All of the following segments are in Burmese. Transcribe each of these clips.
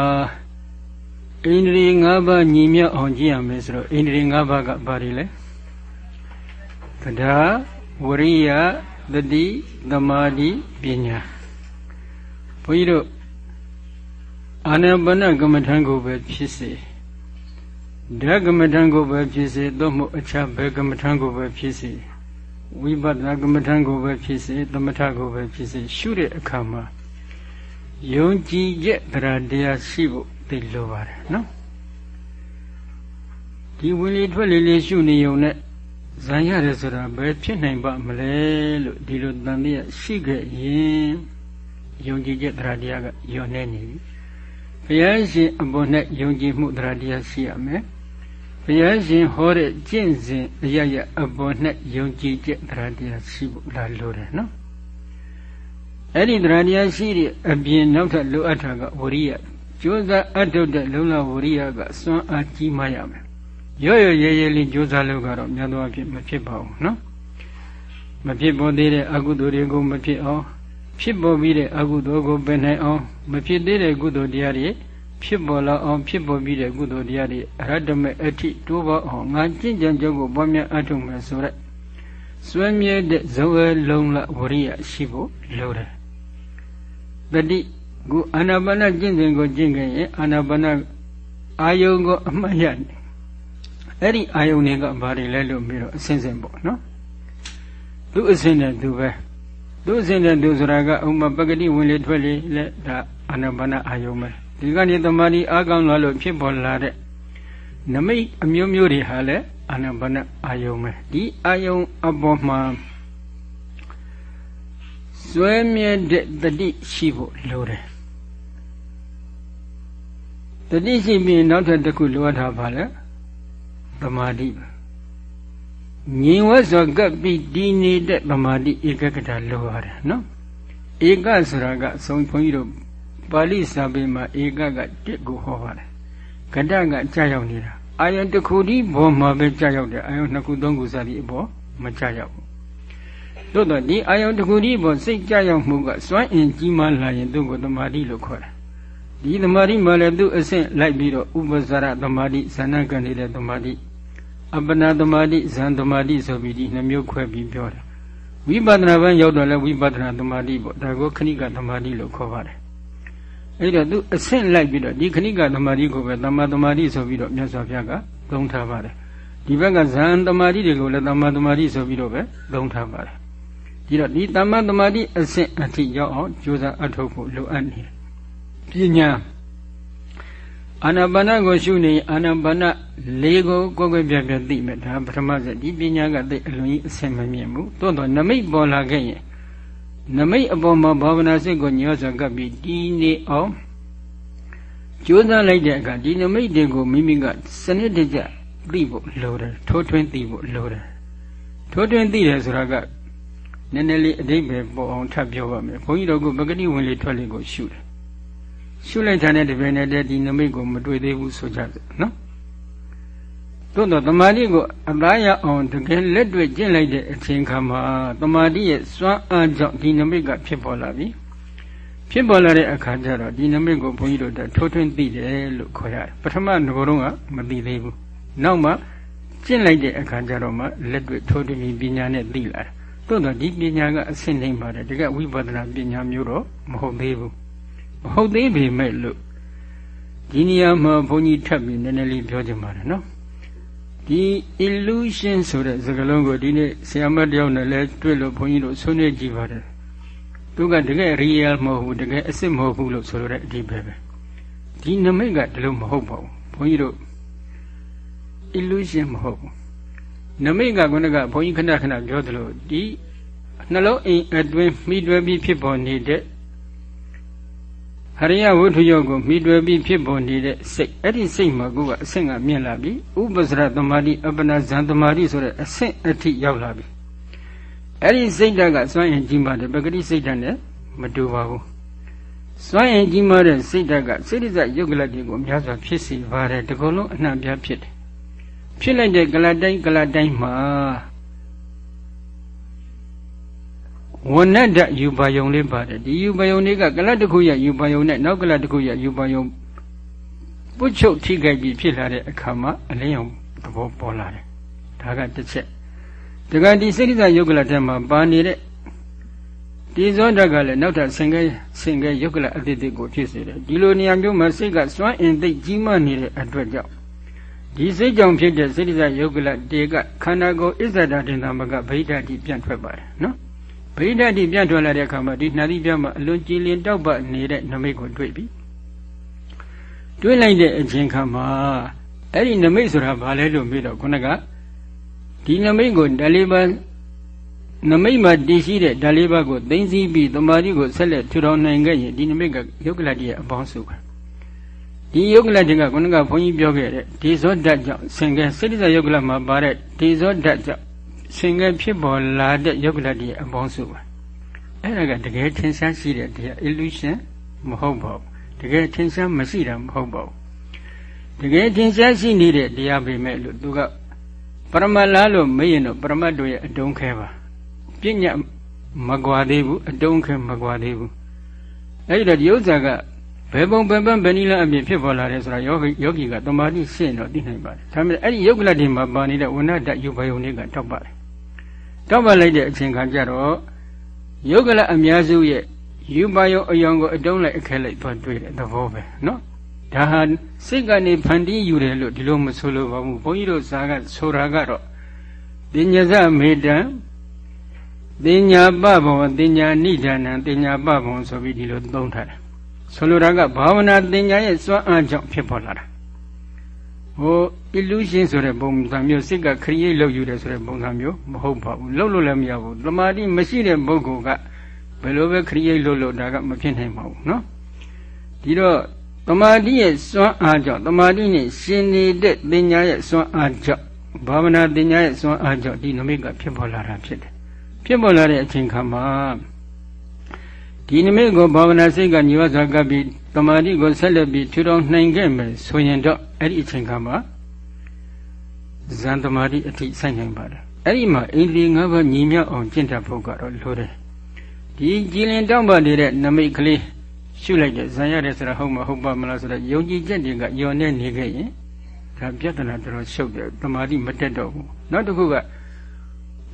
အာအိန္ဒြေ၅ပါးညီမြောက်အောင်ကြည့်ရမယ်ဆိုတော့အိန္ဒြေ၅ပါးကဘာတွေလဲတရားဝရိယတတိသမာဓိပညာဘုန်းကြီးတို့အာနာပါနကမ္မထံကိုပဲဖြစ်စေဓကမ္မထံကိုပဲဖြစ်စေသို့မဟုတ်အခြားဘယ်ကမ္မထံကိုပဲဖြစ်စေဝိပဿနာကမ္မထံကိုပဲဖြစ်စေသမထကိုပဲဖြစ်စေရှုတဲ့အခါမှာ ယုံကြည်ချက်တရားတရားရှိဖို့သိလိုပါတယ်နော်ဒီဝင်လေထွက်လေလေးရှုနေုံနဲ့ဇံရတယ်ဆိုတာဘယ်ဖြစ်နိုင်ပါမလဲလို့ဒီလိုတန်တရားရှိခဲ့ရင်ယုံကြည်ချက်တရားတရားကညော့နေနေပြီဘုရားရှင်အပေါ်နဲ့ယုံကြည်မှုတရားတရားရှိရမယ်ဘုရားရှင်ဟောတဲ့ကျင့်စဉ်အရရအပေါ်နဲ့ယုံကြည်ချက်တရားတရားရှိဖို့လာလိုတယ်နော် အဲ့ဒီတရားတရားရှိတဲ့အပြင်နောက်ထပ်လိုအပ်တာကဝရိယကြိုးစားအထုတ်တဲ့လုံလဝရိယကစွမ်းအားကြီးမှရမယ်ရော့ရော့ရဲရဲလေးကြိုးစားလို့ကတော့များသောအားဖြင့်မဖြစ်ပါဘူးနော်မဖြစ်ပေါ်သေးတဲ့အကုသိုလ်တွေကိုမဖြစ်အောင်ဖြစ်ပေါ်ပြီးတဲ့အကုသိုလ်ကိုပယ်နိုင်အောင်မဖြစ်သေးတဲ့ကုသိုလ်တရားတွေဖြစ်ပေါ်လာအောင်ဖြစ်ပေါ်ပြီးတဲ့ကုသိုလ်တရားတွေအရတ္တမေအဋ္ဌိတိုးပေါအောင်ငါကျင့်ကြံကြုတ်ကိုပွားများအထုတ်မယ်ဆိုရက်စွဲမြဲတဲ့ဇဝဲလုံးလဝရိယရှိဖို့လိုတယ် တတိခုအာနာပါနကျင့်စဉ်ကိုကျင့်ခဲ့ရင်အာနာပါနအာယုံကိုအမှတ်ရနေအဲ့ဒီအာယုံတွေကဘာတွေလဲလို့ပြီးတော့အစင်းစင်ပေါ့နော်သူအစင်းနဲ့သူပဲသူအစင်းနဲ့သူဆိုတာကဥမပဂတိဝင်လေထွက်လေလက်ဒါအာနာပါနအာယုံပဲဒီကနေတမာတိအားကောင်းလာလို့ဖြစ်ပေါ်လာတဲ့နမိတ်အမျိုးမျိုးတွေဟာလည်းအာနာပါနအာယုံပဲဒီအာယုံအပေါ်မှာ စွဲမြဲတဲ့တတိရှိဖို့လိုတယ်တတိရှိပြီးနောက်ထပ်တစ်ခုလိုအပ်တာပါလေသမာဓိငြိမ်ဝတ်စွာကပ်ပြီးတည်နေတဲ့သမာဓိဧကဂတလိုရတယ်နော်ဧကဆိုတာကအဆုံးခွန်ကြီးတို့ပါဠိစာပေမှာဧကကတစ်ကိုဟောပါတယ်ဂတကကြာရောက်နေတာအာယုန်တစ်ခုဒီဘောမှာပဲကြာရောက်တယ်အာယုန်နှစ်ခုသုံးခုစသည်အပေါ်မကြာရောက်ဘူး သို့တော့ဒီအာယုန်တစ်ခုဒီဘောစိတ်ကြာရောက်မှုကစွမ်းအင်ကြီးမားလာရင်သူ့ကိုသမာဓိလို့ခေါ်တယ်ဒီသမာဓိမှလည်းသူ့အဆင့်လိုက်ပြီးတော့ဥပဇာရသမာဓိဇာဏကံနေတဲ့သမာဓိအပနာသမာဓိဇန်သမာဓိဆိုပြီးဒီနှမျိုးခွဲပြီးပြောတယ်ဝိပဿနာဘန်းရောက်တော့လဲဝိပဿနာသမာဓိပေါ့ဒါကိုခဏိကသမာဓိလို့ခေါ်ပါတယ်အဲ့တော့သူအဆင့်လိုက်ပြီးတော့ဒီခဏိကသမာဓိကိုပဲသမ္မာသမာဓိဆိုပြီးတော့မြတ်စွာဘုရားကသုံးထားပါတယ်ဒီဘက်ကဇန်သမာဓိတွေကိုလည်းသမ္မာသမာဓိဆိုပြီးတော့ပဲသုံးထားပါတယ် ဒီတော့ဒီသမ္မာသမာဓိအဆင့်အထိရောက်အောင်ကြိုးစားအထောက်ဖို့လိုအပ်နေတယ်ပညာအာနာပါနကိုရှုနေအာနာပါနလေးကိုကိုယ်ကိုယ်ပြပြသိမယ်ဒါပထမဆက်ဒီပညာကသိအလွန်ကြီးအဆင်မမြင့်ဘူးသို့တော့နမိတ်ပေါ်လာခဲ့ရင်နမိတ်အပေါ်မှာဘာဝနာစိတ်ကိုညှောစွာကပ်ပြီးတည်နေအောင်ကြိုးစားလိုက်တဲ့အခါဒီနမိတ်တွေကိုမိမိကစနစ်တကျသိဖို့လိုတယ်ထိုးထွင်းသိဖို့လိုတယ်ထိုးထွင်းသိတယ်ဆိုတာက နည်းနည်းလေးအတိတ်ပဲပေါ်အောင်ထပ်ပြောပါမယ်ဘုန်းကြီးတို့ကပဂတိဝင်လေထွက်လေကိုရှုတယ်ရှုလိုက်တာနဲ့တပည့်နဲ့တည်းဒီနမိတ်ကိုမတွေ့သေးဘူးဆိုကြတယ်နော်သို့တော့တမာတိကိုအသားရအောင်တကယ်လက်တွေ့ကျင့်လိုက်တဲ့အချိန်ခါမှာတမာတိရဲ့စွမ်းအားကြောင့်ဒီနမိတ်ကဖြစ်ပေါ်လာပြီဖြစ်ပေါ်လာတဲ့အခါကျတော့ဒီနမိတ်ကိုဘုန်းကြီးတို့ထိုးထွင်းသိတယ်လို့ခေါ်ရတယ်ပထမငကိုယ်တော့ကမသိသေးဘူးနောက်မှကျင့်လိုက်တဲ့အခါကျတော့မှလက်တွေ့ထိုးထွင်းပြီးပညာနဲ့သိလာတယ် သို့တော့ဒီပညာကအဆင့်နိုင်ပါတယ်တကယ်ဝိပဿနာပညာမျိုးတော့မဟုတ်သေးဘူးမဟုတ်သေးပေမဲ့လို့ဒီနေရာမှာဘုန်းကြီးထပ်ပြီးနည်းနည်းလေးပြောချင်ပါတယ်နော်ဒီ illusion ဆိုတဲ့စကားလုံးကိုဒီနေ့ဆရာမတယောက်နဲ့လည်းတွေ့လို့ဘုန်းကြီးတို့ဆွေးနွေးကြည့်ပါတယ်သူကတကယ် real မဟုတ်ဘူးတကယ်အစ်စ်မဟုတ်ဘူးလို့ဆိုရတဲ့အဓိပ္ပာယ်ပဲဒီနမိတ်ကဒီလိုမဟုတ်ပါဘူးဘုန်းကြီးတို့ illusion မဟုတ်ဘူး နမိတ်ကခုနကဘုန်းကြီးခဏခဏပြောသလိုဒီနှလုံးအိမ်အတွင်းမိတွဲပြီးဖြစ်ပေါ်နေတဲ့ဟရိယဝုထုယောကိုမိတွယ်ပြီးဖြစ်ပေါ်နေတဲ့စိတ်အဲ့ဒီစိတ်မှာကိုကအဆင့်ကမြင့်လာပြီဥပစရသမာဓိအပနာဇံသမာဓိဆိုတဲ့အဆင့်အထိရောက်လာပြီအဲ့ဒီစိတ်ဓာတ်ကစွမ်းရင်ကြီးမားတယ်ပဂတိစိတ်ဓာတ်နဲ့မတူပါဘူးစွမ်းရင်ကြီးမားတဲ့စိတ်ဓာတ်ကစိတ္တဇယုတ်ကလတ်တွေကိုများစွာဖြစ်စီပါတယ်ဒီကုလုံးအနှံ့ပြားဖြစ်တယ် ဖြစ်လိုက်တဲ့ကလတ်တိုင်းကလတ်တိုင်းမှာဝဏ္ဏတယူပါယုံလေးပါတယ်ဒီယူပါယုံလေးကကလတ်တစ်ခုရယူပါယုံနဲ့နောက်ကလတ်တစ်ခုရယူပါယုံပုတ်ချုပ်ထိခိုက်ပြီးဖြစ်လာတဲ့အခါမှာအလင်းရောင်သဘောပေါ်လာတယ်ဒါကတစ်ချက်တကယ်ဒီစိတ္တယုတ်ကလထဲမှာပါနေတဲ့ဒီဇောဓာတ်ကလည်းနောက်ထပ်ဆင်ကဲဆင်ကဲယုတ်ကလအတိတ်ကိုဖြစ်စေတယ်ဒီလိုနေရာမျိုးမှာစိတ်ကစွမ်းအင်သိကြီးမားနေတဲ့အတွက်ကြောင့် ဒီစိတ်ကြောင့်ဖြစ်တဲ့စိတ္တယုတ်ကလတေကခန္ဓာကိုယ်အစ္ဆဒတင်သမကဗိဓာတိပြန့်ထွက်ပါတယ်နော်ဗိဓာတိပြန့်ထွက်လာတဲ့အခါမှာဒီနှာသီးပြမှာအလွန်ကြည်လင်တောက်ပနေတဲ့နမိတ်ကိုတွေ့ပြီတွေ့လိုက်တဲ့အချိန်ခါမှာအဲ့ဒီနမိတ်ဆိုတာဘာလဲလို့မေးတော့ခုနကဒီနမိတ်ကိုဓာလေးပါနမိတ်မှာတည်ရှိတဲ့ဓာလေးပါကိုသိသိပြီးတမာတိကိုဆက်လက်ထူထောင်နိုင်ခဲ့ရင်ဒီနမိတ်ကယုတ်ကလတိရဲ့အပေါင်းစုပဲ ဒီယုတ်ကလတိကခုနကဘုန်းကြီးပြောခဲ့တဲ့ဒေဇောဓာတ်ကြောင့်ဆင်ကဲစိတ္တဇယုတ်ကလမှာပါတဲ့ဒေဇောဓာတ်ကြောင့်ဆင်ကဲဖြစ်ပေါ်လာတဲ့ယုတ်ကလတိရဲ့အပေါင်းစုပဲအဲ့ဒါကတကယ်ထင်ရှားရှိတဲ့တရား illusion မဟုတ်ပါဘူးတကယ်ထင်ရှားမရှိတာမဟုတ်ပါဘူးတကယ်ထင်ရှားရှိနေတဲ့တရားပဲမဲ့လို့သူကပရမတ်လားလို့မေးရင်တော့ပရမတ်တို့ရဲ့အတုံးခဲပါပညာမကွာသေးဘူးအတုံးခဲမကွာသေးဘူးအဲ့ဒီတော့ဒီဥစ္စာက ဘယ်ပုံဘယ်ပန်းဘယ်နည်းလားအပြင်ဖြစ်ပေါ်လာတယ်ဆိုတာယောဂီယောဂီကတမာတိရှင်းတော့သိနိုင်ပါတယ်ဒါပေမဲ့အဲ့ဒီယုတ်ကလတ်တွေမှာပါနေတဲ့ဝဏ္ဏတယူဘယုံတွေကတောက်ပါတယ်တောက်ပါလိုက်တဲ့အချိန်ခါကျတော့ယုတ်ကလတ်အများစုရဲ့ယူဘယုံအယောင်ကိုအတုံးလိုက်အခဲလိုက်သွားတွေ့တဲ့သဘောပဲနော်ဒါဟာစိတ်ကနေဖန်တီးယူတယ်လို့ဒီလိုမဆိုလိုပါဘူးဘုန်းကြီးတို့ဇာကဆိုတာကတော့တင်ညဇမေတံတင်ညာပဘောတင်ညာနိဒာနံတင်ညာပဘောဆိုပြီးဒီလိုသုံးထားတယ် ဆိုလိုတာကဘာဝနာတင်ညာရဲ့စွမ်းအားကြောင့်ဖြစ်ပေါ်လာတာဟို illusion ဆိုတဲ့ပုံစံမျိုးစိတ်က create လုပ်ယူတယ်ဆိုတဲ့ပုံစံမျိုးမဟုတ်ပါဘူးလုပ်လို့လည်းမရဘူးတမာတိမရှိတဲ့ပုဂ္ဂိုလ်ကဘယ်လိုပဲ create လုပ်လို့ဒါကမဖြစ်နိုင်ပါဘူးเนาะဒီတော့တမာတိရဲ့စွမ်းအားကြောင့်တမာတိနဲ့ရှင်နေတဲ့တင်ညာရဲ့စွမ်းအားကြောင့်ဘာဝနာတင်ညာရဲ့စွမ်းအားကြောင့်ဒီနမိတ်ကဖြစ်ပေါ်လာတာဖြစ်တယ်ဖြစ်ပေါ်လာတဲ့အချိန်ခါမှာ ဒီနမိတ်ကိုဘာဝနာစိတ်ကညီဝစွာကပ်ပြီးတမာတိကိုဆက်လက်ပြီးထူထောင်နိုင်ခဲ့မယ်ဆိုရင်တော့အဲ့ဒီအချိန်ခါမှာဇန်တမာတိအထိဆိုင်နိုင်ပါတယ်အဲ့ဒီမှာအိန္ဒြေ၅ပါးညီမြောက်အောင်ကျင့်တတ်ဖို့ကတော့လိုတယ်ဒီကြည်လင်တောင်းပနေတဲ့နမိတ်ကလေးရှုလိုက်တယ်ဇံရတယ်ဆိုတာဟုတ်မဟုတ်ပါမလားဆိုတော့ယုံကြည်ချက်တွေကယုံနေနေခဲ့ရင်ဒါပြဿနာတော်တော်ရှုပ်တယ်တမာတိမတက်တော့ဘူးနောက်တစ်ခုက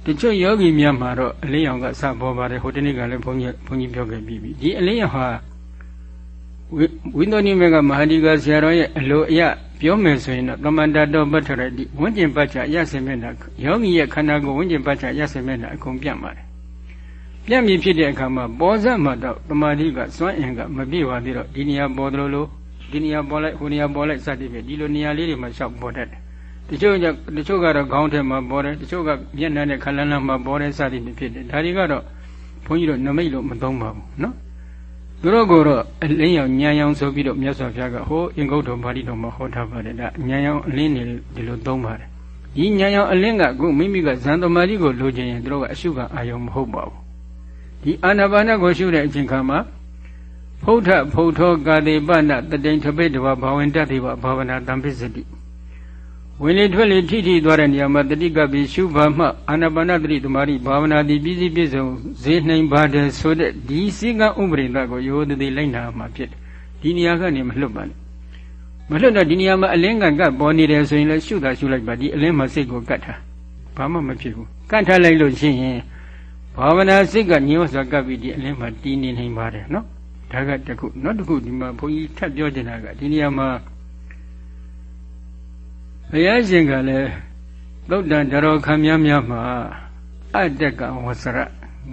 တချို့ယောဂီများမှာတော့အလင်းရောင်ကစပေါ်ပါတယ်ဟိုတနေ့ကလည်းဘုန်းကြီးဘုန်းကြီးပြောခဲ့ပြီးပြီဒီအလင်းရောင်ဟာဝိန္ဒနိမေကမဟာဒီကဆရာတော်ရဲ့အလိုအယပြောမယ်ဆိုရင်တော့ကမန္တတော်ပတ္ထရတိဝိဉ္ဇဉ်ပတ်ချရစင်မဲ့တာယောဂီရဲ့ခန္ဓာကိုယ်ဝိဉ္ဇဉ်ပတ်ချရစင်မဲ့တာအကုန်ပြတ်ပါတယ်ပြတ်မြည်ဖြစ်တဲ့အခါမှာပေါ်စက်မှာတော့တမာတိကစွမ်းအင်ကမပြည့်ပါသေးတော့ဒီနေရာပေါ်သလိုလိုဒီနေရာပေါ်လိုက်ဟိုနေရာပေါ်လိုက်စသည်ဖြင့်ဒီလိုနေရာလေးတွေမှာလျှောက်ပေါ်တတ်တယ် တချို့ကတချို့ကတော့ခေါင်းထဲမှာပေါ်တယ်တချို့ကမျက်နှာနဲ့ခလန်းလန်းမှာပေါ်တယ်စသည်ဖြင့်ဖြစ်တယ်ဒါတွေကတော့ဘုန်းကြီးတို့နမိတ်လို့မသုံးပါဘူးနော်သူတို့ကတော့အလင်းရောင်ညံရောင်ဆိုပြီးတော့မြတ်စွာဘုရားကဟိုအင်္ဂုတ္တပါဠိတော်မှာဟောထားပါတယ်ဒါညံရောင်အလင်းနေဒီလိုသုံးပါတယ်ဒီညံရောင်အလင်းကအခုမိမိကဇန်တမာတိကိုလိုချင်ရင်သူတို့ကအရှုခံအာယုံမဟုတ်ပါဘူးဒီအာနာပါနကိုရှုတဲ့အချိန်ခါမှာဖုဋ္ဌဖုဋ္ဌောကာတိပနတတိန်ထပိတဝဘာဝင်တတိဝဘာဝနာတံပစ္စတိ ဝင်လေထွက်လေထိထိသွားတဲ့နေရာမှာတတိကပိရှုပါမှအာနာပါနတတိသမารိဘာဝနာတိပြည့်စည်ပြည့်စုံဈေးနှိမ်ပါတယ်ဆိုတဲ့ဒီစည်းကဥပရိသကိုယောတတိလိုက်နာမှာဖြစ်တယ်ဒီနေရာကနေမလွတ်ပါနဲ့မလွတ်တော့ဒီနေရာမှာအလင်းကကပ်ပေါ်နေတယ်ဆိုရင်လည်းရှုတာရှုလိုက်ပါဒီအလင်းမှာစိတ်ကိုကတ်ထားဘာမှမဖြစ်ဘူးကတ်ထားလိုက်လို့ရှိရင်ဘာဝနာစိတ်ကညှိုးစွာကပ်ပြီးဒီအလင်းမှာတည်နေနိုင်ပါတယ်နော်ဒါကတခုနောက်တစ်ခုဒီမှာဘုန်းကြီးထပ်ပြောချင်တာကဒီနေရာမှာ ဘုရားရှင်ကလည်းသုတ်တန်တရောခံများများမှာအတ္တကဝဆရ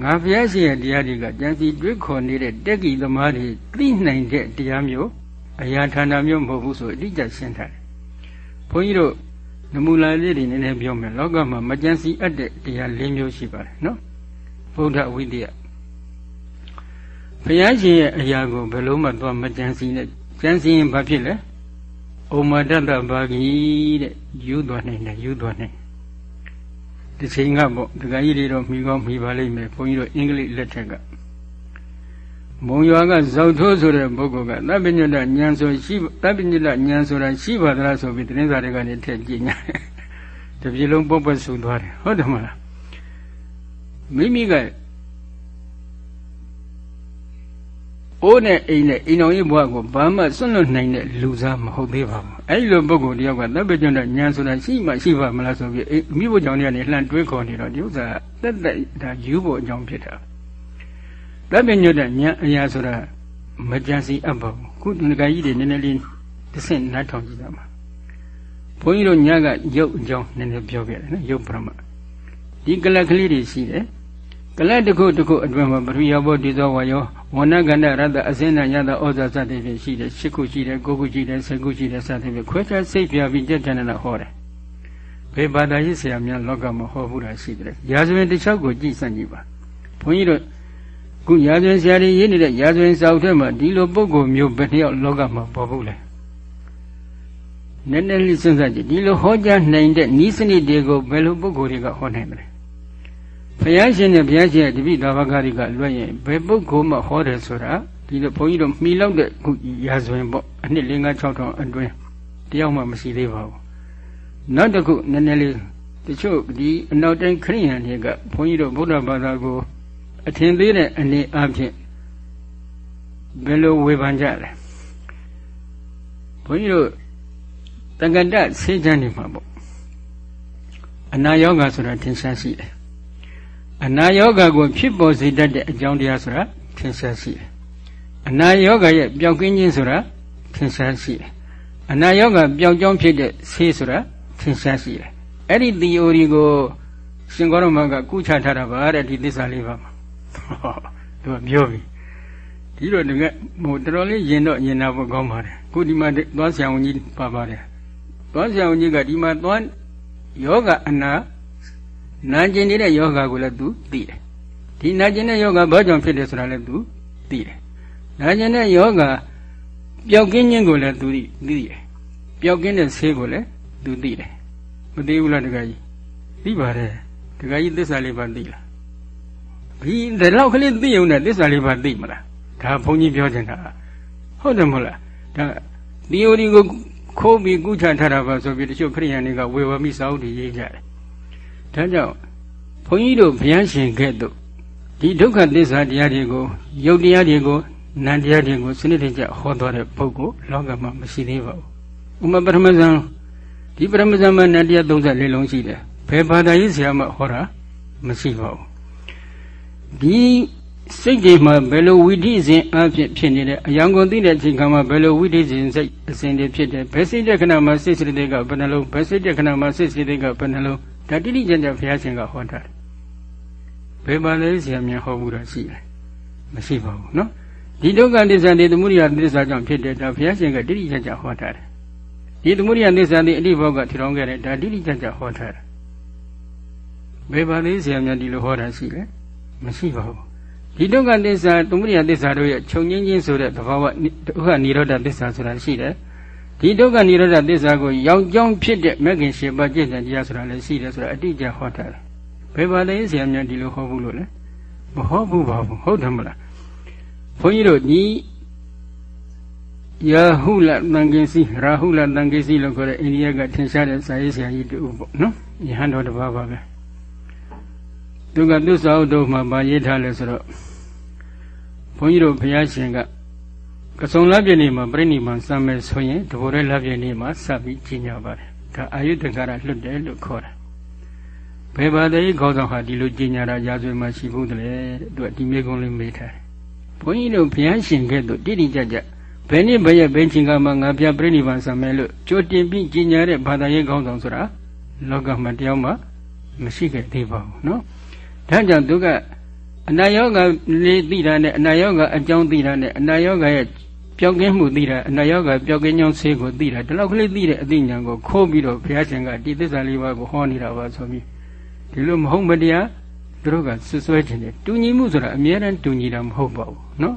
ငါဘုရားရှင်ရဲ့တရားတွေကကြံစီတွေးခေါ်နေတဲ့တက်ကြီးသမားတွေသိနိုင်တဲ့တရားမျိုးအရာဌာနမျိုးမဟုတ်ဘူးဆိုအတိအကျရှင်းထားတယ်ဘုန်းကြီးတို့နမူလာလေးတွေနည်းနည်းပြောမယ်လောကမှာမကြံစီအပ်တဲ့တရား၄မျိုးရှိပါတယ်နော်ဗုဒ္ဓဝိတ္တဘုရားရှင်ရဲ့အရာကိုဘယ်လို့မှသွားမကြံစီနဲ့ကြံစီရင်ဘာဖြစ်လဲ ဩမတတဘာဂီတဲ့ယူသွားနိုင်တယ်ယူသွားနိုင်ဒီချိန်ကပေါ့ဒကာကြီးတွေတော့မိကောမိပါလိမ့်မယ်ဘုန်းကြီးတို့အင်္ဂလိပ်လက်ထက်ကမုံရွာကဇောက်ထိုးဆိုတဲ့ပုဂ္ဂိုလ်ကသဗ္ဗညတဉာဏ်ဆိုရှိသဗ္ဗညတဉာဏ်ဆိုတာရှိပါသလားဆိုပြီးတင်းစာတွေကနေထည့်ကြည့်ညာတပြေလုံးပုတ်ပတ်ဆူသွားတယ်ဟုတ်တယ်မလားမိမိက အိုးနဲ့အိမ်နဲ့အိမ်တော်ကြီးဘဝကိုဘာမှစွန့်လွတ်နိုင်တဲ့လူစားမဟုတ်သေးပါဘူးအဲ့လိုပုဂ္ဂိုလ်တယောက်ကတပ်ပကျွန်းတဲ့ဉာဏ်ဆိုတာရှိမှရှိပါမလားဆိုပြီးမိဖို့ကြောင့်နေလှန်တွေးခေါ်နေတော့ဒီဥစ္စာတက်တက်ဒါယူဖို့အကြောင်းဖြစ်တာတပ်ပညွတ်တဲ့ဉာဏ်အရာဆိုတာမကြံစီအပ်ပါဘူးခုဒီကကြီးတွေနည်းနည်းလေးတစ်ဆင့်နားထောင်ကြည့်ပါမှာဘုန်းကြီးတို့ညကရုပ်အကြောင်းနည်းနည်းပြောခဲ့တယ်နော်ရုပ်ပရမဒီကလကလေးတွေရှိတယ် ကလတစ်ခုတစ်ခုအတွင်းမှာပရိယောဘောဒီသောဝါယောဝဏကန္တရတ္တအစင်းနာယတဩဇာစသဖြင့်ရှိတယ်၈ခုရှိတယ်၉ခုရှိတယ်၁၀ခုရှိတယ်စသဖြင့်ခွဲခြားစိတ်ပြပြီးကြက်တန်တာဟောတယ်ဘေဘာသာရေးဆရာများလောကမှာဟောဘူးတာရှိတယ်ရာဇဝင်တစ်ချောက်ကိုကြည့်စမ်းကြည့်ပါဘုန်းကြီးတို့ခုရာဇဝင်ဆရာတွေရေးနေတဲ့ရာဇဝင်စာအုပ်ထဲမှာဒီလိုပုံကိုမျိုးဘယ်နှယောက်လောကမှာပေါ်ဘူးလဲနည်းနည်းလေးစဉ်းစားကြည့်ဒီလိုဟောကြားနိုင်တဲ့ဤစနစ်တွေကိုဘယ်လိုပုံကိုတွေကဟောနိုင်မလဲ ဘုရားရှင်နဲ့ဘုရားရှင်ရဲ့တပိသာဝကရိကလွတ်ရင်ဘယ်ပုဂ္ဂိုလ်မှဟောတယ်ဆိုတာဒီလိုဘုန်းကြီးတို့မှီလောက်တဲ့ခုရာဇဝင်ပေါ့အနှစ်၄၅6ထောင်အတွင်းတယောက်မှမရှိသေးပါဘူးနောက်တစ်ခုနည်းနည်းလေးတချို့ဒီအနောက်တိုင်းခရိယန်တွေကဘုန်းကြီးတို့ဗုဒ္ဓဘာသာကိုအထင်သေးတဲ့အနေအချင်းဘယ်လိုဝေဖန်ကြလဲဘုန်းကြီးတို့တက္ကတဆေးချမ်းနေမှာပေါ့အနာယောဂဆိုတာထင်ရှားရှိတယ် အနာယောဂကိုဖြစ်ပေါ်စေတတ်တဲ့အကြောင်းတရားဆိုတာထင်ရှားရှိတယ်အနာယောဂရဲ့ပျောက်ကင်းခြင်းဆိုတာထင်ရှားရှိတယ်အနာယောဂပျောက်ကြောင်းဖြစ်တဲ့ဆေးဆိုတာထင်ရှားရှိတယ်အဲ့ဒီ theory ကိုရှင်ကောရမကကုချထားတာပါတဲ့ဒီသစ္စာလေးပါမှာသူကပြောပြီဒီလိုတကယ်ဟိုတော်တော်လေးရင်တော့ရင်နာဖို့ကောင်းပါတယ်ခုဒီမှာသွားဆရာဝန်ကြီးပါပါတယ်သွားဆရာဝန်ကြီးကဒီမှာသွားယောဂအနာ နာကျင်နေတဲ့ယောဂကိုလည်းသူသိတယ်ဒီနာကျင်တဲ့ယောဂဘာကြောင့်ဖြစ်တယ်ဆိုတာလည်းသူသိတယ်နာကျင်တဲ့ယောဂပျောက်ကင်းခြင်းကိုလည်းသူသိသိတယ်ပျောက်ကင်းတဲ့ဆေးကိုလည်းသူသိတယ်မသိဘူးလားတခါကြီးသိပါတယ်တခါကြီးသစ္စာလေးပါသိလားဒီဒီလောက်ကလေးသိုံနဲ့သစ္စာလေးပါသိမလားဒါဘုန်းကြီးပြောချင်တာဟုတ်တယ်မဟုတ်လားဒါဒီယိုဒီကိုခိုးပြီးကုချထားတာပါဆိုပြီးတချို့ခရိယန်တွေကဝေဝမိစာအုပ်တွေရေးကြတယ် ဒါကြောင့်ဘုန်းကြီးတို့ဘုရားရှင်ကဲ့သို့ဒီဒုက္ခသစ္စာတရားတွေကိုယုတ်တရားတွေကိုနံတရားတွေကိုစနစ်တကျဟောတော်တဲ့ပုဂ္ဂိုလ်လောကမှာမရှိသေးပါဘူးဥမပရမဇံဒီပရမဇံမှာနံတရား34လုံးရှိတယ်ဘယ်ဘာသာရေးဆရာမှဟောတာမရှိပါဘူးဒီစိတ်တွေမှာဘယ်လိုဝိဓိစဉ်အဖြစ်ဖြစ်နေတဲ့အယံကုန်သိတဲ့အချိန်ခါမှာဘယ်လိုဝိဓိစဉ်စိတ်အစဉ်တွေဖြစ်တယ်ဘယ်စိတ်တဲ့ခဏမှာစိတ်စိတ်တွေကဘယ်နှလုံးဘယ်စိတ်တဲ့ခဏမှာစိတ်စိတ်တွေကဘယ်နှလုံး ဒါတိတိကျကျဘုရားရှင်ကဟောတာဘယ်မှာလဲဆရာမြင်ဟောမှုတော့ရှိတယ်မရှိပါဘူးနော်ဒီဒုက္ခသစ္စာတွေသမုဒိယသစ္စာကြောင့်ဖြစ်တယ်ဒါဘုရားရှင်ကတိတိကျကျဟောထားတယ်ဒီသမုဒိယသစ္စာတွေအတိဘောကထီထောင်ခဲ့တယ်ဒါတိတိကျကျဟောထားတယ်ဘယ်ပါလဲဆရာမြတ်ဒီလိုဟောတာရှိလဲမရှိပါဘူးဒီဒုက္ခသစ္စာသမုဒိယသစ္စာတို့ရဲ့ခြုံငင်းချင်းဆိုတဲ့သဘာဝဒုက္ခនិရောဓသစ္စာဆိုတာရှိတယ် ဒီဒုက္ခនិရောဓသစ္စာကိုရောက်ကြောင်းဖြစ်တဲ့မဂ္ဂင်၈ပါးကျင့်တဲ့တရားဆိုတာလည်းရှိတယ်ဆိုတာအတိအကျဟောထားတယ်ဘယ်ပါလဲဆရာများဒီလိုဟောဘူးလို့လဲမဟောဘူးပါဘူးဟုတ်တယ်မလားဘုန်းကြီးတို့ဒီယာဟုလတန်ကိစီရာဟုလတန်ကိစီလို့ခေါ်တဲ့အိန္ဒိယကထင်ရှားတဲ့စာရေးဆရာကြီးတူပေါ့နော်ယဟန်တော်တစ်ပါးပါပဲသူကသူစာအုပ်တို့မှာဗာရေးထားလဲဆိုတော့ဘုန်းကြီးတို့ဘုရားရှင်က ကစုံလပြည့်နေ့မှာပြိဋိမံစမ်းမယ်ဆိုရင်တဘောရဲလပြည့်နေ့မှာစပ်ပြီးကြီးညာပါတယ်ဒါအာယုတ္တကာရလွတ်တယ်လို့ခေါ်တယ်ဘယ်ဘာသာရေးခေါင်းဆောင်ဟာဒီလိုကြီးညာတာရာဇဝင်မှာရှိဘူးတလေသူကဒီမေကုန်းလေးမေးထားတယ်ဘုန်းကြီးတို့ဘုရားရှင်ကဲ့သို့တိတိကျကျဘယ်နှစ်ဘယ်ရဲ့ဘယ်ချင်းကမှငါပြပြိဋိမံစမ်းမယ်လို့ကြိုတင်ပြီးကြီးညာတဲ့ဘာသာရေးခေါင်းဆောင်ဆိုတာလောကမှာတယောက်မှမရှိခဲ့သေးပါဘူးနော်ဒါကြောင့်သူကအနာယောဂလေးသိတာနဲ့အနာယောဂအကြောင်းသိတာနဲ့အနာယောဂရဲ့ ပျောက်ကင်းမှုသိတာအနာယောဂပျောက်ကင်းကြောင်းဆေးကိုသိတာဒီလောက်ကလေးသိတဲ့အသိဉာဏ်ကိုခိုးပြီးတော့ဘုရားရှင်ကဒီသစ္စာလေးပါးကိုဟောနေတာပါဆိုပြီးဒီလိုမဟုတ်မတရားသူတို့ကဆွဆွဲခြင်းတယ်တူညီမှုဆိုတာအမြဲတမ်းတူညီတာမဟုတ်ပါဘူးနော်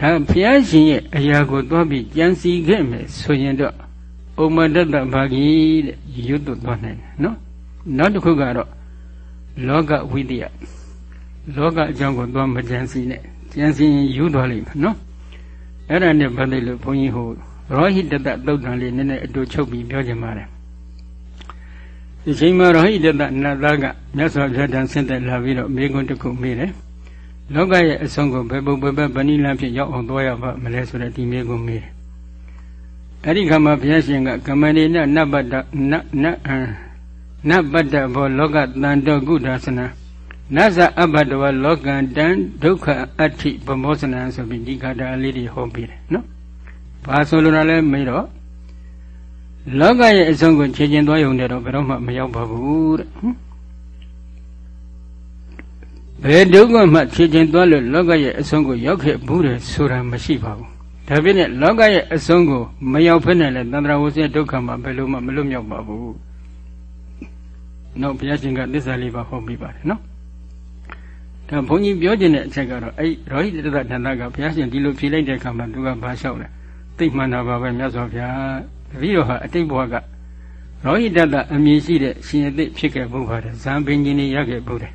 ဒါဘုရားရှင်ရဲ့အရာကိုသွားပြီးကြံစီခဲ့မယ်ဆိုရင်တော့ဥမ္မတတ္တဘာဂီတဲ့ရွတ်သွားနိုင်တယ်နော်နောက်တစ်ခုကတော့လောကဝိတ္တယလောကအကြောင်းကိုသွားမကြံစီနဲ့ကြံစီရင်ယူသွားလိမ့်မယ်နော် အဲ့ဒါနဲ့ပတ်သက်လို့ဘုန်းကြီးဟိုရောဟိတတသုတ်တံလေးနည်းနည်းအတူချုပ်ပြီးပြောချင်ပါတယ်ဒီချိန်မှာရောဟိတတနတ်သားကမြတ်စွာဘုရားတန်ဆင့်တဲ့လာပြီးတော့မိကွန်းတစ်ခုမေးတယ်လောကရဲ့အဆုံးကိုဘယ်ပုံဘယ်ဘက်ဗဏိလန်းဖြစ်ရောက်အောင်သွားရပါမလဲဆိုတဲ့ဒီမေကိုမေးတယ်အဲ့ဒီခါမှာဘုရားရှင်ကကမဏိနနပတ္တနနနပတ္တဘောလောကတန်တောကုဒါသနာ နဇအဘတဝလောကံတံဒုက္ခအဋ္ဌိဗမောစနံဆိုပြီးဒီခါတာလေးတွေဟောပြီးတယ်နော်။ဘာဆိုလိုတာလဲမေးတော့လောကရဲ့အဆုံးကိုခြေကျင်သွားရုံနဲ့တော့ဘယ်တော့မှမရောက်ပါဘူးတဲ့။ဘယ်ဒုက္ခမှခြေကျင်သွားလို့လောကရဲ့အဆုံးကိုရောက်ခဲ့ဘူးတဲ့ဆိုတာမရှိပါဘူး။ဒါဖြစ်နဲ့လောကရဲ့အဆုံးကိုမရောက်ဖက်နဲ့လေသန္တရာဝဆဲဒုက္ခမှဘယ်လိုမှမလွတ်မြောက်ပါဘူး။နောက်ဘုရားရှင်ကသစ္စာလေးပါဟောပြပါတယ်နော်။ ဒါဘုန်းကြီးပြောခြင်းတဲ့အချက်ကတော့အဲ့ရောဟိတတဏ္ဍကဘုရားရှင်ဒီလိုဖြေလိုက်တဲ့အခါမှာသူကဘာလျှောက်လဲသိမှန်တာပါပဲမြတ်စွာဘုရားတပည့်တော်ဟာအတိတ်ဘဝကရောဟိတတအမည်ရှိတဲ့ရှင်အသိဖြစ်ခဲ့ဘုရားဇံပင်ကြီးနေရခဲ့ဘုရား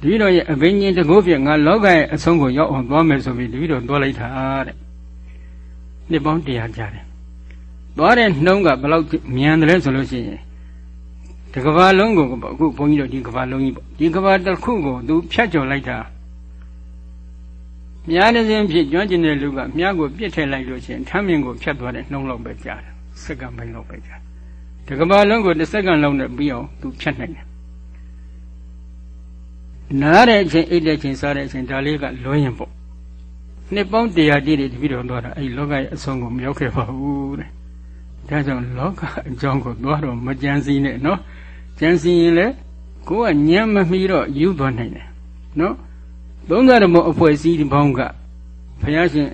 တပည့်တော်ရဲ့အဘိညာဉ်တကိုးပြငါလောကရဲ့အဆုံးကိုရောက်အောင်သွားမယ်ဆိုပြီးတပည့်တော်သွားလိုက်တာတဲ့နှစ်ပေါင်း100ကြာတယ်သွားတဲ့နှုံးကဘယ်လောက်မြန်တယ်လဲဆိုလို့ရှိရင် ဒီကဘာလုံးကိုအခုဘုန်းကြီးတို့ဒီကဘာလုံးကြီးပေါ့ဒီကဘာတစ်ခုကိုသူဖြတ်ကျော်လိုက်တာမြားနေစဉ်ဖြစ်ကျွမ်းကျင်တဲ့လူကမြားကိုပြစ်ထည့်လိုက်လို့ရှိရင်ထမ်းမြင်ကိုဖြတ်သွားတဲ့နှုံးလောက်ပဲကြာတယ်စက္ကန့်ပိုင်းလောက်ပဲကြာဒီကဘာလုံးကိုတစ်စက္ကန့်လောက်နဲ့ပြီးအောင်သူဖြတ်နိုင်တယ်နားတဲ့အချိန်အိတ်တဲ့အချိန်စားတဲ့အချိန်ဒါလေးကလွှဲရင်ပေါ့နှစ်ပေါင်းတရာတိတွေတပြီးတော့သွားတာအဲ့လောကရဲ့အဆုံးကိုမရောက်ခဲ့ပါဘူးတဲ့ဒါကြောင့်လောကအကြောင်းကိုသွားတော့မကြံစည်နဲ့နော် ကြံစီရင်လည်းကိုကညံမမီတော့ယူသွားနိုင်တယ်နော်သုံးသရမောအဖွဲ့အစည်းဒီပေါင်းကဘုရားရှင်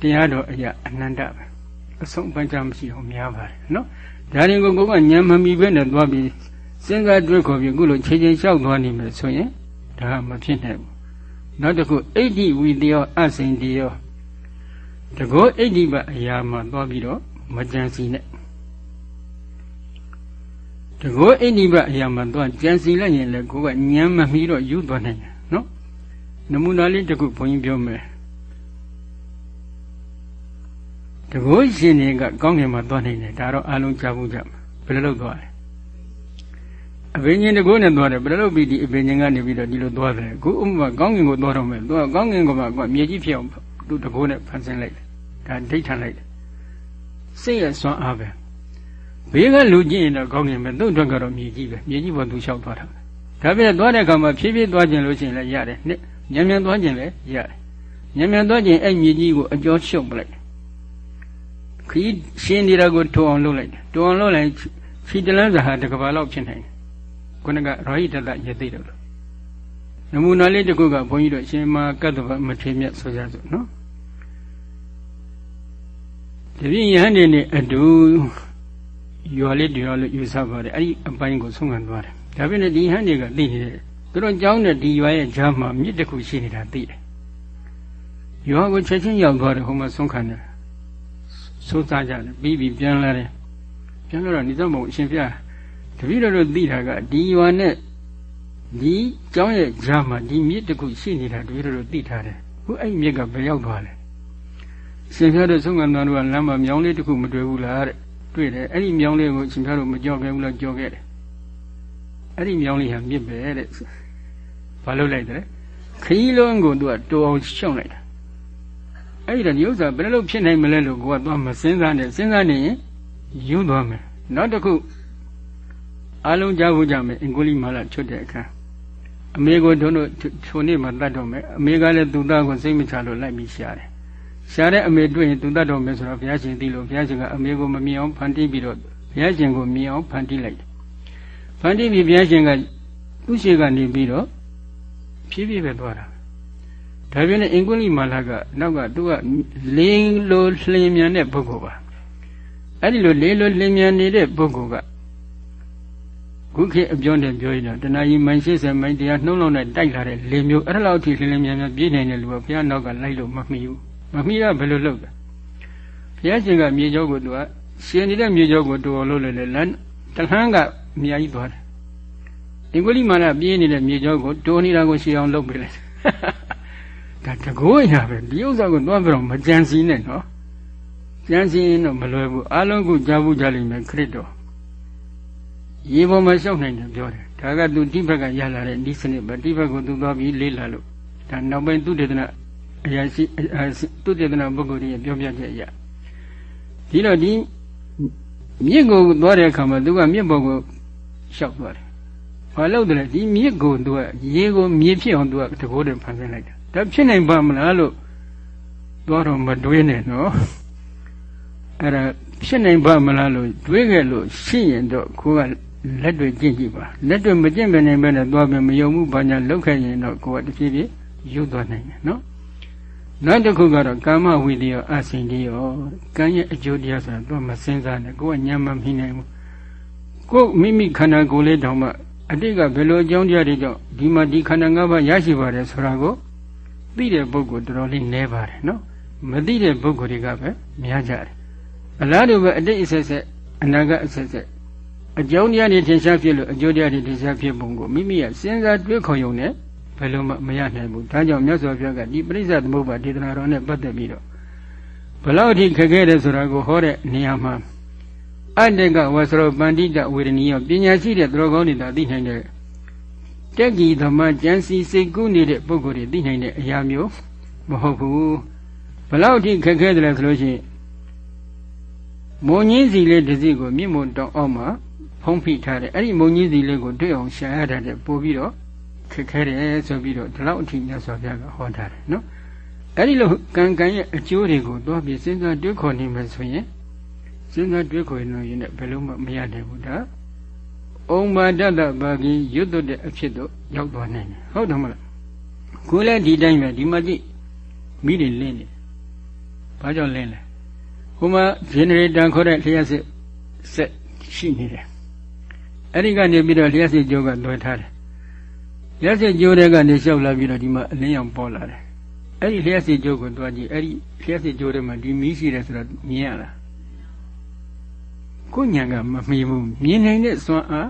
တရားတော်အရာအနန္တပဲအဆုံးပန်းချမရှိအောင်များပါတယ်နော်ဒါရင်ကိုကိုကညံမမီပဲနဲ့သွားပြီးစဉ်းစားတွေးခေါ်ပြီးအခုလိုခြေချင်းလျှောက်သွားနေမယ်ဆိုရင်ဒါကမဖြစ်နိုင်ဘူးနောက်တစ်ခုအိဋ္ဌိဝီတယောအစိန်တယောတကောအိဋ္ဌိပအရာမှာသွားပြီးတော့မကြံစီနဲ့ တကောအိဋ္ဌိပအရာမှာသွားကြံစီလိုက်ရင်လည်းကိုကညံမမီတော့ယူသွားနိုင်တယ်နော်နမူနာလေးတစ်ခုဘုန်းကြီးပြောမယ်တကောရှင်တွေကကောင်းကင်မှာသွားနိုင်တယ်ဒါတော့အလုံးကြားဖို့ကြမှာဘယ်လိုလုပ်သွားလဲအဘိညာဉ်တကောနဲ့သွားတယ်ဘယ်လိုလုပ်ပြီးဒီအဘိညာဉ်ကနေပြီးတော့ဒီလိုသွားတယ်အခုဥပမာကောင်းကင်ကိုသွားတော့မယ်သူကကောင်းကင်ကမှကမြေကြီးဖြစ်အောင်သူတကောနဲ့ဖန်ဆင်းလိုက်တယ်ဒါဒိဋ္ဌံလိုက်တယ်စိတ်ရဲ့စွမ်းအားပဲ ဘေးကလူကြည့်ရင်တော့ကောင်းကင်ပဲသူ့အတွက်ကတော့မြေကြီးပဲမြေကြီးပေါ်သူလျှောက်သွားတာဒါပြည့်သွားတဲ့အခါမှာဖြည်းဖြည်းသွားခြင်းလို့ရှိရင်လည်းရတယ်နှစ်မြန်မြန်သွားခြင်းလည်းရတယ်မြန်မြန်သွားခြင်းအဲ့မြေကြီးကိုအကျော်ရှုပ်ပလိုက်ခီးရှင်းနေတာကိုထုံအောင်လုပ်လိုက်တယ်ထုံအောင်လုပ်လိုက်ခြေတလန်းစာဟာတစ်ကဘာလောက်ဖြစ်နိုင်တယ်ခုနကရောဟိတတရသိတယ်လို့နမူနာလေးတစ်ခုကဘုန်းကြီးတို့ရှင်မာကတ္တဗမထေမြတ်ဆိုကြစို့နော်တပည့်ယဟန်နေနဲ့အတူ ရွာလေးတရွာလို့ယူဆပါတယ်အဲ့ဒီအပိုင်းကိုဆုံးခံသွားတယ်ဒါပေမဲ့ဒီဟန်တွေကသိနေတယ်သူတို့ကြောင်းတဲ့ဒီရွာရဲ့ဂျားမှာမြစ်တစ်ခုရှိနေတာသိတယ်ရွာကိုချက်ချင်းရောက်သွားတယ်ဟိုမှာဆုံးခံတယ်စိုးစားကြတယ်ပြီးပြီးပြန်လာတယ်ပြန်လာတော့နေသမုံအရှင်ပြတပည့်တော်တို့သိတာကဒီရွာနဲ့ဒီကျောင်းရဲ့ဂျားမှာဒီမြစ်တစ်ခုရှိနေတာတပည့်တော်တို့သိထားတယ်ခုအဲ့မြစ်ကဘယ်ရောက်သွားလဲရှင်ပြတို့ဆုံးခံတော်တို့ကလမ်းမှာမြောင်းလေးတစ်ခုမတွေ့ဘူးလားတဲ့ တွေ့တယ်အဲ့ဒီမြောင်းလေးကိုရှင်ပြတို့မကြောက်ခဲ့ဘူးလားကြောက်ခဲ့တယ်အဲ့ဒီမြောင်းလေးဟာမြစ်ပဲတဲ့ဘာလုပ်လိုက်တယ်ခရီးလုံးကိုသူကတိုးအောင်ရှုံလိုက်တာအဲ့ဒီတော့ဒီဥစ္စာဘယ်လိုဖြစ်နိုင်မလဲလို့ကိုကသွားမစဉ်းစားနဲ့စဉ်းစားနေရင်ယူသွားမယ်နောက်တစ်ခုအလုံးကြားဖို့ကြမယ်အင်္ဂုလိမာလာချွတ်တဲ့အခါအမေကိုတို့တို့ထိုနေ့မှတတ်တော့မယ်အမေကလည်းသူ့သားကိုစိတ်မချလို့လိုက်ပြီးရှာတယ် ရှာတဲ့အမေတွေ့ရင်သူတတ်တော်မယ်ဆိုတော့ဘုရားရှင်သိလို့ဘုရားရှင်ကအမေကိုမမြင်အောင်ဖန်တီးပြီးတော့ဘုရားရှင်ကိုမြင်အောင်ဖန်တီးလိုက်တယ်ဖန်တီးပြီးဘုရားရှင်ကသူ့ရှိကနေပြီးတော့ဖြည်းဖြည်းပဲသွားတာဒါပြင်းနဲ့အင်္ဂုလိမာလာကနောက်ကသူကလင်းလိုလျင်မြန်တဲ့ပုဂ္ဂိုလ်ပါအဲ့ဒီလိုလေးလိုလျင်မြန်နေတဲ့ပုဂ္ဂိုလ်ကခုခေတ်အပြောနဲ့ပြောရင်တော့တဏှာကြီးမိုင်80မိုင်တရားနှုံးလုံးနဲ့တိုက်လာတဲ့လေမျိုးအဲ့လောက်ထိလင်းလင်းမြန်မြန်ပြေးနိုင်တဲ့လူကဘုရားနောက်ကလိုက်လို့မမှီဘူး မမှီတော့ဘယ်လိုလုပ်လဲဘုရားရှင်ကမြေကျောကိုသူကရှင်နေတဲ့မြေကျောကိုတူအောင်လုပ်လို့လေလမ်းတလန်းကအများကြီးသွားတယ်အင်္ဂလိမာနပြေးနေတဲ့မြေကျောကိုတိုးနေတာကိုရှေ့အောင်လုပ်ပေးလိုက်ဒါတကိုးရပဲဒီဥစ္စာကိုသွားပြီးတော့မကြံစည်နဲ့နော်ကြံစည်ရင်တော့မလွယ်ဘူးအလုံးကိုကြားဘူးကြလိမ့်မယ်ခရစ်တော်ရေပေါ်မှာလျှောက်နိုင်တယ်ပြောတယ်ဒါကသူတိဘက်ကရလာတဲ့ဒီစနစ်ပဲတိဘက်ကိုသူသွားပြီးလေးလာလို့ဒါနောက်ပိုင်းသူတေသနာ အရာရှိသူတေသနာပုဂ္ဂိုလ်ရဲ့ပြောပြချက်အရဒီတော့ဒီမြစ်ကိုသွားတဲ့အခါမှာသူကမြစ်ပေါ်ကိုလျှောက်သွားတယ်။ဘာလို့လဲဒီမြစ်ကိုသူကရေကိုမြေဖြစ်အောင်သူကတကိုးတည်းဖန်ဆင်းလိုက်တာ။ဒါဖြစ်နိုင်ပါမလားလို့သွားတော့မတွေးနဲ့နော်။အဲ့ဒါဖြစ်နိုင်ပါမလားလို့တွေးခဲ့လို့ရှိရင်တော့ကိုကလက်တွေကျင့်ကြည့်ပါ။လက်တွေမကျင့်ပဲနိုင်ပဲနဲ့သွားပဲမယုံမှုဘာညာလောက်ခဲ့ရင်တော့ကိုကတဖြည်းဖြည်းရုပ်သွားနိုင်တယ်နော်။ နောက်တစ်ခုကတော့ကာမဝိတ္တရောအစင်တရောကံရဲ့အကျိုးတရားဆိုတာတော့မစင်စားနဲ့ကိုယ်ကညံမမိနိုင်ဘူးကိုယ်မိမိခန္ဓာကိုယ်လေးတောင်မှအတိတ်ကဘယ်လိုအကြောင်းတရားတွေကြောင့်ဒီမှာဒီခန္ဓာ၅ပါးရရှိပါတယ်ဆိုတာကိုသိတဲ့ပုဂ္ဂိုလ်တော်တော်လေးနည်းပါတယ်နော်မသိတဲ့ပုဂ္ဂိုလ်တွေကပဲများကြတယ်အလားတူပဲအတိတ်အဆက်ဆက်အနာဂတ်အဆက်ဆက်အကြောင်းတရားတွေထင်ရှားဖြစ်လို့အကျိုးတရားတွေထင်ရှားဖြစ်ပုံကိုမိမိကစဉ်းစားတွေးခေါ်ရုံနဲ့ဘ ယ်လိုမှမရနိုင်ဘူးဒါကြောင့်မြတ်စွာဘုရားကဒီပရိစ္ဆေသမုပ္ပါဒေသနာတော်နဲ့ပတ်သက်ပြီးတော့ဘလောက်အထိခက်ခဲတယ်ဆိုတာကိုဟောတဲ့နေရာမှာအတ္တကဝဆရောပန္တိတဝေဒနီယပညာရှိတဲ့သူတော်ကောင်းတွေသာသိနိုင်တဲ့တက်ကီသမကျမ်းစီစိတ်ကူးနေတဲ့ပုဂ္ဂိုလ်တွေသိနိုင်တဲ့အရာမျိုးမဟုတ်ဘူးဘလောက်အထိခက်ခဲတယ်လဲဆိုလို့ရှိရင်မုံကြီးစီလေးတစ်စီးကိုမြင့်မုံတောင်အောက်မှာဖုံးဖိထားတယ်အဲ့ဒီမုံကြီးစီလေးကိုတွေ့အောင်ရှာရတဲ့ပို့ပြီးတော့ ခက်ခဲတယ်ဆိုပြီးတော့ဒီလောက်အထိမြတ်စွာဘုရားကဟောထားတယ်နော်အဲ့ဒီလိုကံကံရဲ့အကျိုးတွေကိုသွားပြီးစဉ်းစားတွေးခေါ်နေမယ်ဆိုရင်စဉ်းစားတွေးခေါ်နေရင်လည်းဘယ်လို့မှမရနိုင်ဘူးဒါဩမာတတဘာဂီရွတ်တ်တဲ့အဖြစ်တော့ရောက်သွားနိုင်တယ်ဟုတ်တယ်မလားကိုယ်လည်းဒီတိုင်းပဲဒီမှာကြည့်မိတွေလင်းနေဘာကြောင့်လင်းလဲဟိုမှာ generator ခေါ်တဲ့လျှက်စစ်ဆက်ရှိနေတယ်အဲ့ဒီကနေပြီးတော့လျှက်စစ်ကြိုးကလွှဲထားတယ် လျှက်စစ်ကြိုးတဲ့ကနေလျှောက်လာပြီးတော့ဒီမှာအလင်းရောင်ပေါ်လာတယ်အဲ့ဒီလျှက်စစ်ကြိုးကိုတွားကြည့်အဲ့ဒီလျှက်စစ်ကြိုးထဲမှာဒီမီးရှိတယ်ဆိုတော့မြင်ရလားကိုညာကမမီဘူးမြင်နိုင်တဲ့စွမ်းအား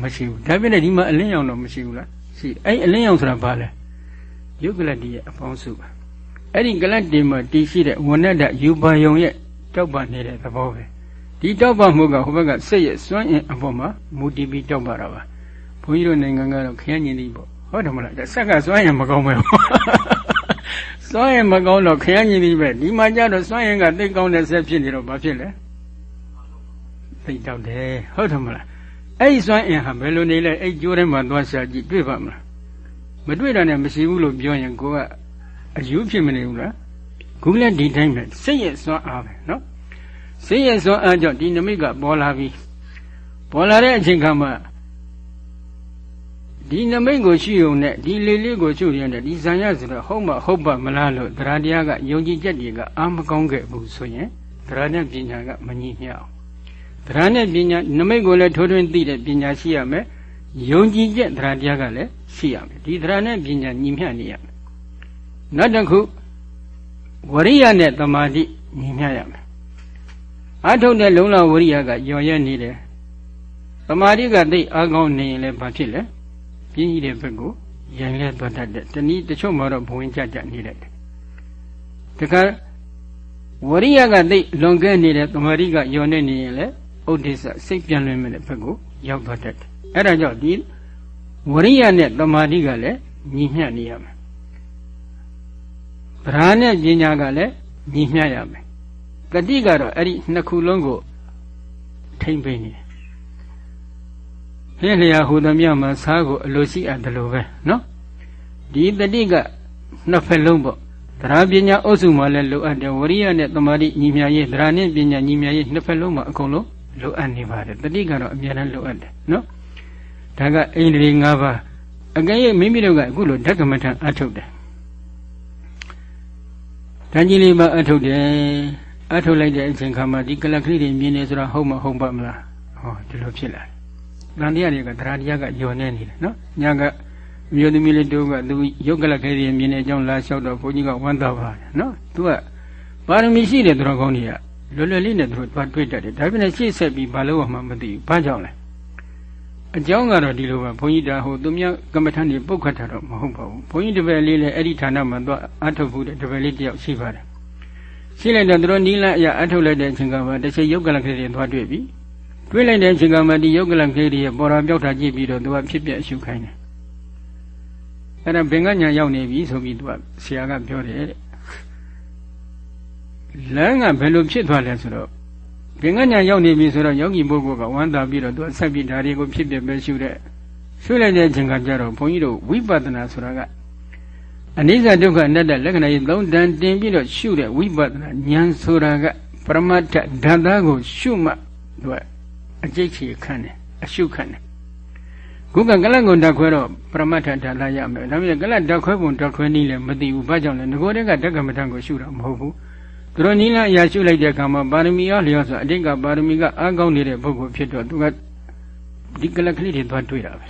မရှိဘူးဒါပေမဲ့ဒီမှာအလင်းရောင်တော့မရှိဘူးလားရှိအဲ့အလင်းရောင်ဆိုတာဘာလဲယုတ်ကလတ်ဒီရဲ့အပေါင်းစုပါအဲ့ဒီကလတ်ဒီမှာတည်ရှိတဲ့ဝဏ္ဏတယူပါယုံရဲ့တောက်ပနေတဲ့သဘောပဲဒီတောက်ပမှုကဟိုဘက်ကစိတ်ရဲ့စွမ်းအင်အပေါ်မှာမူတည်ပြီးတောက်ပါတာပါဘု န်းကြီးတို့နိုင်ငံကတော့ခရမ်းညင်သည်ပေါ့ဟုတ်တယ်မလားဆက်ကစွမ်းရင်မကောင်းပဲစွမ်းရင်မကောင်းတော့ခရမ်းညင်သည်ပဲဒီမှာကြတော့စွမ်းရင်ကသိကောင်းတဲ့ဆက်ဖြစ်နေတော့ဘာဖြစ်လဲသိတောက်တယ်ဟုတ်တယ်မလားအဲ့ဒီစွမ်းအင်ဟာဘယ်လိုနေလဲအဲ့ကျိုးထဲမှာသွားရှာကြည့်တွေ့ပါမလားမတွေ့တာနဲ့မရှိဘူးလို့ပြောရင်ကိုကအယူဖြစ်မနေဘူးလားခုလည်းဒီတိုင်းပဲစိတ်ရဲ့စွမ်းအားပဲနော်စိတ်ရဲ့စွမ်းအားကြောင့်ဒီနမိတ်ကပေါ်လာပြီပေါ်လာတဲ့အချိန်ခါမှာ ဒီနမိတ်ကိုရှိုံနဲ့ဒီလေလေးကိုရှုရတဲ့ဒီဇံရဆိုတော့ဟုတ်မဟုတ်ပါမလားလို့တရားတရားကယုံကြည်ချက်တွေကအာမကောင်းခဲ့ဘူးဆိုရင်တရားနဲ့ပညာကမညီမျှအောင်တရားနဲ့ပညာနမိတ်ကိုလည်းထိုးထွင်းသိတဲ့ပညာရှိရမယ်ယုံကြည်ချက်တရားတရားကလည်းရှိရမယ်ဒီတရားနဲ့ပညာညီမျှနေရမယ်နောက်တစ်ခုဝရိယနဲ့တမာတိညီမျှရမယ်အထုတ်တဲ့လုံလဝရိယကယော်ရဲနေတယ်တမာတိကသိအားကောင်းနေရင်လည်းဘာဖြစ်လဲ ပြင်းကြီးတဲ့ဘက်ကိုရန်လဲသွားတတ်တယ်တနည်းတချို့မှာတော့ဘဝင်ကြကြနေလိုက်တယ်တခါဝရိယကသိလွန်ကဲနေတဲ့တမာတိကယော်နေနေရင်လည်းဥဒိစ္စစိတ်ပြန်လွင်မဲ့ဘက်ကိုရောက်သွားတတ်တယ်အဲ့ဒါကြောင့်ဒီဝရိယနဲ့တမာတိကလည်းညီမျှနေရမယ်ဗราနဲ့ပညာကလည်းညီမျှရမယ်တတိကတော့အဲ့ဒီနှစ်ခုလုံးကိုထိမ့်ပေးနေတယ် ဟင်းလျာဟူသည်မြမှာစားကိုအလိုရှိအပ်တယ်လို့ပဲနော်ဒီတတိကနှစ်ဖက်လုံးပေါ့တရားပညာအုပ်စုမှာလည်းလိုအပ်တယ်ဝရိယနဲ့တမာတိညီမြရေးတရားနဲ့ပညာညီမြရေးနှစ်ဖက်လုံးမှာအကုန်လုံးလိုအပ်နေပါတယ်တတိကတော့အများနဲ့လိုအပ်တယ်နော်ဒါကအိန္ဒြေ၅ပါးအကယ်၍မိမိတို့ကအခုလိုဓကမထံအထုတ်တယ်တန်ကြီးလေးပါအထုတ်တယ်အထုတ်လိုက်တဲ့အချိန်ခါမှာဒီကလကလေးတွေမြင်နေဆိုတာဟုတ်မဟုတ်ပါမလားဟောဒီလိုဖြစ်လာတယ် တန်တရားတွေကတရားတရားကယုံနေနေတယ်နော်ညာကမြို့သမီးလေးတို့ကသူရုပ်ကလခဲတွေမြင်နေကြောင်းလာလျှောက်တော့ဘုန်းကြီးကဝမ်းသာပါတယ်နော်သူကပါရမီရှိတဲ့သူတော်ကောင်းတွေကလွယ်လွယ်လေးနဲ့သူတို့တွေ့တတ်တယ်ဒါပေမဲ့ရှေ့ဆက်ပြီးဘာလို့မှမသိဘူးဘာကြောင့်လဲအကြောင်းကတော့ဒီလိုပါဘုန်းကြီးတာဟိုသူများကမ္မထန်ကြီးပုတ်ခတ်တာတော့မဟုတ်ပါဘူးဘုန်းကြီးတပည့်လေးလည်းအဲ့ဒီဌာနမှာတော့အထုတ်ဖို့တဲ့တပည့်လေးတယောက်ရှိပါတယ်ရှိလိုက်တော့သူတို့နီးလာအရာအထုတ်လိုက်တဲ့အချိန်ကမှတစ်ချိန်ရုပ်ကလကလေးတွေသွားတွေ့ပြီ တွေးလိုက်တဲ့အချိန်ကမှဒီယုတ်ကလံကလေးတွေပေါ်တော်ပြောက်တာကြည့်ပြီးတော့သူကဖြစ်ပြအရှုခိုင်းတယ်အဲ့ဒါဘင်္ဂညာရောက်နေပြီဆိုပြီးသူကဆရာကပြောတယ်တဲ့လမ်းကဘယ်လိုဖြစ်သွားလဲဆိုတော့ဘင်္ဂညာရောက်နေပြီဆိုတော့ယောဂီပုဂ္ဂိုလ်ကဝမ်းသာပြီးတော့သူအဆက်ပြီးဓာရီကိုဖြစ်ဖြစ်ပဲရှုတဲ့ရှုလိုက်တဲ့အချိန်ကကြတော့ဘုန်းကြီးတို့ဝိပဿနာဆိုတာကအနိစ္စဒုက္ခအနတ္တလက္ခဏာကြီးသုံးတန်တင်ပြီးတော့ရှုတဲ့ဝိပဿနာဉာဏ်ဆိုတာကပရမတ္ထဓာတ်သားကိုရှုမှသူက အကျိတ်ချေခံတယ်အရှုခံတယ်ခုကကလတ်ကိုဓာတ်ခွဲတော့ပရမတ္ထဓာတ်လာရမယ်ဒါပေမဲ့ကလတ်ဓာတ်ခွဲပုံဓာတ်ခွဲနည်းလည်းမသိဘူးဘာကြောင့်လဲငကိုတည်းကဓာတ်ကမ္မထံကိုရှုတာမဟုတ်ဘူးသူတို့နီးလန်းအရာရှုလိုက်တဲ့အခါမှာပါရမီရောလျောဆိုအတိတ်ကပါရမီကအားကောင်းနေတဲ့ပုဂ္ဂိုလ်ဖြစ်တော့သူကဒီကလတ်ကလေးတွေသွားတွေ့တာပဲ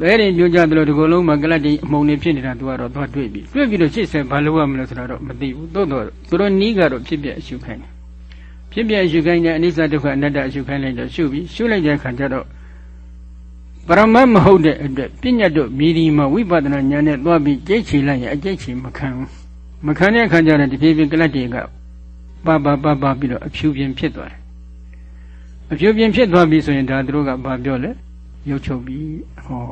ပဲရင်ပြောကြသလိုဒီကုလုံးမှာကလတ်တွေအမုံတွေဖြစ်နေတာသူကတော့သွားတွေ့ပြီတွေ့ပြီးတော့ရှေ့ဆက်ဘာလုပ်ရမလဲဆိုတာတော့မသိဘူးသို့တော့သူတို့နီးကတော့ဖြစ်ပြအရှုခိုင်းတယ် ဖြစ်ပြအရှုခိုင်းတဲ့အနိစ္စဒုက္ခအနတ္တအရှုခိုင်းလိုက်တော့ရှုပြီးရှုလိုက်တဲ့အခါကျတော့ပရမတ်မဟုတ်တဲ့အတွက်ပညာတို့မြည်ဒီမှာဝိပဿနာဉာဏ်နဲ့သွားပြီးကြိတ်ချီလိုက်ရင်အကြိတ်ချီမခံဘူးမခံတဲ့အခါကျတော့တဖြည်းဖြည်းကလတ်တွေကပပပပပြီးတော့အဖြူပြင်းဖြစ်သွားတယ်အဖြူပြင်းဖြစ်သွားပြီဆိုရင်ဒါသူတို့ကဘာပြောလဲရုပ်ချုပ်ပြီဟော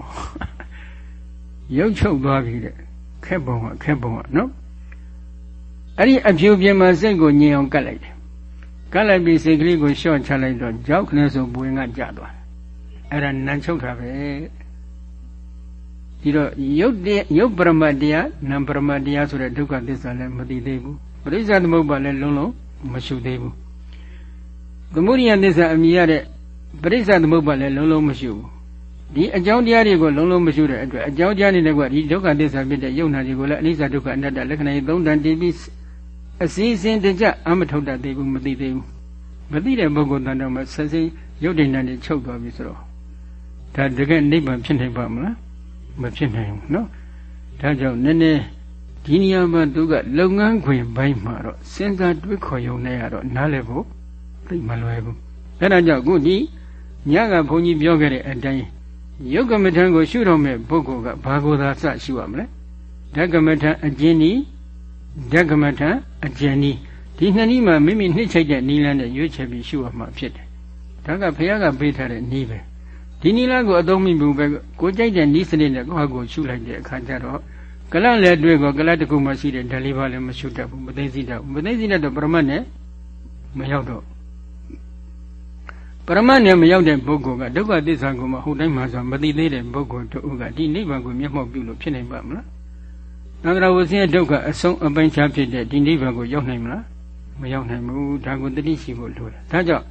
ရုပ်ချုပ်သွားပြီတဲ့ခက်ပုံကခက်ပုံကနော်အဲ့ဒီအဖြူပြင်းမှာစိတ်ကိုညင်အောင်ကတ်လိုက်တယ် ကတ်လိုက်ပြီးစိတ်ကလေးကိုရှော့ချလိုက်တော့ကြောက်ခနဲ့ဆိုပွင့်ကကြသွားတယ်အဲ့ဒါနံချုပ်တာပဲဒီတော့ယုတ်ယုတ်ပရမတ်တရားနံပရမတ်တရားဆိုတဲ့ဒုက္ခသစ္စာလည်းမသိသေးဘူးပရိစ္ဆသမုပ္ပါလည်းလုံးလုံးမရှုသေးဘူးသမုဒိယသစ္စာအမြင်ရတဲ့ပရိစ္ဆသမုပ္ပါလည်းလုံးလုံးမရှုဘူးဒီအကြောင်းတရားတွေကိုလုံးလုံးမရှုတဲ့အတွက်အကြောင်းတရားနေတဲ့ကဒီဒုက္ခသစ္စာဖြစ်တဲ့ယုတ်နာတွေကိုလည်းအနိစ္စဒုက္ခအနတ္တလက္ခဏာကြီးသုံးတန်တည်ပြီး အစည်းအစင်းတကြအမထုတ်တတ်သေးဘူးမသိသေးဘူးမသိတဲ့ပုဂ္ဂိုလ်တန်တော်မှာဆက်စိရုပ်တည်နေတယ်ချုပ်သွားပြီဆိုတော့ဒါတကယ်နိဗ္ဗာန်ဖြစ်နိုင်ပါမလားမဖြစ်နိုင်ဘူးเนาะဒါကြောင့်နည်းနည်းဒီနေရာမှာသူကလုပ်ငန်းခွင်ဘိုင်းမှာတော့စဉ်းစားတွေးခေါ်ရုံနဲ့ကတော့နားလည်ဖို့သိမလွယ်ဘူးအဲဒါကြောင့်ခုဒီညကဘုန်းကြီးပြောခဲ့တဲ့အတိုင်းယုတ်ကမထံကိုရှုတော်မဲ့ပုဂ္ဂိုလ်ကဘာကိုသာစရှုရမလဲဓကမထံအကျဉ်းဤ ဓကမထံအကျဉ်းဤဒီနှစ်နည်းမှာမိမိနှိမ့်ချိတ်တဲ့နီလန်းနဲ့ရွေးချယ်ပြီးရှုရမှာဖြစ်တယ်ဒါကဘုရားကပေးထားတဲ့နည်းပဲဒီနီလန်းကိုအသုံးမိမှုပဲကိုကြိုက်တဲ့နီးစနစ်နဲ့ကိုယ့်ဟာကိုရှုလိုက်တဲ့အခါကျတော့ကလန့်လည်းတွေ့ကိုကလန့်တစ်ခုမှရှိတဲ့ဓာလေးပါလည်းမရှုတတ်ဘူးမသိသိတတ်ဘူးမသိသိတတ်တော့ပရမတ်နဲ့မရောက်တော့ပရမတ်နဲ့မရောက်တဲ့ပုဂ္ဂိုလ်ကဒုက္ခသစ္စာကိုမှဟုတ်တိုင်းမှဆိုမသိသေးတဲ့ပုဂ္ဂိုလ်တို့ကဒီနိဗ္ဗာန်ကိုမျက်မှောက်ပြုလို့ဖြစ်နိုင်ပါမလား သံဃာဝဆင်းရဲ့ဒုက္ခအဆုံးအပိုင်းခြားဖြစ်တဲ့ဒီနိဗ္ဗာန်ကိုရောက်နိုင်မလားမရောက်နိုင်ဘူးဒါကိုတတိရှိဖို့လိုတယ်ဒါကြောင့်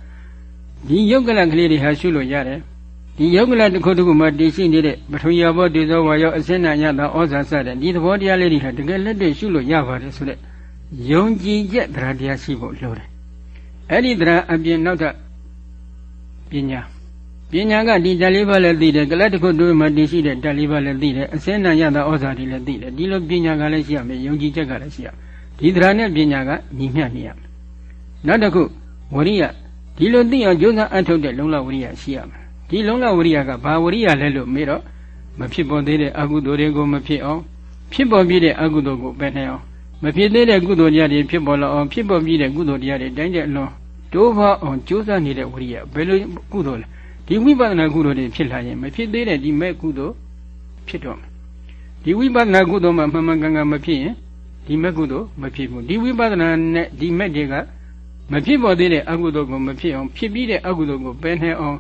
ဒီယုတ်ကလကလေးတွေဟာရှုလို့ရတယ်ဒီယုတ်ကလတစ်ခုတစ်ခုမှတည်ရှိနေတဲ့ပထဝီဘောတေဇောဝါယောအစင်းနာညတာဩဇာစတဲ့ဒီသဘောတရားလေးတွေဟာတကယ်လက်တွေ့ရှုလို့ရပါတယ်ဆိုတဲ့ယုံကြည်ချက်တရားတရားရှိဖို့လိုတယ်အဲ့ဒီတရားအပြင်နောက်ထပ်ပညာ ပညာကဒီဓာတ်လေးပါးလည်းသိတယ်ကလတ်တစ်ခုတို့မှတည်ရှိတဲ့ဓာတ်လေးပါးလည်းသိတယ်အစင်းနာညတာဩဇာတွေလည်းသိတယ်ဒီလိုပညာကလည်းရှိရမယ်ယုံကြည်ချက်ကလည်းရှိရဒီတရားနဲ့ပညာကညီမျှနေရမယ်နောက်တစ်ခုဝရိယဒီလိုသိအောင်ကြိုးစားအထုတ်တဲ့လုံလဝရိယရှိရမယ်ဒီလုံလဝရိယကဘာဝရိယလဲလို့မေးတော့မဖြစ်ပေါ်သေးတဲ့အကုသိုလ်တွေကိုမဖြစ်အောင်ဖြစ်ပေါ်ပြီးတဲ့အကုသိုလ်ကိုပယ်နိုင်အောင်မဖြစ်သေးတဲ့ကုသိုလ်တရားတွေဖြစ်ပေါ်လာအောင်ဖြစ်ပေါ်ပြီးတဲ့ကုသိုလ်တရားတွေတိုင်းတဲ့အလွန်တိုးဖောက်အောင်ကြိုးစားနေတဲ့ဝရိယဘယ်လိုကုသိုလ်လဲ ဒီဝိပဿနာကုသိုလ်တွေဖြစ်လာရင်မဖြစ်သေးတဲ့ဒီမဲ့ကုသိုလ်ဖြစ်တော့မယ်ဒီဝိပဿနာကုသိုလ်မှမှန်မှန်ကန်ကန်မဖြစ်ရင်ဒီမဲ့ကုသိုလ်မဖြစ်ဘူးဒီဝိပဿနာနဲ့ဒီမဲ့တွေကမဖြစ်ပေါ်သေးတဲ့အကုသိုလ်ကိုမဖြစ်အောင်ဖြစ်ပြီးတဲ့အကုသိုလ်ကိုပယ်နိုင်အောင်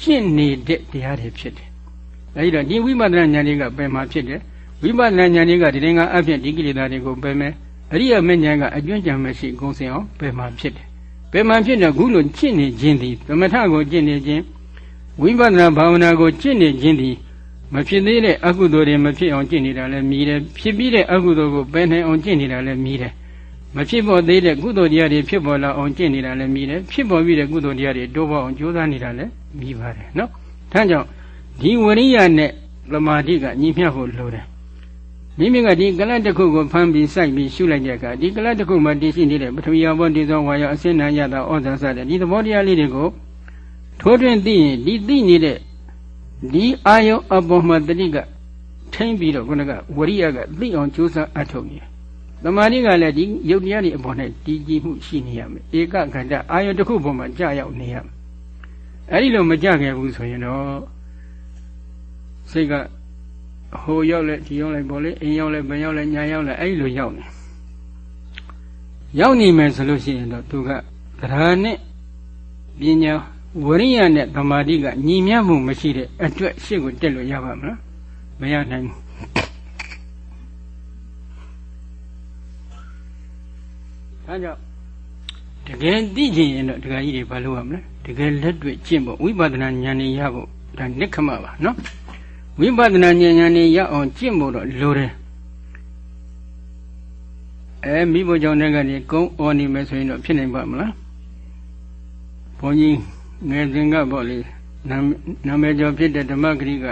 ကျင့်နေတဲ့တရားတွေဖြစ်တယ်။အဲဒီတော့ဒီဝိပဿနာဉာဏ်တွေကပယ်မှာဖြစ်တယ်။ဝိပဿနာဉာဏ်တွေကဒီတင်ကအဖြစ်ဒီကိလေသာတွေကိုပယ်မယ်။အရိယာမဉဏ်ကအကျွမ်းကြံမရှိဂုံစင်အောင်ပယ်မှာဖြစ်တယ်။ ပယ်မှာဖြစ်တဲ့ခုလိုကျင့်နေခြင်းသည်သမထကိုကျင့်နေခြင်းဝိပဿနာဘာဝနာကိုကျင့်နေခြင်းသည်မဖြစ်သေးတဲ့အကုသိုလ်တွေမဖြစ်အောင်ကျင့်နေတာလည်းမြည်တယ်ဖြစ်ပြီးတဲ့အကုသိုလ်ကိုပယ်နိုင်အောင်ကျင့်နေတာလည်းမြည်တယ်မဖြစ်ပေါ်သေးတဲ့ကုသိုလ်တရားတွေဖြစ်ပေါ်လာအောင်ကျင့်နေတာလည်းမြည်တယ်ဖြစ်ပေါ်ပြီးတဲ့ကုသိုလ်တရားတွေတိုးပေါ်အောင်ကြိုးစားနေတာလည်းမြည်ပါတယ်နော်ဒါကြောင့်ဒီဝရိယနဲ့သမာဓိကညီမျှဖို့လိုတယ် မိမိကဒီကလတ်တစ်ခုကိုဖမ်းပြီးစိုက်ပြီးရှုလိုက်တဲ့အခါဒီကလတ်တစ်ခုမှာတည်ရှိနေတဲ့ပထဝီဘောဒီသောဝါယောအစင်းနာရတာဩဇာစတဲ့ဒီသဘောတရားလေးတွေကိုထိုးထွင်းသိရင်ဒီသိနေတဲ့ဒီအာယုံအပေါ်မှာတတိကထိမ့်ပြီးတော့ခုနကဝရိယကသိအောင်ကြိုးစားအထောက်နေတယ်။တမာတိကလည်းဒီယုတ်တရားတွေအပေါ်၌တည်ကြည်မှုရှိနေရမယ်။ဧကခန္ဓာအာယုံတစ်ခုပေါ်မှာကြာရောက်နေရမယ်။အဲဒီလိုမကြခဲ့ဘူးဆိုရင်တော့စိတ်က ဟိုရောက်လဲဒီရောက်လဲပေါ်လေအိမ်ရောက်လဲဘယ်ရောက်လဲညာရောက်လဲအဲ့လိုရောက်နေရောက်နေမယ်ဆိုလို့ရှိရင်တော့သူကတရားနဲ့ပညာဝရိယနဲ့သမာဓိကညီမျှမှုမရှိတဲ့အတွက်ရှေ့ကိုတက်လို့ရပါမလားမရနိုင်ဘူးဒါကြောင့်တကယ်သိချင်ရင်တော့ဒကာကြီးတွေဘာလုပ်ရမလဲတကယ်လက်တွေ့ကျင့်ဖို့ဝိပဿနာဉာဏ်တွေရဖို့ဒါနိခမပါနော် ဝိပဿနာဉာဏ်ဉာဏ်တွေရအောင်ကျင့်ဖို့တော့လိုတယ်အဲမိဖို့ကြောင့်တဲ့ကနေကုန်းအော်နေမယ်ဆိုရင်တော့ဖြစ်နိုင်ပါမလားဘုန်းကြီးငယ်စဉ်ကပေါ့လေနာမည်ကျော်ဖြစ်တဲ့ဓမ္မဂရိက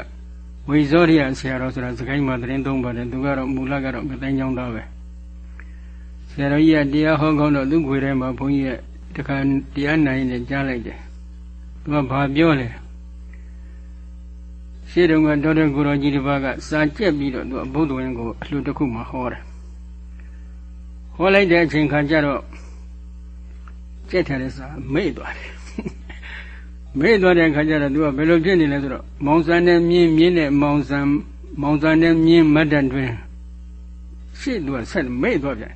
ဝိဇောရိယဆရာတော်ဆိုတာစကိုင်းမှာသတင်းသုံးပါတယ်သူကတော့မူလကတော့မသိကြောင်းသားပဲဆရာတော်ကြီးကတရားဟောကောင်းတော့သူ့ခွေထဲမှာဘုန်းကြီးရဲ့တခါတရားနိုင်နေကြားလိုက်တယ်သူကဘာပြောလဲ ရှေ့တုန်းကဒေါက်တာကိုရောကြီးတစ်ပါးကစာကြက်ပြီးတော့သူအဘုဒ္ဓဝင်ကိုအလှတစ်ခုမှဟောတယ်ဟောလိုက်တဲ့အချိန်ခါကျတော့ကြက်ထားတဲ့စာမေ့သွားတယ်မေ့သွားတဲ့ခါကျတော့သူကဘယ်လိုဖြစ်နေလဲဆိုတော့မောင်ဆန်နဲ့မြင်းမြင်းနဲ့မောင်ဆန်မောင်ဆန်နဲ့မြင်းမတ်တန်တွင်ရှေ့သူကဆက်မေ့သွားပြန်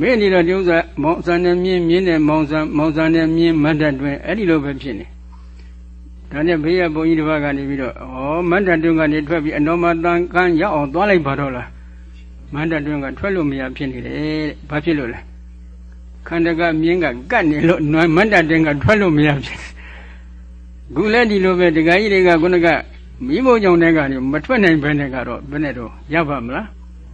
မေ့နေတော့ဒီဥစ္စာမောင်ဆန်နဲ့မြင်းမြင်းနဲ့မောင်ဆန်မောင်ဆန်နဲ့မြင်းမတ်တန်တွင်အဲ့ဒီလိုပဲဖြစ်နေ ဒါနဲ့ဘေးရဘုန်းကြီးတစ်ပါးကနေပြီးတော့ဩမန္တတွင်ကနေထွက်ပြီးအနောမတန်ကန်းရောက်အောင်သွားလိုက်ပါတော့လားမန္တတွင်ကထွက်လို့မရဖြစ်နေတယ်ဘာဖြစ်လို့လဲခန္ဓာကမြင်းကကတ်နေလို့မန္တတွင်ကထွက်လို့မရဖြစ်ခုလည်းဒီလိုပဲဒကာကြီးတွေကခုနကမိမိုးကြောင့်တဲ့ကနေမထွက်နိုင်ဘဲနဲ့ကတော့ဘယ်နဲ့တော့ရပါမလား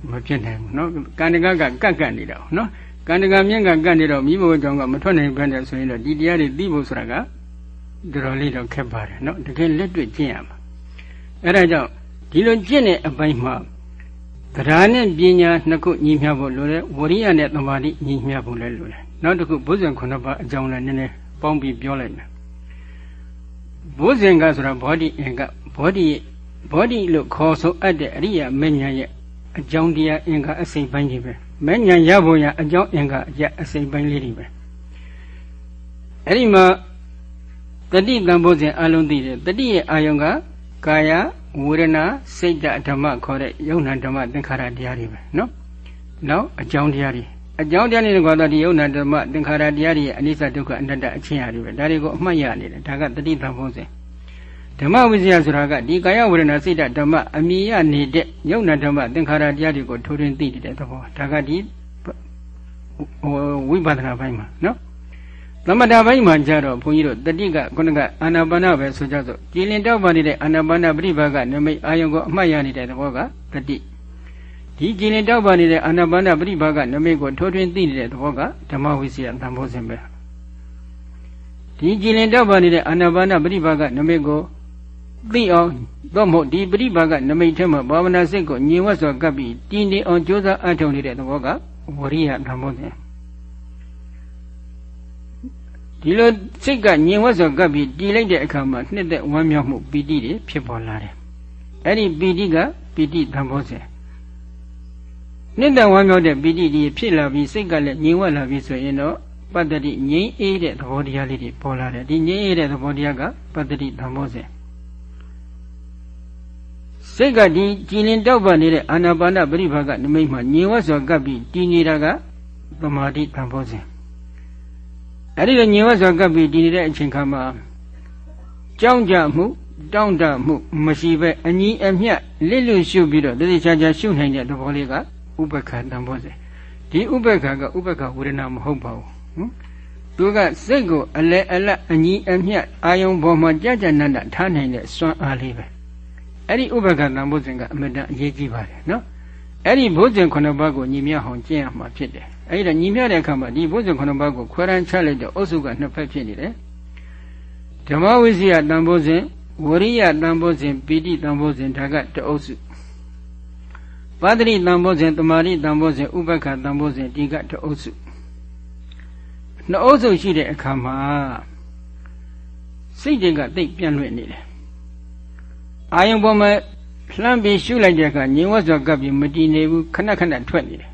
မဖြစ်နိုင်ဘူးเนาะကန္တကကကတ်ကတ်နေတာเนาะကန္တကမြင့်ကကတ်နေတော့မိမိုးကြောင့်ကမထွက်နိုင်ဘဲနဲ့ဆိုရင်တော့ဒီတရားတွေသိဖို့ဆိုတာက တော်တော်လေးတော့ခက်ပါတယ်နော်တကယ်လက်တွေ့ကျင့်ရမှာအဲ့ဒါကြောင့်ဒီလိုကျင့်တဲ့အပိုင်းမှာတရားနဲ့ပညာနှစ်ခုညီမျှဖို့လိုတယ်ဝရိယနဲ့သမာဓိညီမျှဖို့လည်းလိုတယ်နောက်တစ်ခုဘုဇင်ခုနှစ်ပါးအကြောင်းလည်းနည်းနည်းပေါင်းပြီးပြောလိုက်မယ်ဘုဇင်ကဆိုတာဘောဓိအင်္ဂဘောဓိဘောဓိလို့ခေါ်ဆိုအပ်တဲ့အရိယာမဉ္ဇဉ်ရဲ့အကြောင်းတရားအင်္ဂအစိမ့်ပိုင်းကြီးပဲမဉ္ဇဉ်ရဖို့ရအကြောင်းအင်္ဂအကျအစိမ့်ပိုင်းလေးတွေပဲအဲ့ဒီမှာ တတိတံဘောဇဉ်အလုံးသိတယ်တတိရဲ့အာယုံကကာယဝေဒနာစိတ်ဓမ္မခေါ်တဲ့ယုံနာဓမ္မသင်္ခါရတရားတွေပဲနော်နောက်အကြောင်းတရားတွေအကြောင်းတရားတွေကတော့ဒီယုံနာဓမ္မသင်္ခါရတရားတွေရဲ့အနိစ္စဒုက္ခအနတ္တအချင်းရာတွေပဲဒါတွေကိုအမှတ်ရနေတယ်ဒါကတတိတံဘောဇဉ်ဓမ္မဝိဇ္ဇာဆိုတာကဒီကာယဝေဒနာစိတ်ဓမ္မအမြင်ရနေတဲ့ယုံနာဓမ္မသင်္ခါရတရားတွေကိုထိုးထွင်းသိတဲ့သဘောဒါကဒီဝိပဿနာပိုင်းမှာနော် သမထဘိုင်းမှာကြတော့ဘုန်းကြီးတို့တတိကခုနကအာနာပါနပဲဆိုကြစို့ကြည်လင်တောက်ပါနေတဲ့အာနာပါနပရိပါကနမိတ်အာယုံကိုအမှတ်ရနေတဲ့သဘောကတတိဒီကြည်လင်တောက်ပါနေတဲ့အာနာပါနပရိပါကနမိတ်ကိုထိုးထွင်းသိနေတဲ့သဘောကဓမ္မဝိစီယတန်ဖိုးစဉ်ပဲဒီကြည်လင်တောက်ပါနေတဲ့အာနာပါနပရိပါကနမိတ်ကိုသိအောင်တော့မဟုတ်ဒီပရိပါကနမိတ်ထဲမှာဘာဝနာစိတ်ကိုညင်ဝတ်စွာကပ်ပြီးတည်နေအောင်ကြိုးစားအထောက်နေတဲ့သဘောကဝရိယတန်ဖိုးစဉ် ဒီလိုစိတ်ကညင်ဝတ်စွာကပ်ပြီးတည်လိုက်တဲ့အခါမှာနှစ်သက်ဝမ်းမြောက်မှုပီတိတွေဖြစ်ပေါ်လာတယ်။အဲ့ဒီပီတိကပီတိသံဘောဇဉ်နှစ်သက်ဝမ်းမြောက်တဲ့ပီတိတွေဖြစ်လာပြီးစိတ်ကလည်းညင်ဝတ်လာပြီးဆိုရင်တော့ပတ္တိငြိမ်းအေးတဲ့သဘောတရားလေးတွေပေါ်လာတယ်။ဒီငြိမ်းအေးတဲ့သဘောတရားကပတ္တိသံဘောဇဉ်စိတ်ကဒီကြည်လင်တောက်ပနေတဲ့အာနာပါနပရိ ഭാ ကနမိတ်မှာညင်ဝတ်စွာကပ်ပြီးတည်နေတာကသမာဓိသံဘောဇဉ် အဲ့ဒီလိုညင်ဝတ်စွာကပ်ပြီးတည်နေတဲ့အချိန်ခါမှာကြောင်းကြမှု တောင့်တမှုမရှိပဲအညီအမျှလစ်လွရှုပြီးတော့တတိချာချာရှုနိုင်တဲ့သဘောလေးကဥပ္ပခာတံဘောစေဒီဥပ္ပခာကဥပ္ပခာဝေဒနာမဟုတ်ပါဘူးဟင်သူကစိတ်ကိုအလဲအလတ်အညီအမျှအာယုံပေါ်မှာကြာကြာနန္ဒထားနိုင်တဲ့စွမ်းအားလေးပဲအဲ့ဒီဥပ္ပခာတံဘောစဉ်ကအမြဲတမ်းအရေးကြီးပါတယ်နော်အဲ့ဒီဘုဇင်ခုနှစ်ပါးကိုညီမြအောင်ကျင့်ရမှာဖြစ်တယ် အဲ့ဒါညီမြတဲ့အခါမှာဒီဘုဇင်ခုနှစ်ပါးကိုခွဲရန်ချလိုက်တဲ့အုပ်စုကနှစ်ဖက်ဖြစ်နေတယ်ဓမ္မဝိဇ္ဇာတန်ဖိုးစဉ်ဝရိယတန်ဖိုးစဉ်ပိဋိတန်ဖိုးစဉ်ဒါကတအုပ်စုပတ္တိတန်ဖိုးစဉ်တမာရိတန်ဖိုးစဉ်ဥပ္ပခတန်ဖိုးစဉ်ဒီကတအုပ်စုနှစ်အုပ်စုရှိတဲ့အခါမှာစိတ်တွေကတိတ်ပြန့်လွင့်နေတယ်အာယုံပေါ်မှာလှမ်းပြီးရှုလိုက်တဲ့အခါငြိမ်ဝတ်စွာကပ်ပြီးမတည်နေဘူးခဏခဏထွက်နေတယ်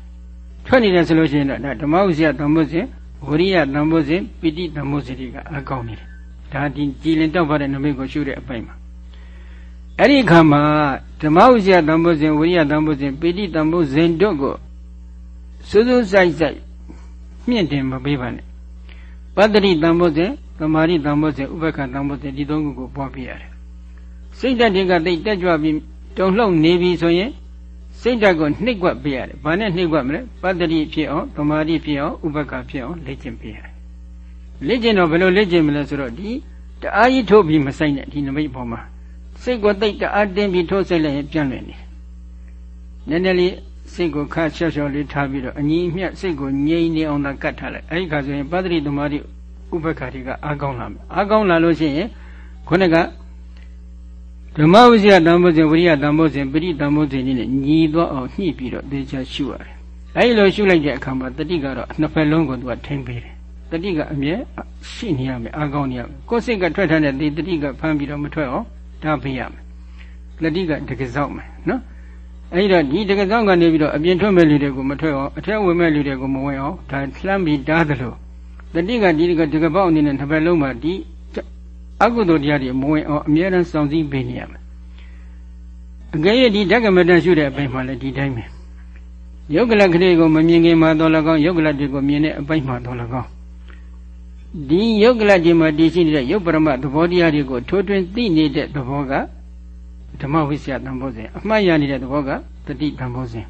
ထွက်နေတယ်ဆိုလို့ရှိရင်တော့ဓမ္မဥစ္စာတန်ဖိုးစဉ်ဝရိယတန်ဖိုးစဉ်ပိဋိတန်ဖိုးစဉ်တွေကအကောင်းနေတယ်ဒါဒီကြည်လင်တောက်ပါတဲ့နမိတ်ကိုရှုတဲ့အပိုင်းမှာအဲ့ဒီအခါမှာဒဓမ္မဥစ္စာတန်ဖိုးစဉ်ဝိရိယတန်ဖိုးစဉ်ပိဋိတန်ဖိုးစဉ်တို့ကိုစိုးစိုးဆိုင်ဆိုင်မြင့်တင်မပေးပါနဲ့ပတ္တိတန်ဖိုးစဉ်သမာဓိတန်ဖိုးစဉ်ဥပက္ခတန်ဖိုးစဉ်ဒီသုံးခုကိုပွားပြရတယ်စိတ်ဓာတ်တွေကတိတ်တက်ကြွပြီးတုံလှုပ်နေပြီဆိုရင် စိတ်ဓာတ်ကိုနှိပ်ကွက်ပေးရတယ်။ဘာနဲ့နှိပ်ကွက်မလဲ။ပတ္တိဖြစ်အောင်သမာဓိဖြစ်အောင်ဥပက္ခဖြစ်အောင်လေ့ကျင့်ပေးရတယ်။လေ့ကျင့်တော့ဘယ်လိုလေ့ကျင့်မလဲဆိုတော့ဒီတအားကြီးထိုးပြီးမဆိုင်နဲ့ဒီနမိတ်ပေါ်မှာစိတ်ကိုတိတ်တအားတင်းပြီးထိုးဆိုင်လိုက်ရင်ပြန့်လွင်နေ။နည်းနည်းလေးစိတ်ကိုခါချော့ချော့လေးထားပြီးတော့အညီအမျှစိတ်ကိုငြိမ်နေအောင်သာကတ်ထားလိုက်။အဲဒီခါဆိုရင်ပတ္တိသမာဓိဥပက္ခတွေကအားကောင်းလာမယ်။အားကောင်းလာလို့ရှိရင်ခုနက ဓမ္မဝိဇ္ဇာတန်ဖိုးစဉ်ဝိရိယတန်ဖိုးစဉ်ပရိတန်ဖိုးစဉ်နဲ့ညီသွားအောင်ညှိပြီးတော့သေချာရှုရတယ်။အဲဒီလိုရှုလိုက်တဲ့အခါမှာတတိကတော့နှစ်ဖက်လုံးကိုသူကထိမ့်ပေးတယ်။တတိကအမြဲရှိနေရမယ်အားကောင်းနေရမယ်။ကိုယ်စိတ်ကထွက်ထားတဲ့ဒီတတိကဖမ်းပြီးတော့မထွက်အောင်တားပေးရမယ်။တတိကတကယ်စောက်မယ်နော်။အဲဒီတော့ဒီတကယ်စောက်ကနေပြီးတော့အပြင်ထွက်မဲ့လူတွေကိုမထွက်အောင်အထက်ဝင်မဲ့လူတွေကိုမဝင်အောင်ဒါလှမ်းပြီးတားသလိုတတိကဒီတကယ်တကယ်ပေါက်အနေနဲ့နှစ်ဖက်လုံးမှာဒီ အကုသိုလ်တရားတွေမဝင်အောင်အမြဲတမ်းစောင့်စည်းပေးနေရမယ်အကယ်၍ဒီဓကမတန်ရှုတဲ့အပိုင်းမှာလည်းဒီတိုင်းပဲယုတ်ကလကလေးကိုမမြင်ခင်မှာတော့၎င်းယုတ်ကလတွေကိုမြင်တဲ့အပိုင်းမှာတော့၎င်းဒီယုတ်ကလကြီးမှာတည်ရှိနေတဲ့ယုတ်ပရမသဘောတရားတွေကိုထိုးထွင်းသိနေတဲ့သဘောကဓမ္မဝိស្ယတံဘောစဉ်အမှတ်ရနေတဲ့သဘောကတတိတံဘောစဉ်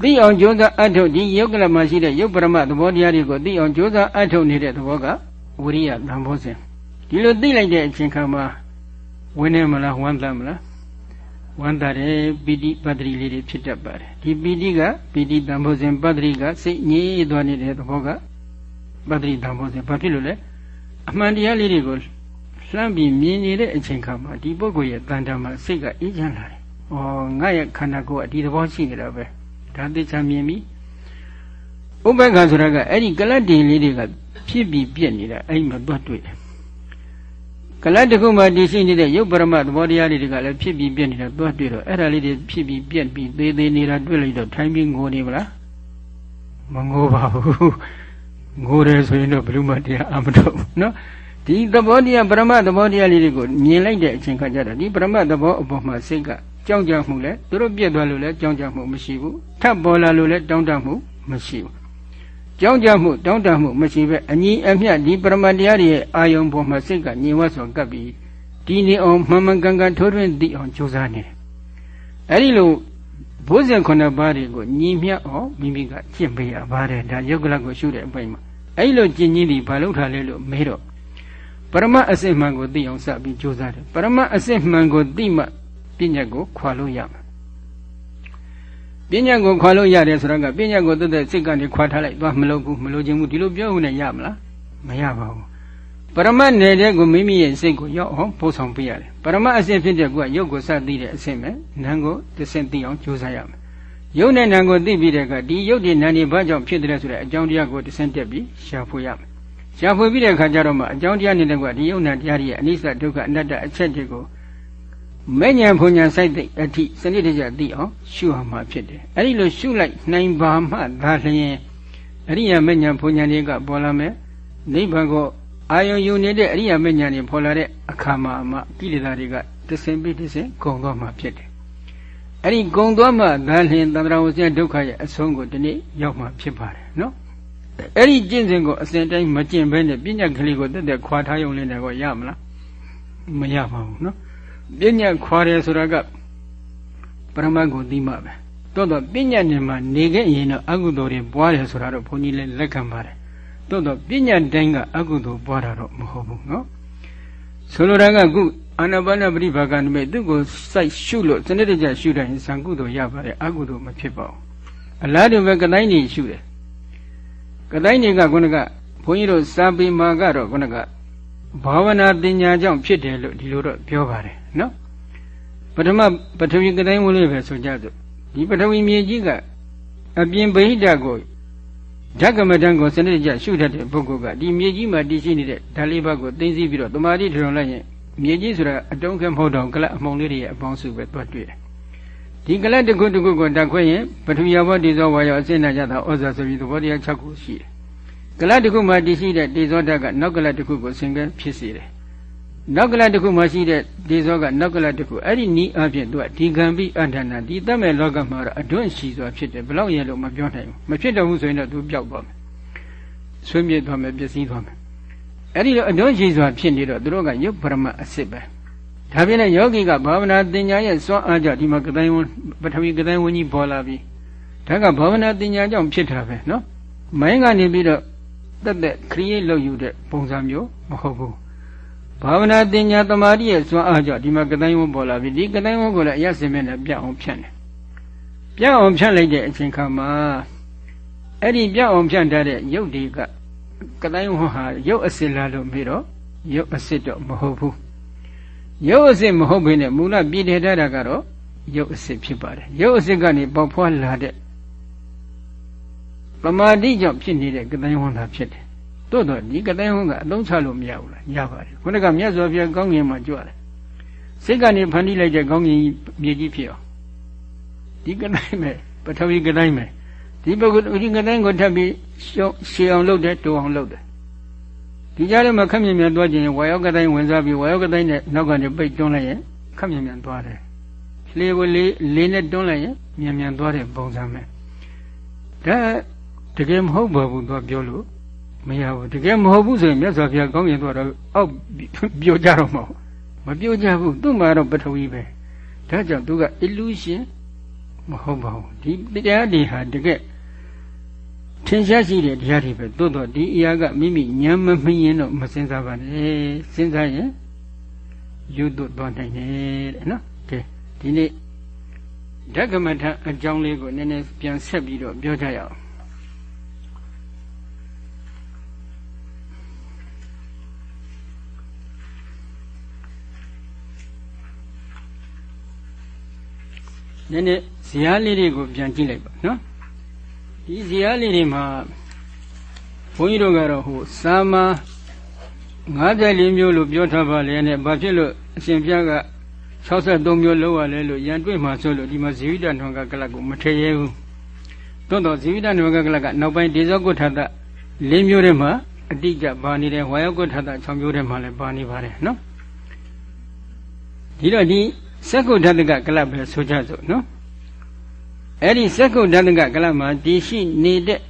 သိအောင်ကြိုးစားအထုတ်ဒီယုတ်ကလမှာရှိတဲ့ယုတ်ပရမသဘောတရားတွေကိုသိအောင်ကြိုးစားအထုတ်နေတဲ့သဘောက ဝရိယတန်ဖိုးစဉ်ဒီလိုသိလိုက်တဲ့အချိန်ခါမှာဝင်းနေမလားဝမ်းသာမလားဝမ်းသာတယ်ပီတိပတ္တိလေးတွေဖြစ်တတ်ပါတယ်ဒီပီတိကပီတိတန်ဖိုးစဉ်ပတ္တိကစိတ်ငြိမ်သွားနေတဲ့သဘောကပတ္တိတန်ဖိုးစဉ်ဘာဖြစ်လို့လဲအမှန်တရားလေးတွေကိုလှမ်းပြီးမြင်နေတဲ့အချိန်ခါမှာဒီပုဂ္ဂိုလ်ရဲ့တန်တမှာစိတ်ကအေးချမ်းလာတယ်။ဩငါရဲ့ခန္ဓာကိုယ်ကဒီသဘောရှိနေတာပဲ။ဒါသိချမ်းမြင်ပြီ။ဥပ္ပခါဆိုတာကအဲ့ဒီကလတ်တင်လေးတွေက ဖြစ်ပြီးပြက်နေတာအဲ့မှာတွတ်တွေ့တယ်ကလတ်တစ်ခုမှတည်ရှိနေတဲ့ရုပ်ပရမသဘောတရားတွေကလည်းဖြစ်ပြီးပြက်နေတာတွတ်တွေ့တော့အဲ့ဒါလေးတွေဖြစ်ပြီးပြက်ပြီးသေးသေးနေတာတွေ့လိုက်တော့ထိုင်းပြီးငိုနေမလားမငိုပါဘူးငိုတယ်ဆိုရင်တော့ဘယ်လိုမှတရားအမတော့နော်ဒီသဘောတရားပရမသဘောတရားလေးတွေကိုမြင်လိုက်တဲ့အချိန်ခါကျတော့ဒီပရမသဘောအပေါ်မှာစိတ်ကကြောက်ကြမှုလဲသူတို့ပြက်သွားလို့လဲကြောက်ကြမှုမရှိဘူးထပ်ပေါ်လာလို့လဲတောင်းတမှုမရှိဘူး ကြောင်းကြမှုတောင်းတမှုမရှိပဲအညီအမျှဒီပရမတရားရဲ့အာယုံပေါ်မှာစိတ်ကညင်ဝတ်စွာကပ်ပြီးဒီနေအောင်မှန်မှန်ကန်ကန်ထိုးထွင်းသိအောင်ကြိုးစားနေတယ်။အဲဒီလိုဘုဇင်ခုနှစ်ပါးတွေကိုညီမျှအောင်မိမိကကျင့်ပေးရပါတယ်ဒါယုတ်ကလကိုရှုတဲ့အပိုင်းမှာအဲဒီလိုကျင့်ကြီးဒီဘာလို့ထားလဲလို့မေးတော့ပရမအစစ်မှန်ကိုသိအောင်စပြီးကြိုးစားတယ်ပရမအစစ်မှန်ကိုသိမှပညာကိုခွာလို့ရမှာ ပညာကိုခွာလို့ရတယ်ဆိုတော့ကပညာကိုတသက်စိတ်ကနေခွာထားလိုက်သွားမလုပ်ဘူးမလုပ်ခြင်းဘူးဒီလိုပြောဦးနဲ့ရမလားမရပါဘူးပရမတ်နယ်တဲ့ကိုမိမိရဲ့စိတ်ကိုရောက်အောင်ပို့ဆောင်ပေးရတယ်ပရမတ်အစစ်ဖြစ်တဲ့ကွာရုပ်ကိုစသိတဲ့အစစ်မဲ့နာမ်ကိုတစ်ဆင့်သိအောင်ကြိုးစားရမယ်ရုပ်နဲ့နာမ်ကိုသိပြီးတဲ့အခါဒီရုပ်ဒီနာမ်ဒီဘာကြောင့်ဖြစ်တယ်ဆိုတဲ့အကြောင်းတရားကိုတစ်ဆင့်တက်ပြီးရှာဖွေရမယ်ရှာဖွေပြီးတဲ့အခါကျတော့မှအကြောင်းတရားနေတဲ့ကွာဒီရုပ်နာမ်တရားတွေရဲ့အနိစ္စဒုက္ခအနတ္တအချက်တွေကို မဲ့ညာဘုံညာစိုက်တဲ့အထိစနစ်တကျသိအောင်ရှုအောင်မှာဖြစ်တယ်အဲ့ဒီလိုရှုလိုက်နိုင်ပါမှဒါလျင်အရိယာမဲ့ညာဘုံညာတွေကပေါ်လာမယ်နိဗ္ဗာန်ကိုအာယုံယူနေတဲ့အရိယာမဲ့ညာတွေပေါ်လာတဲ့အခါမှာမှကိလေသာတွေကတဆင်ပြီးတဆင်ကုန်သွားမှာဖြစ်တယ်အဲ့ဒီကုန်သွားမှဒါလျင်သံဃာဝဇ္ဇဒုက္ခရဲ့အဆုံးကိုဒီနေ့ရောက်မှာဖြစ်ပါတယ်နော်အဲ့ဒီကျင့်စဉ်ကိုအစဉ်တိုင်းမကျင့်ဘဲနဲ့ပညာကလေးကိုတက်တက်ခွာထားရုံနဲ့တော့ရမလားမရပါဘူးနော် ပညာခွာတယ်ဆိုတာကပရမတ်ကိုသိမှပဲတော့တော့ပညာနဲ့မှနေခဲ့ရင်တော့အကုသိုလ်တွေပွားတယ်ဆိုတာတော့ဘုန်းကြီးလည်းလက်ခံပါတယ်တော့တော့ပညာတိုင်းကအကုသိုလ်ပွားတာတော့မဟုတ်ဘူးနော်ဆိုလိုတာကခုအာနာပါနပရိဘာကနမိတ်သူ့ကိုစိုက်ရှုလို့စနစ်တကျရှုတိုင်းဇံကုသိုလ်ရပါတယ်အကုသိုလ်မဖြစ်ပါဘူးအလားတူပဲကတိုင်းနေရှုတယ်ကတိုင်းနေကခုနကဘုန်းကြီးတို့စာပေမှာကတော့ခုနက ဘာဝနာပညာကြောင့်ဖြစ်တယ်လို့ဒီလိုတော့ပြောပါတယ်နော်ပထမပထဝီကတိုင်းဝလေးပဲဆိုကြစို့ဒီပထဝီမြေကြီးကအပြင်ဗိဓာကိုဓကမတန်ကိုစနစ်တကျရှုတတ်တဲ့ပုဂ္ဂိုလ်ကဒီမြေကြီးမှာတည်ရှိနေတဲ့ဓာလေးဘတ်ကိုသိသိပြီးတော့တမာတိထုံလိုက်ရင်မြေကြီးဆိုတာအတုံးခဲမဟုတ်တော့ကလပ်အမုံလေးတွေရဲ့အပေါင်းစုပဲတွတ်တွေ့တယ်ဒီကလပ်တစ်ခုတစ်ခုကိုတက်ခွဲရင်ပထဝီဘောတိဇောဝါယောအစိဏကြတာဩဇာဆိုပြီးသဘောတရား6ခုရှိတယ် ကလပ်တစ်ခုမှာတည်ရှိတဲ့တေဇောဓာတ်ကနောက်ကလပ်တစ်ခုကိုဆင်ကဲဖြစ်စေတယ်နောက်ကလတစ်ခုမှရှိတဲ့ဒီဇောကနောက်ကလတစ်ခုအဲ့ဒီနီးအဖြစ်သူကဒီကံပိအဋ္ဌနာဒီတတ်မဲ့လောကမှာတော့အတွန့်ရှိစွာဖြစ်တယ်ဘလောက်ရဲလို့မပြောနိုင်ဘူးမဖြစ်တော့ဘူးဆိုရင်တော့သူပျောက်သွားမယ်ဆွေးမြေ့သွားမယ်ပျက်စီးသွားမယ်အဲ့ဒီတော့အတွန့်ရှိစွာဖြစ်နေတော့သူတို့ကယုတ်ပရမအစစ်ပဲဒါပြင်လည်းယောဂီကဘာဝနာတင်ညာရဲ့စွမ်းအားကြောင့်ဒီမှာကတိုင်းဝန်ပထဝီကတိုင်းဝန်ကြီးပေါ်လာပြီဒါကဘာဝနာတင်ညာကြောင့်ဖြစ်တာပဲနော်မိုင်းကနေပြီးတော့ တက်တက်ခရီးလောက်ယူတဲ့ပုံစံမျိုးမဟုတ်ဘူးဘာဝနာတင်ညာတမာတိရဲ့စွမ်းအားကြောင့်ဒီမှာကတိုင်းဝန်းပေါ်လာပြီဒီကတိုင်းဝန်းကိုလည်းအရစင်မဲ့နဲ့ပြအောင်ဖြန့်တယ်ပြအောင်ဖြန့်လိုက်တဲ့အချိန်ခါမှာအဲ့ဒီပြအောင်ဖြန့်ထားတဲ့ရုပ်တွေကကတိုင်းဝန်းဟာရုပ်အစစ်လားလို့ပြီးတော့ရုပ်အစစ်တော့မဟုတ်ဘူးရုပ်အစစ်မဟုတ်ဘဲနဲ့မူလပြည်ထထားတာကတော့ရုပ်အစစ်ဖြစ်ပါတယ်ရုပ်အစစ်ကနေပေါက်ဖွားလာတဲ့ ပမာတိကြောင့်ဖြစ်နေတဲ့ကတိုင်းဝန်းသာဖြစ်တယ်တို့တော့ဒီကတိုင်းဟုတ်ကအသုံးချလို့မရဘူးလားရပါတယ်ခုနကမြတ်စွာဘုရားကောင်းကင်မှာကြွတယ်စိတ်ကနေဖန်တီးလိုက်တဲ့ကောင်းကင်မြေကြီးဖြစ်အောင်ဒီကတိုင်းပဲပထဝီကတိုင်းပဲဒီပုဂ္ဂိုလ်ဒီကတိုင်းကိုထပ်ပြီးရှောရှေအောင်လုပ်တယ်တိုးအောင်လုပ်တယ်ဒီကြားထဲမှာခက်မြင်မြန်သွားခြင်းဝါရောက်ကတိုင်းဝင်စားပြီးဝါရောက်ကတိုင်းနဲ့နောက်ကနေပိတ်တွန်းလိုက်ရင်ခက်မြင်မြန်သွားတယ်လေကိုလေးလေးနဲ့တွန်းလိုက်ရင်မြန်မြန်သွားတဲ့ပုံစံပဲဒါ တကယ်မဟုတ်ပါဘူးသူပြောလို့မရဘူးတကယ်မဟုတ်ဘူးဆိုရင်မြတ်စွာဘုရားကောင်းရင်တော့အောက်ပြောကြတော့မဟုတ်မပြောကြဘူးသူ့မှာတော့ပထဝီပဲဒါကြောင့်သူက illusion မဟုတ်ပါဘူးဒီတရားတွေဟာတကယ်ထင်ရှားရှိတဲ့တရားတွေပဲသို့တော့ဒီအရာကမိမိဉာဏ်မမရင်တော့မစင်စားပါနဲ့စဉ်းစားရင်ယူသွတ်သွားနိုင်တယ်တဲ့နော်ကဲဒီနေ့ဓကမထအကြောင်းလေးကိုနည်းနည်းပြန်ဆက်ပြီးတော့ပြောကြရအောင် နည်းနည်းဇာတ်လေးတွေကိုပြန်ကြည့်လိုက်ပါနော်ဒီဇာတ်လေးတွေမှာဘုန်းကြီးတို့ကတော့ဟိုစာမ54မျိုးလို့ပြောထားပါလေနဲ့ဘာဖြစ်လို့အရှင်ပြက63မျိုးလောက်ရလဲလို့ရန်တွေ့မှာဆိုလို့ဒီမှာဇီဝိတထွန်ကကလပ်ကိုမထည့်ရဲဘူးတွန်းတော့ဇီဝိတထွန်ကကလပ်ကနောက်ပိုင်းဒေဇောကုထတ၄မျိုးထဲမှာအတိကပါနေတယ်ဝါယောကုထတ6မျိုးထဲမှာလည်းပါနေပါတယ်နော်ဒီတော့ဒီ စက္ကုဓာတကကလပ်ပဲဆိုကြစို့နော်အဲ့ဒီစက္ကုဓာတကကလပ်မှာတည်ရှိနေတဲ့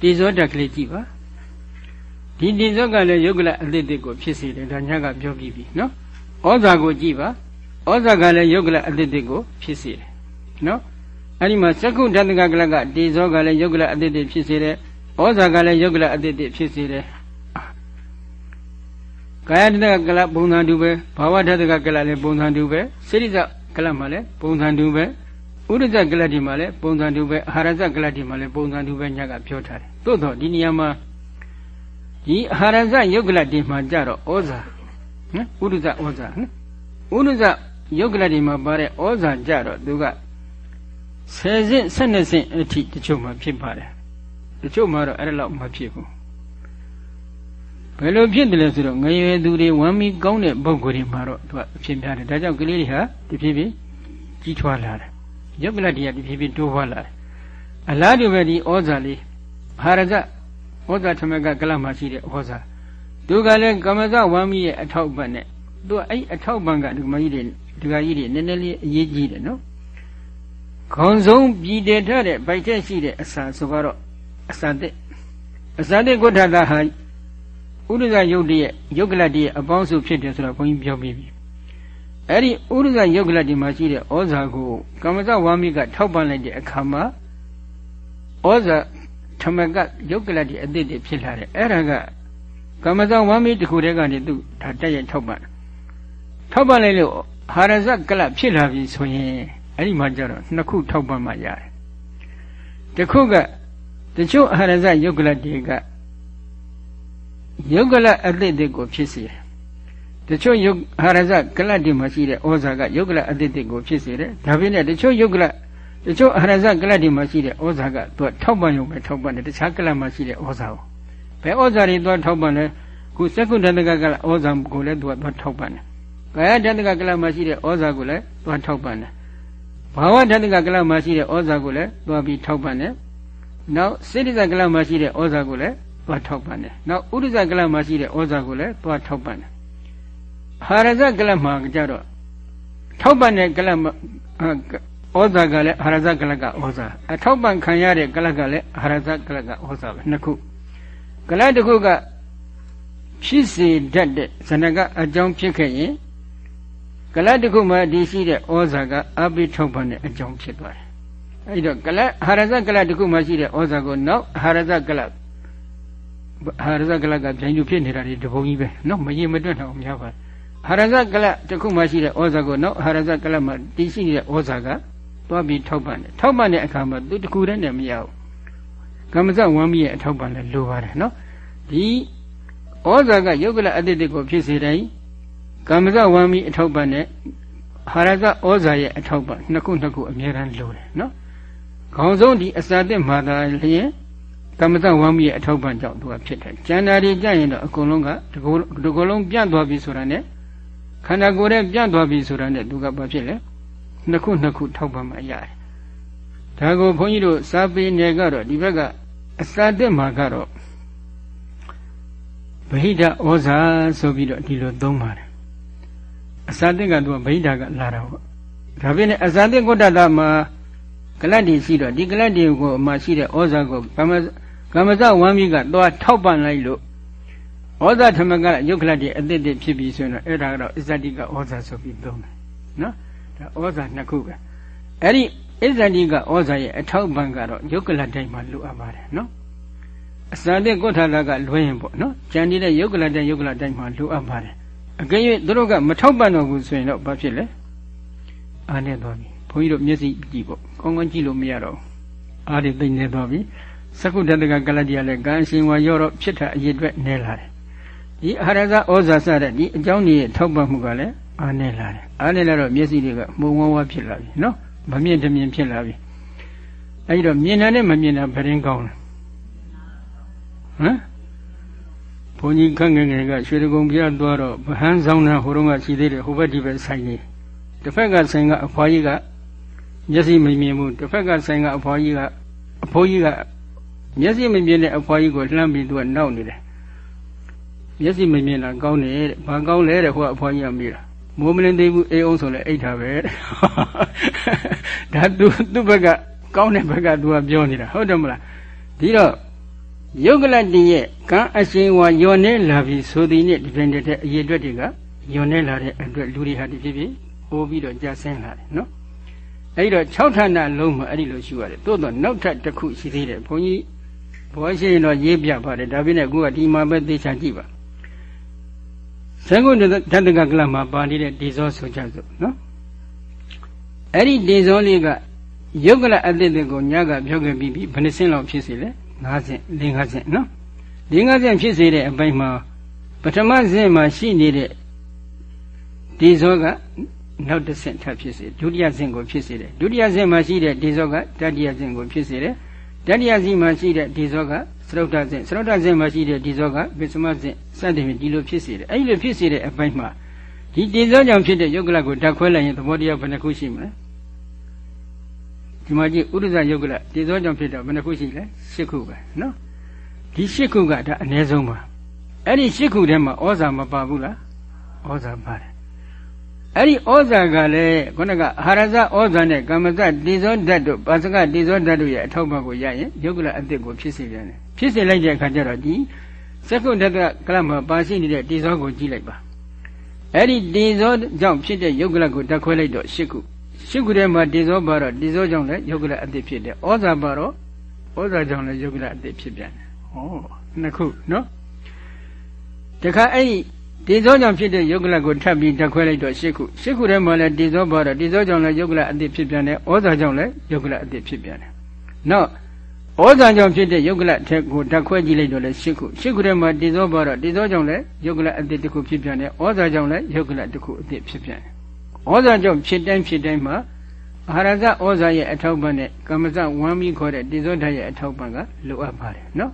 ဒီဇောဓာတ်ကလေးကြည့်ပါဒီဒီဇောကလည်းယုတ်ကလအသစ်တစ်ကိုဖြစ်စေတယ်ဒါညကပြောပြီးပြီနော်ဩဇာကိုကြည့်ပါဩဇာကလည်းယုတ်ကလအသစ်တစ်ကိုဖြစ်စေတယ်နော်အဲ့ဒီမှာစက္ကုဓာတကကလပ်ကဒီဇောကလည်းယုတ်ကလအသစ်တစ်ဖြစ်စေတယ်ဩဇာကလည်းယုတ်ကလအသစ်တစ်ဖြစ်စေတယ် ကာယတတကလပုံစံတူပဲဘာဝတတကကလလည်းပုံစံတူပဲစိရိဇကလမှာလည်းပုံစံတူပဲဥရဇကလတိမှာလည်းပုံစံတူပဲအာဟာရဇကလတိမှာလည်းပုံစံတူပဲညကပြောထားတယ်သို့တော့ဒီနေရာမှာဒီအာဟာရဇယုတ်ကလတိမှာကြတော့ဩဇာနော်ဥရဇဩဇာနော်ဥရဇယုတ်ကလတိမှာပါတဲ့ဩဇာကြတော့သူကဆယ်ဆင့်၁၂ဆင့်အထိတချို့မှာဖြစ်ပါတယ်တချို့မှာတော့အဲ့ဒါလောက်မဖြစ်ဘူး ဘယ်လိုဖြစ်တယ်လဲဆိုတော့ငရွယ်သူတွေဝမ်းမီကောင်းတဲ့ပုံကိုယ်တွေမှာတော့သူကအဖြစ်များတယ်ဒါကြောင့်ကလေးတွေဟာတဖြည်းဖြည်းကြီးထွားလာတယ်ရုပ်ကလတ်တွေကတဖြည်းဖြည်းတိုးပွားလာတယ်အလားတူပဲဒီဩဇာလေးဟာရဇဩဇာထမကကလတ်မှာရှိတဲ့ဩဇာသူကလည်းကမဇဝမ်းမီရဲ့အထောက်ပံ့နဲ့သူကအဲ့အထောက်ပံ့ကဒီမကြီးတွေဒီကကြီးတွေနည်းနည်းလေးအရေးကြီးတယ်နော်ခေါင်းဆုံးပြည်တည်ထားတဲ့ဗိုက်ထက်ရှိတဲ့အစာဆိုတော့အစာတဲ့အစာတဲ့ကုဋ္ဌတာဟာ ဥဒ္ဒဇယုတ်တည်းရဲ့ယုတ်ကလတ်တည်းရဲ့အပေါင်းစုဖြစ်တယ်ဆိုတော့ဘုန်းကြီးပြောပြီးပြီအဲ့ဒီဥဒ္ဒဇယုတ်ကလတ်ဒီမှာရှိတဲ့ဩဇာကိုကမ္မဇဝါမိကထောက်ပံ့လိုက်တဲ့အခါမှာဩဇာထမကယုတ်ကလတ်ဒီအသစ်တွေဖြစ်လာတယ်အဲ့ဒါကကမ္မဇဝါမိတခုတည်းကနေသူဒါတက်ရထောက်ပံ့ထောက်ပံ့လိုက်လို့ဟာရဇကလတ်ဖြစ်လာပြီဆိုရင်အဲ့ဒီမှာကျတော့နှစ်ခုထောက်ပံ့မှရတယ်တခုကတချို့အာရဇယုတ်ကလတ်တွေက ယုတ်ကလအသစ်တွေကိုဖြစ်စေတယ်တချို့ယုတ်ဟာရဇကလတ်တွေမှာရှိတဲ့ဩဇာကယုတ်ကလအသစ်တွေကိုဖြစ်စေတယ်ဒါပြင်နဲ့တချို့ယုတ်ကလတချို့အာရဇကလတ်တွေမှာရှိတဲ့ဩဇာကသူကထောက်ပံ့ရုံပဲထောက်ပံ့တယ်တခြားကလတ်မှာရှိတဲ့ဩဇာကိုဘယ်ဩဇာတွေသူကထောက်ပံ့လဲခုစက္ကုတတကကလဩဇာကိုလည်းသူကသူထောက်ပံ့တယ်ကာယတတကကလတ်မှာရှိတဲ့ဩဇာကိုလည်းသူထောက်ပံ့တယ်ဘာဝတတကကလတ်မှာရှိတဲ့ဩဇာကိုလည်းသူပြီးထောက်ပံ့တယ်နောက်စိတ္တကလတ်မှာရှိတဲ့ဩဇာကိုလည်း သူသွားထောက်ပံ့တယ်နောက်ဥဒ္ဒဇကလမှာရှိတဲ့ဩဇာကိုလည်းသွားထောက်ပံ့တယ်ဟာရဇကလမှာကြတော့ထောက်ပံ့တဲ့ကလမဩဇာကလည်းဟာရဇကလကဩဇာအထောက်ပံ့ခံရတဲ့ကလကလည်းဟာရဇကလကဩဇာပဲနှစ်ခုကလတစ်ခုကဖြစ်စေတတ်တဲ့ဇဏကအကြောင်းဖြစ်ခဲ့ရင်ကလတစ်ခုမှာဒီရှိတဲ့ဩဇာကအပိထောက်ပံ့တဲ့အကြောင်းဖြစ်သွားတယ်အဲဒီတော့ကလဟာရဇကလတစ်ခုမှာရှိတဲ့ဩဇာကိုနောက်ဟာရဇကလ ဟာရဇကလကပြန်ယူဖြစ်နေတာဒီတပုံကြီးပဲနော်မရင်မတွက်တော့များပါဟာရဇကလတစ်ခုမှရှိတဲ့ဩဇာကိုနောက်ဟာရဇကလမှာတည်ရှိနေတဲ့ဩဇာကသွားပြီးထောက်ပံ့တယ်ထောက်ပံ့တဲ့အခါမှာသူတခုတည်းနဲ့မရဘူးကမ္မဇဝမ်းမီရဲ့အထောက်ပံ့လည်းလိုပါတယ်နော်ဒီဩဇာကယုတ်ကလအတ္တိကိုဖြစ်စေတိုင်းကမ္မဇဝမ်းမီအထောက်ပံ့နဲ့ဟာရဇဩဇာရဲ့အထောက်ပံ့နှစ်ခုနှစ်ခုအများရန်လိုတယ်နော်ခေါင်းဆုံးဒီအစာတက်မှာသာလျင် ကမ္မဇဝမ်းမီရဲ့အထောက်ပံ့ကြောင့်သူကဖြစ်တယ်ကျန်တာတွေကြရင်တော့အကုန်လုံးကဒီကုဒီကုလုံးပြန့်သွားပြီဆိုတာနဲ့ခန္ဓာကိုယ်ရဲ့ပြန့်သွားပြီဆိုတာနဲ့သူကဘာဖြစ်လဲနှစ်ခုနှစ်ခုထောက်ပံ့မှရတယ်ဒါကိုဘုန်းကြီးတို့စာပေနယ်ကတော့ဒီဘက်ကအစာတက်မှာကတော့ဗဟိတဩဇာဆိုပြီးတော့ဒီလိုသုံးပါတယ်အစာတက်ကသူကဗဟိတကလာတာပေါ့ဒါပြင်အစာတက်ကုတ္တတာမှာကလတ်တီရှိတော့ဒီကလတ်တီကိုအမှရှိတဲ့ဩဇာကိုကမ္မ ကမ္မဇဝမ်းမိကသွားထောက်ပံ့လိုက်လို့ဩဇာဓမ္မကယုတ်ကလတ်တီအသစ်တည်းဖြစ်ပြီးဆိုရင်တော့အဲ့ဒါကတော့အစ္ဆတိကဩဇာဆိုပြီးသုံးတယ်နော်ဒါဩဇာနှစ်ခုပဲအဲ့ဒီအစ္ဆတိကဩဇာရဲ့အထောက်ပံ့ကတော့ယုတ်ကလတ်တိုင်းမှာလိုအပ်ပါတယ်နော်အစာတဲ့ကုဋ္ဌာလကလွှဲရင်ပေါ့နော်ကြံနေတဲ့ယုတ်ကလတဲ့ယုတ်ကလတိုင်းမှာလိုအပ်ပါတယ်အကယ်၍သူတို့ကမထောက်ပံ့တော့ဘူးဆိုရင်တော့ဘာဖြစ်လဲအားနေသွားပြီဘုန်းကြီးတို့မျက်စိကြည့်ပေါ့ကောင်းကောင်းကြည့်လို့မရတော့ဘူးအားတွေသိနေသွားပြီ သကုတ္တကကလတိယလည်းကံရှင်ဝါရောတော့ဖြစ်တာအရေးအတွက်နဲလာတယ်ဒီအာရဇဩဇာစတဲ့ဒီအကြောင်းကြီးထောက်ပံ့မှုကလည်းအားနေလာတယ်အားနေလာတော့မျက်စိတွေကမှုံဝါးဝါဖြစ်လာပြီနော်မမြင်တမြင်ဖြစ်လာပြီအဲဒီတော့မြင်တာနဲ့မမြင်တာဘယ်ရင်ကောင်းလဲဟမ်ဘုန်းကြီးခန့်ငယ်ငယ်ကရွှေတကုံပြသွားတော့ဗဟန်းဆောင်တာဟိုတုန်းကရှိသေးတယ်ဟိုဘက်ဒီဘက်ဆိုင်နေတစ်ဖက်ကဆိုင်ကအဖွားကြီးကမျက်စိမမြင်ဘူးတစ်ဖက်ကဆိုင်ကအဖွားကြီးကအဖိုးကြီးက မျက်စိမမြင်တဲ့အဖွားကြီးကိုလှမ်းပြီးသူကနောက်နေတယ်မျက်စိမမြင်တာကောင်းတယ်တဲ့ဘာကောင်းလဲတဲ့ဟိုကအဖွားကြီးကမေးတာမိုးမလင်းသေးဘူးအေးအောင်ဆိုလဲအိတ်တာပဲဒါသူသူ့ဘက်ကကောင်းတဲ့ဘက်ကသူကပြောနေတာဟုတ်တယ်မလားဒီတော့ယုတ်ကလတရဲ့ကံအရှင်ဝါယွန်နေလာပြီဆိုသည်နဲ့ဒီပြင်တဲ့အရေးအတွက်တွေကယွန်နေလာတဲ့အတွက်လူတွေဟာဒီဖြစ်ဖြစ်ပိုးပြီးတော့ကြာဆင်းလာတယ်နော်အဲဒီတော့6ဌာနလုံးမှာအဲ့ဒီလိုရှိရတယ်တိုးတော့နောက်ထပ်တစ်ခုရှိသေးတယ်ဘုန်းကြီး ဘောရှိရင်တော့ရေးပြပါတယ်ဒါပြည့်နဲ့ကိုကဒီမှာပဲသေချာကြည့်ပါသံဃုဓတ္တကကလမှာပါနေတဲ့ဒီဇောဆိုကြစို့နော်အဲ့ဒီဒီဇောလေးကယုတ်ကလအတ္တကိုညကပြောခဲ့ပြီးဘယ်နှစင်းလောက်ဖြစ်စီလဲ5ဆင့်၄5ဆင့်နော်၄5ဆင့်ဖြစ်စေတဲ့အပိုင်းမှာပထမဆင့်မှာရှိနေတဲ့ဒီဇောကနောက်တစ်ဆင့်ထပ်ဖြစ်စေဒုတိယဆင့်ကိုဖြစ်စေတယ်ဒုတိယဆင့်မှာရှိတဲ့ဒီဇောကတတိယဆင့်ကိုဖြစ်စေတယ် တတိယဆင့်မှာရှိတဲ့ဒီဇောကသရုတ်တဆင့်သရုတ်တဆင့်မှာရှိတဲ့ဒီဇောကပစ္စမဆင့်စသဖြင့်ဒီလိုဖြစ်စေတယ်အဲ့ဒီလိုဖြစ်စေတဲ့အပိုင်းမှာဒီဒီဇောကြောင့်ဖြစ်တဲ့ယုတ်ကလကိုဓာတ်ခွဲလိုက်ရင်သဘောတရားဘယ်နှခုရှိမလဲဒီမှာကြည့်ဥဒ္ဒဇယုတ်ကလဒီဇောကြောင့်ဖြစ်တာဘယ်နှခုရှိလဲ၈ခုပဲနော်ဒီ၈ခုကဒါအ ਨੇ ဆုံးပါအဲ့ဒီ၈ခုထဲမှာဩဇာမပါဘူးလားဩဇာပါတယ် အဲ့ဒီဩဇာကလည်းခုနကအာရဇဩဇာနဲ့ကမ္မဇတိဇောဓာတ်တို့ပါစကတိဇောဓာတ်တို့ရဲ့အထောက်ပံ့ကိုရရင်ယုတ်ကလအစ်စ်ကိုဖြစ်စေပြန်တယ်ဖြစ်စေလိုက်တဲ့အခါကျတော့ဒီစက္ကုဓာတ်ကလမှာပါရှိနေတဲ့တိဇောကိုကြည့်လိုက်ပါအဲ့ဒီတိဇောကြောင့်ဖြစ်တဲ့ယုတ်ကလကိုဓာတ်ခွဲလိုက်တော့၈ခုရှုခုထဲမှာတိဇောပါတော့တိဇောကြောင့်လည်းယုတ်ကလအတိဖြစ်တယ်ဩဇာပါတော့ဩဇာကြောင့်လည်းယုတ်ကလအတိဖြစ်ပြန်တယ်ဟောနှစ်ခုနော်တခါအဲ့ဒီ တိဇောကြောင့်ဖြစ်တဲ့ယုတ်ကလကိုထပ်ပြီးတက်ခွဲလိုက်တော့ရှစ်ခုရှစ်ခုထဲမှာလည်းတိဇောပါတော့တိဇောကြောင့်လည်းယုတ်ကလအတိဖြစ်ပြန်တယ်ဩဇာကြောင့်လည်းယုတ်ကလအတိဖြစ်ပြန်တယ်နောက်ဩဇာကြောင့်ဖြစ်တဲ့ယုတ်ကလထက်ကိုဓာတ်ခွဲကြည့်လိုက်တော့လည်းရှစ်ခုရှစ်ခုထဲမှာတိဇောပါတော့တိဇောကြောင့်လည်းယုတ်ကလအတိတစ်ခုဖြစ်ပြန်တယ်ဩဇာကြောင့်လည်းယုတ်ကလတစ်ခုအတိဖြစ်ပြန်တယ်ဩဇာကြောင့်ဖြစ်တိုင်းဖြစ်တိုင်းမှာအာရဇဩဇာရဲ့အထောက်ပံ့နဲ့ကမ္မဇဝမ်းပြီးခေါ်တဲ့တိဇောဓာတ်ရဲ့အထောက်ပံ့ကလိုအပ်ပါတယ်နော်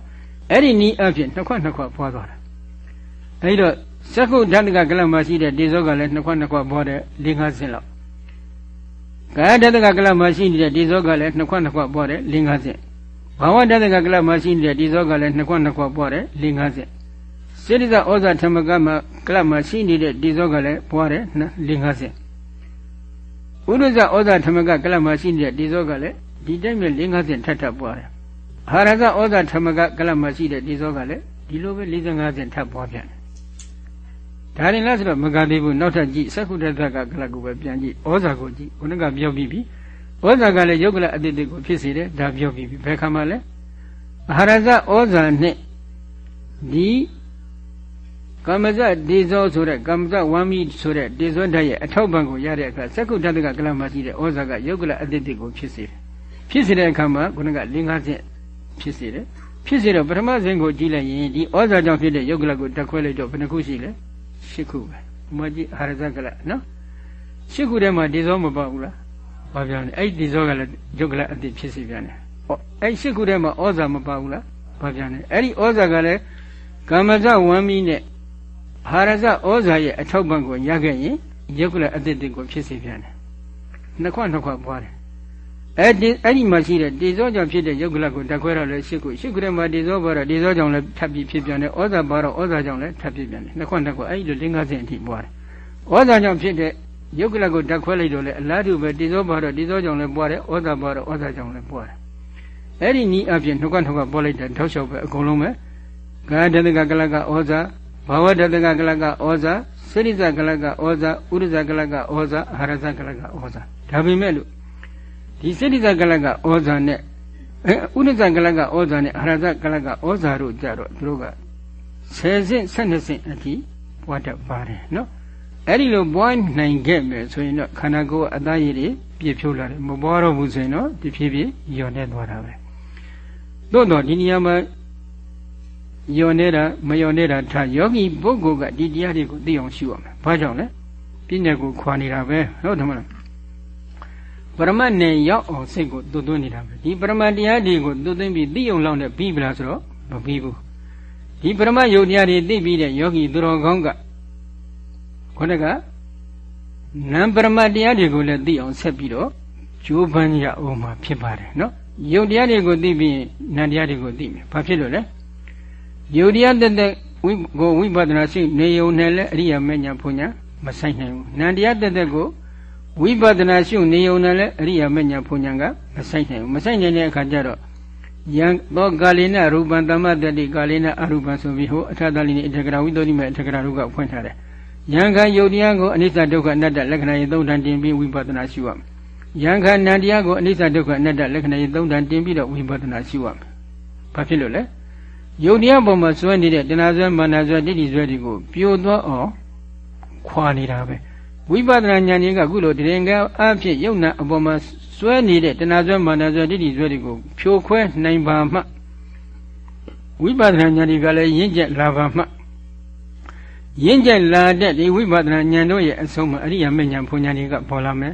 အဲ့ဒီနီးအဖြစ်နှစ်ခွနှစ်ခွပွားသွားတာအဲ့တော့ စက္ခုဓာတ်ကကလပ်မှာရှိတဲ့တိဇောကလည်းနှစ်ခွနှစ်ခွပွားတဲ့၄၅ဆင့်လောက်ကာယဓာတ်ကကလပ်မှာရှိနေတဲ့တိဇောကလည်းနှစ်ခွနှစ်ခွပွားတဲ့၄၅ဆင့်ဘာဝတတကကလမရှိနေတဲ့ဒီဇောကလည်းနှစ်ခွနှစ်ခွပွားတယ်၄50စေတိဇဩဇာဓမ္မကမကလမရှိနေတဲ့ဒီဇောကလည်းပွားတယ်၄50ဥဒ္ဒဇဩဇာဓမ္မကကလမရှိနေတဲ့ဒီဇောကလည်းဒီတိုင်းပဲ၄50ထပ်ထပ်ပွားတယ်ဟာရဇဩဇာဓမ္မကကလမရှိတဲ့ဒီဇောကလည်းဒီလိုပဲ45ထပ်ပွားပြန်တယ် ဒါရင်လားဆိုတော့မကသေးဘူးနောက်ထပ်ကြည့်သက္ကုတ္တကကလကုပဲပြန်ကြည့်ဩဇာကိုကြည့်ခုနကပြောပြီးပြီဩဇာကလည်းယုတ်ကလအတိတ်ကိုဖြစ်စေတယ်ဒါပြောပြီးပြီဘယ်ခါမှလဲအာရဇဩဇာနဲ့ဒီကမ္မဇဒေဇောဆိုတဲ့ကမ္မဇဝမ်းမီဆိုတဲ့ဒေဇောဓာတ်ရဲ့အထောက်ပံ့ကိုရတဲ့အခါသက္ကုတ္တကကလမှာရှိတဲ့ဩဇာကယုတ်ကလအတိတ်ကိုဖြစ်စေတယ်ဖြစ်စေတဲ့အခါမှာခုနက၄၅ချက်ဖြစ်စေတယ်ဖြစ်စေတော့ပထမဇင်ကိုကြည့်လိုက်ရင်ဒီဩဇာကြောင့်ဖြစ်တဲ့ယုတ်ကလကိုတက်ခွဲလိုက်တော့ဘယ်နှခုရှိလဲ ၈ခုပဲမကြည့်အာရဇကလနော်၈ခုထဲမှာဒေဇောမပေါ့ဘူးလားဘာပြောလဲအဲ့ဒီဇောကလည်းယုတ်ကလအတိဖြစ်စီပြန်တယ်ဟောအဲ့၈ခုထဲမှာဩဇာမပါဘူးလားဘာပြောလဲအဲ့ဒီဩဇာကလည်းကမ္မဇဝမ်းမီနဲ့ဟာရဇဩဇာရဲ့အထောက်ပံ့ကိုရခဲ့ရင်ယုတ်ကလအတိတ်ကိုဖြစ်စီပြန်တယ်နှစ်ခွနှစ်ခွပွားတယ် အဲ့ဒီအဲ့ဒီမှာရှိတဲ့တေဇောကြောင့်ဖြစ်တဲ့ယုတ်ကလကိုတက်ခွဲရလဲရှစ်ခုရှစ်ခုထဲမှာတေဇောပါတော့တေဇောကြောင့်လည်းထပ်ပြီးဖြစ်ပြန်တယ်ဩဇာပါတော့ဩဇာကြောင့်လည်းထပ်ဖြစ်ပြန်တယ်နှစ်ခွနှစ်ခွအဲ့ဒီလို၄50အထိပွားတယ်ဩဇာကြောင့်ဖြစ်တဲ့ယုတ်ကလကိုတက်ခွဲလိုက်တော့လေအလားတူပဲတေဇောပါတော့တေဇောကြောင့်လည်းပွားတယ်ဩဇာပါတော့ဩဇာကြောင့်လည်းပွားတယ်အဲ့ဒီနီးအပြင်နှုတ်ကနှုတ်ကပွားလိုက်တဲ့ထောက်လျှောက်ပဲအကုန်လုံးပဲကာတတကကလကဩဇာဘာဝတတကကလကဩဇာစိရိဇကလကဩဇာဥရဇကလကဩဇာအာရဇကလကဩဇာဒါပေမဲ့လို့ ဒီစိရိဇကလကဩဇာနဲ့အဲဥရဇကလကဩဇာနဲ့အာရဇကလကဩဇာတို့ကြတော့သူတို့က10ဆင့်12ဆင့်အထိပွားတတ်ပါတယ်နော်အဲ့ဒီလိုပွားနိုင်ခဲ့မယ်ဆိုရင်တော့ခန္ဓာကိုယ်အသားရည်တွေပြည့်ဖြိုးလာတယ်မပွားတော့ဘူးဆိုရင်တော့ဒီဖြည်းဖြည်းညော်နေသွားတာပဲသို့တော့ဒီနေရာမှာယွန်နေတာမယွန်နေတာထားယောဂီပုဂ္ဂိုလ်ကဒီတရားတွေကိုသိအောင်ရှုရမယ်။ဘာကြောင့်လဲ။ပြဉ္ညာကိုခွာနေတာပဲဟုတ်တယ်မလား။ ပရမတ်နဲ့ရောက်အောင်စိတ်ကိုသွတ်သွင်းနေတာပဲ။ဒီပရမတ်တရားတွေကိုသွတ်သွင်းပြီးသိအောင်လောက်နဲ့ပြီးပြီလားဆိုတော့မပြီးဘူး။ဒီပရမတ်ယုတ်တရားတွေသိပြီးတဲ့ယောဂီသူတော်ကောင်းကခေါင်းကနံပရမတ်တရားတွေကိုလည်းသိအောင်ဆက်ပြီးတော့ကျိုးပန်းရအောင်မှာဖြစ်ပါတယ်နော်။ယုတ်တရားတွေကိုသိပြီးနံတရားတွေကိုသိမယ်။ဘာဖြစ်လို့လဲ။ယုတ်တရားတက်တက်ဝိကိုဝိပဿနာရှိနေုံနဲ့လည်းအရိယာမဉ္ဇဉ်ဖွညာမဆိုင်နိုင်ဘူးနန္တရားတက်တက်ကို ဝိပဿနာရှုနေုံနဲ့လည်းအရိယာမဉ္ဇဉ်ဖွညာကမဆိုင်နိုင်ဘူးမဆိုင်နိုင်တဲ့အခါကျတော့ယံသောကာလိနရူပံတမ္မတတိကာလိနအရူပံဆိုပြီးဟိုအထသလိနိအထကရာဝိသောတိမေအထကရာတို့ကဖွင့်ထားတယ်ယံခယုတ်တရားကိုအနိစ္စဒုက္ခအနတ္တလက္ခဏာရေးသုံးထန်တင်ပြီးဝိပဿနာရှုရမယ်ယံခနန္တရားကိုအနိစ္စဒုက္ခအနတ္တလက္ခဏာရေးသုံးထန်တင်ပြီးတော့ဝိပဿနာရှုရမယ်ဘာဖြစ်လို့လဲယုတ်တရားပေါ်မှာစွဲနေတဲ့တဏှာစွဲမာနစွဲတိတိစွဲတွေကိုပြိုသွားအောင်ခွာနေတာပဲ ဝိပဿနာဉာဏ်ကြီးကခုလိုတရင်ကအဖြစ်ယုတ်နာအပေါ်မှာစွဲနေတဲ့တဏှာစွဲမာနစွဲတိတိစွဲတွေကိုဖြိုခွဲနိုင်ပါမှဝိပဿနာဉာဏ်ကြီးကလည်းရင့်ကျက်လာပါမှရင့်ကျက်လာတဲ့ဒီဝိပဿနာဉာဏ်တို့ရဲ့အဆုံးမှာအရိယာမေဉာဏ်ဘုံဉာဏ်တွေကပေါ်လာမယ်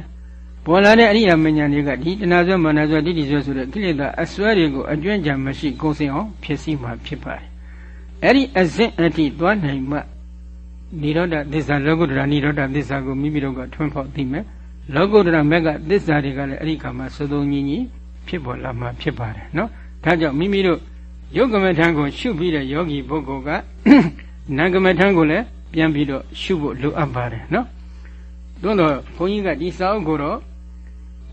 ပေါ်လာတဲ့အရိယာမဉ္ဇဉ်တွေကဒီတဏှာဆွဲမာနဆွဲတိတိဆွဲဆိုတဲ့ကိလေသာအစွဲတွေကိုအကျွမ်းကြံမရှိကုန်စင်အောင်ဖြစ်စီမှာဖြစ်ပါတယ်။အဲ့ဒီအစဉ်အထိသွားနိုင်မှ និရောဓသစ္စာလောကုတ္တရာនិရောဓသစ္စာကိုမိမိတို့ကထွန်းဖောက်သိမယ်။လောကုတ္တရာမက်ကသစ္စာတွေကလည်းအဲ့ဒီခါမှာသုသုံးကြီးကြီးဖြစ်ပေါ်လာမှာဖြစ်ပါတယ်နော်။ဒါကြောင့်မိမိတို့ယုတ်ကမထံကိုရှုပြီးတဲ့ယောဂီပုဂ္ဂိုလ်ကနာကမထံကိုလည်းပြန်ပြီးတော့ရှုဖို့လိုအပ်ပါတယ်နော်။သို့တော့ဘုန်းကြီးကဒီစာအုပ်ကိုတော့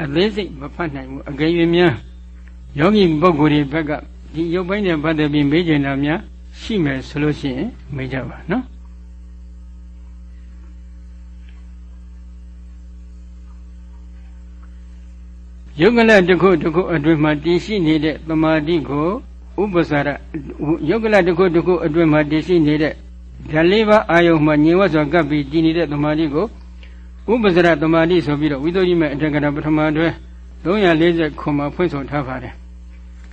အသေးစိတ်မဖတ်နိုင်ဘူးအကယ်၍များယောဂီပုဂ္ဂိုလ်တွေဘက်ကဒီရုပ်ပိုင်းနဲ့ပတ်သက်ပြီးမေးချင်တာများရှိမယ်ဆိုလို့ရှိရင်မေးကြပါနော် ယုတ်ကလတစ်ခုတစ်ခုအတွင်းမှာတည်ရှိနေတဲ့တမာတိကိုဥပ္ပစာရယုတ်ကလတစ်ခုတစ်ခုအတွင်းမှာတည်ရှိနေတဲ့ဓာလေးပါးအာယုံမှာညင်ဝတ်စွာကပ်ပြီးတည်နေတဲ့တမာတိကိုဥပဇရတမာတိဆိုပြီးတော့ဝိသုဒ္ဓိမေအထက်ကရပထမတွဲ340ခုမှာဖွင့်ဆိုထားပါတယ်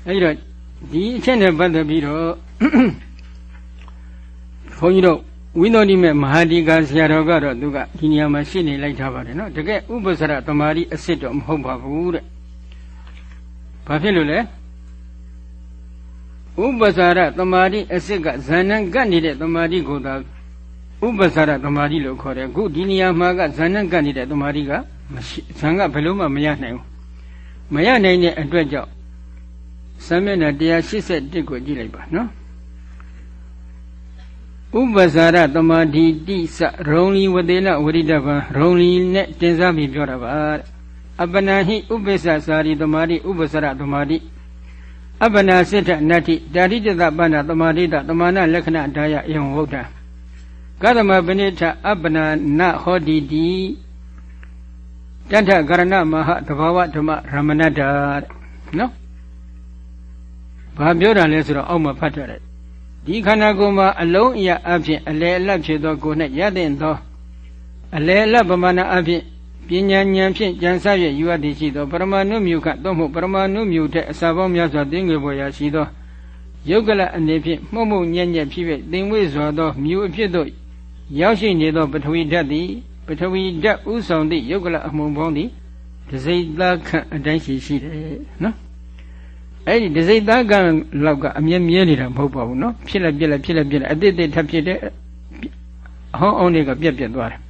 အဲဒီတော့ဒီအချက်နဲ့ပတ်သက်ပြီးတော့ဘုန်းကြီးတို့ဝိသုဒ္ဓိမေမဟာဒီကာဆရာတော်ကတော့သူကဒီနေရာမှာရှင်းနေလိုက်ထားပါတယ်နော်တကယ်ဥပဇရတမာတိအစစ်တော့မဟုတ်ပါဘူးတဲ့ ဘာဖြစ်လို့လဲဥပဇာရတမာတိအစစ်ကဇာဏံကတ်နေတဲ့တမာတိကိုသာဥပ္ပစာရသမာဓိလို့ခေါ်တယ်အခုဒီနေရာမှာကဇန်နဲ့ကပ်နေတဲ့သမာဓိကမရှိဇန်ကဘယ်လို့မှမရနိုင်ဘူးမရနိုင်တဲ့အတွက်ကြောင့်စာမျက်နှာ181ကိုကြည့်လိုက်ပါနော်ဥပဇာရတမာဓိတိစရုံလီဝတေနဝရိတဗံရုံလီနဲ့တင်စားပြီးပြောတာပါ အပနာဟိဥပ္ပစ္စစာရီတမာတိဥပဇာရတမာတိအပနာစိတ္တနတ္တိတာရိတတပန္နတမာတိတတမာနလက္ခဏဒါယဧဝံဝုဒ္ဓကသမပဏိထအပနာနဟောတိတိတထကရဏမဟာတဘာဝဓမ္မရမဏတ္တာနော်ဘာပြောတာလဲဆိုတော့အောက်မှာဖတ်ထားတယ်ဒီခန္ဓာကိုယ်မှာအလုံးအရာအဖြစ်အလေအလတ်ဖြစ်သောကိုယ်၌ရတဲ့သောအလေအလတ်ပမာဏအဖြစ် ပညာဉာဏ်ဖြင့်ကြံစရယူအပ်သည်ရှိသောပရမဏုမြုခသို့မဟုတ်ပရမဏုမြုထက်အစာပေါင်းများစွာသိငွေပေါ်ရာရှိသောယုတ်ကလအနေဖြင့်မှုတ်မှုညံ့ညက်ဖြစ်ဖြစ်သင်ဝိစွာသောမြူအဖြစ်သို့ရောက်ရှိနေသောပထဝီဓာတ်သည်ပထဝီဓာတ်ဥဆောင်သည့်ယုတ်ကလအမှုန်ပေါင်းသည်ဒစိတ်သားခန့်အတိုင်းရှိရှိတယ်နော်အဲ့ဒီဒစိတ်သားကံလောက်ကအမြဲမြဲနေတာမဟုတ်ပါဘူးနော်ဖြစ်လက်ပြက်လက်ဖြစ်လက်ပြက်လက်အတိတ်တိတ်ထပ်ဖြစ်တဲ့အဟောင်းအောင်တွေကပြက်ပြက်သွားတယ်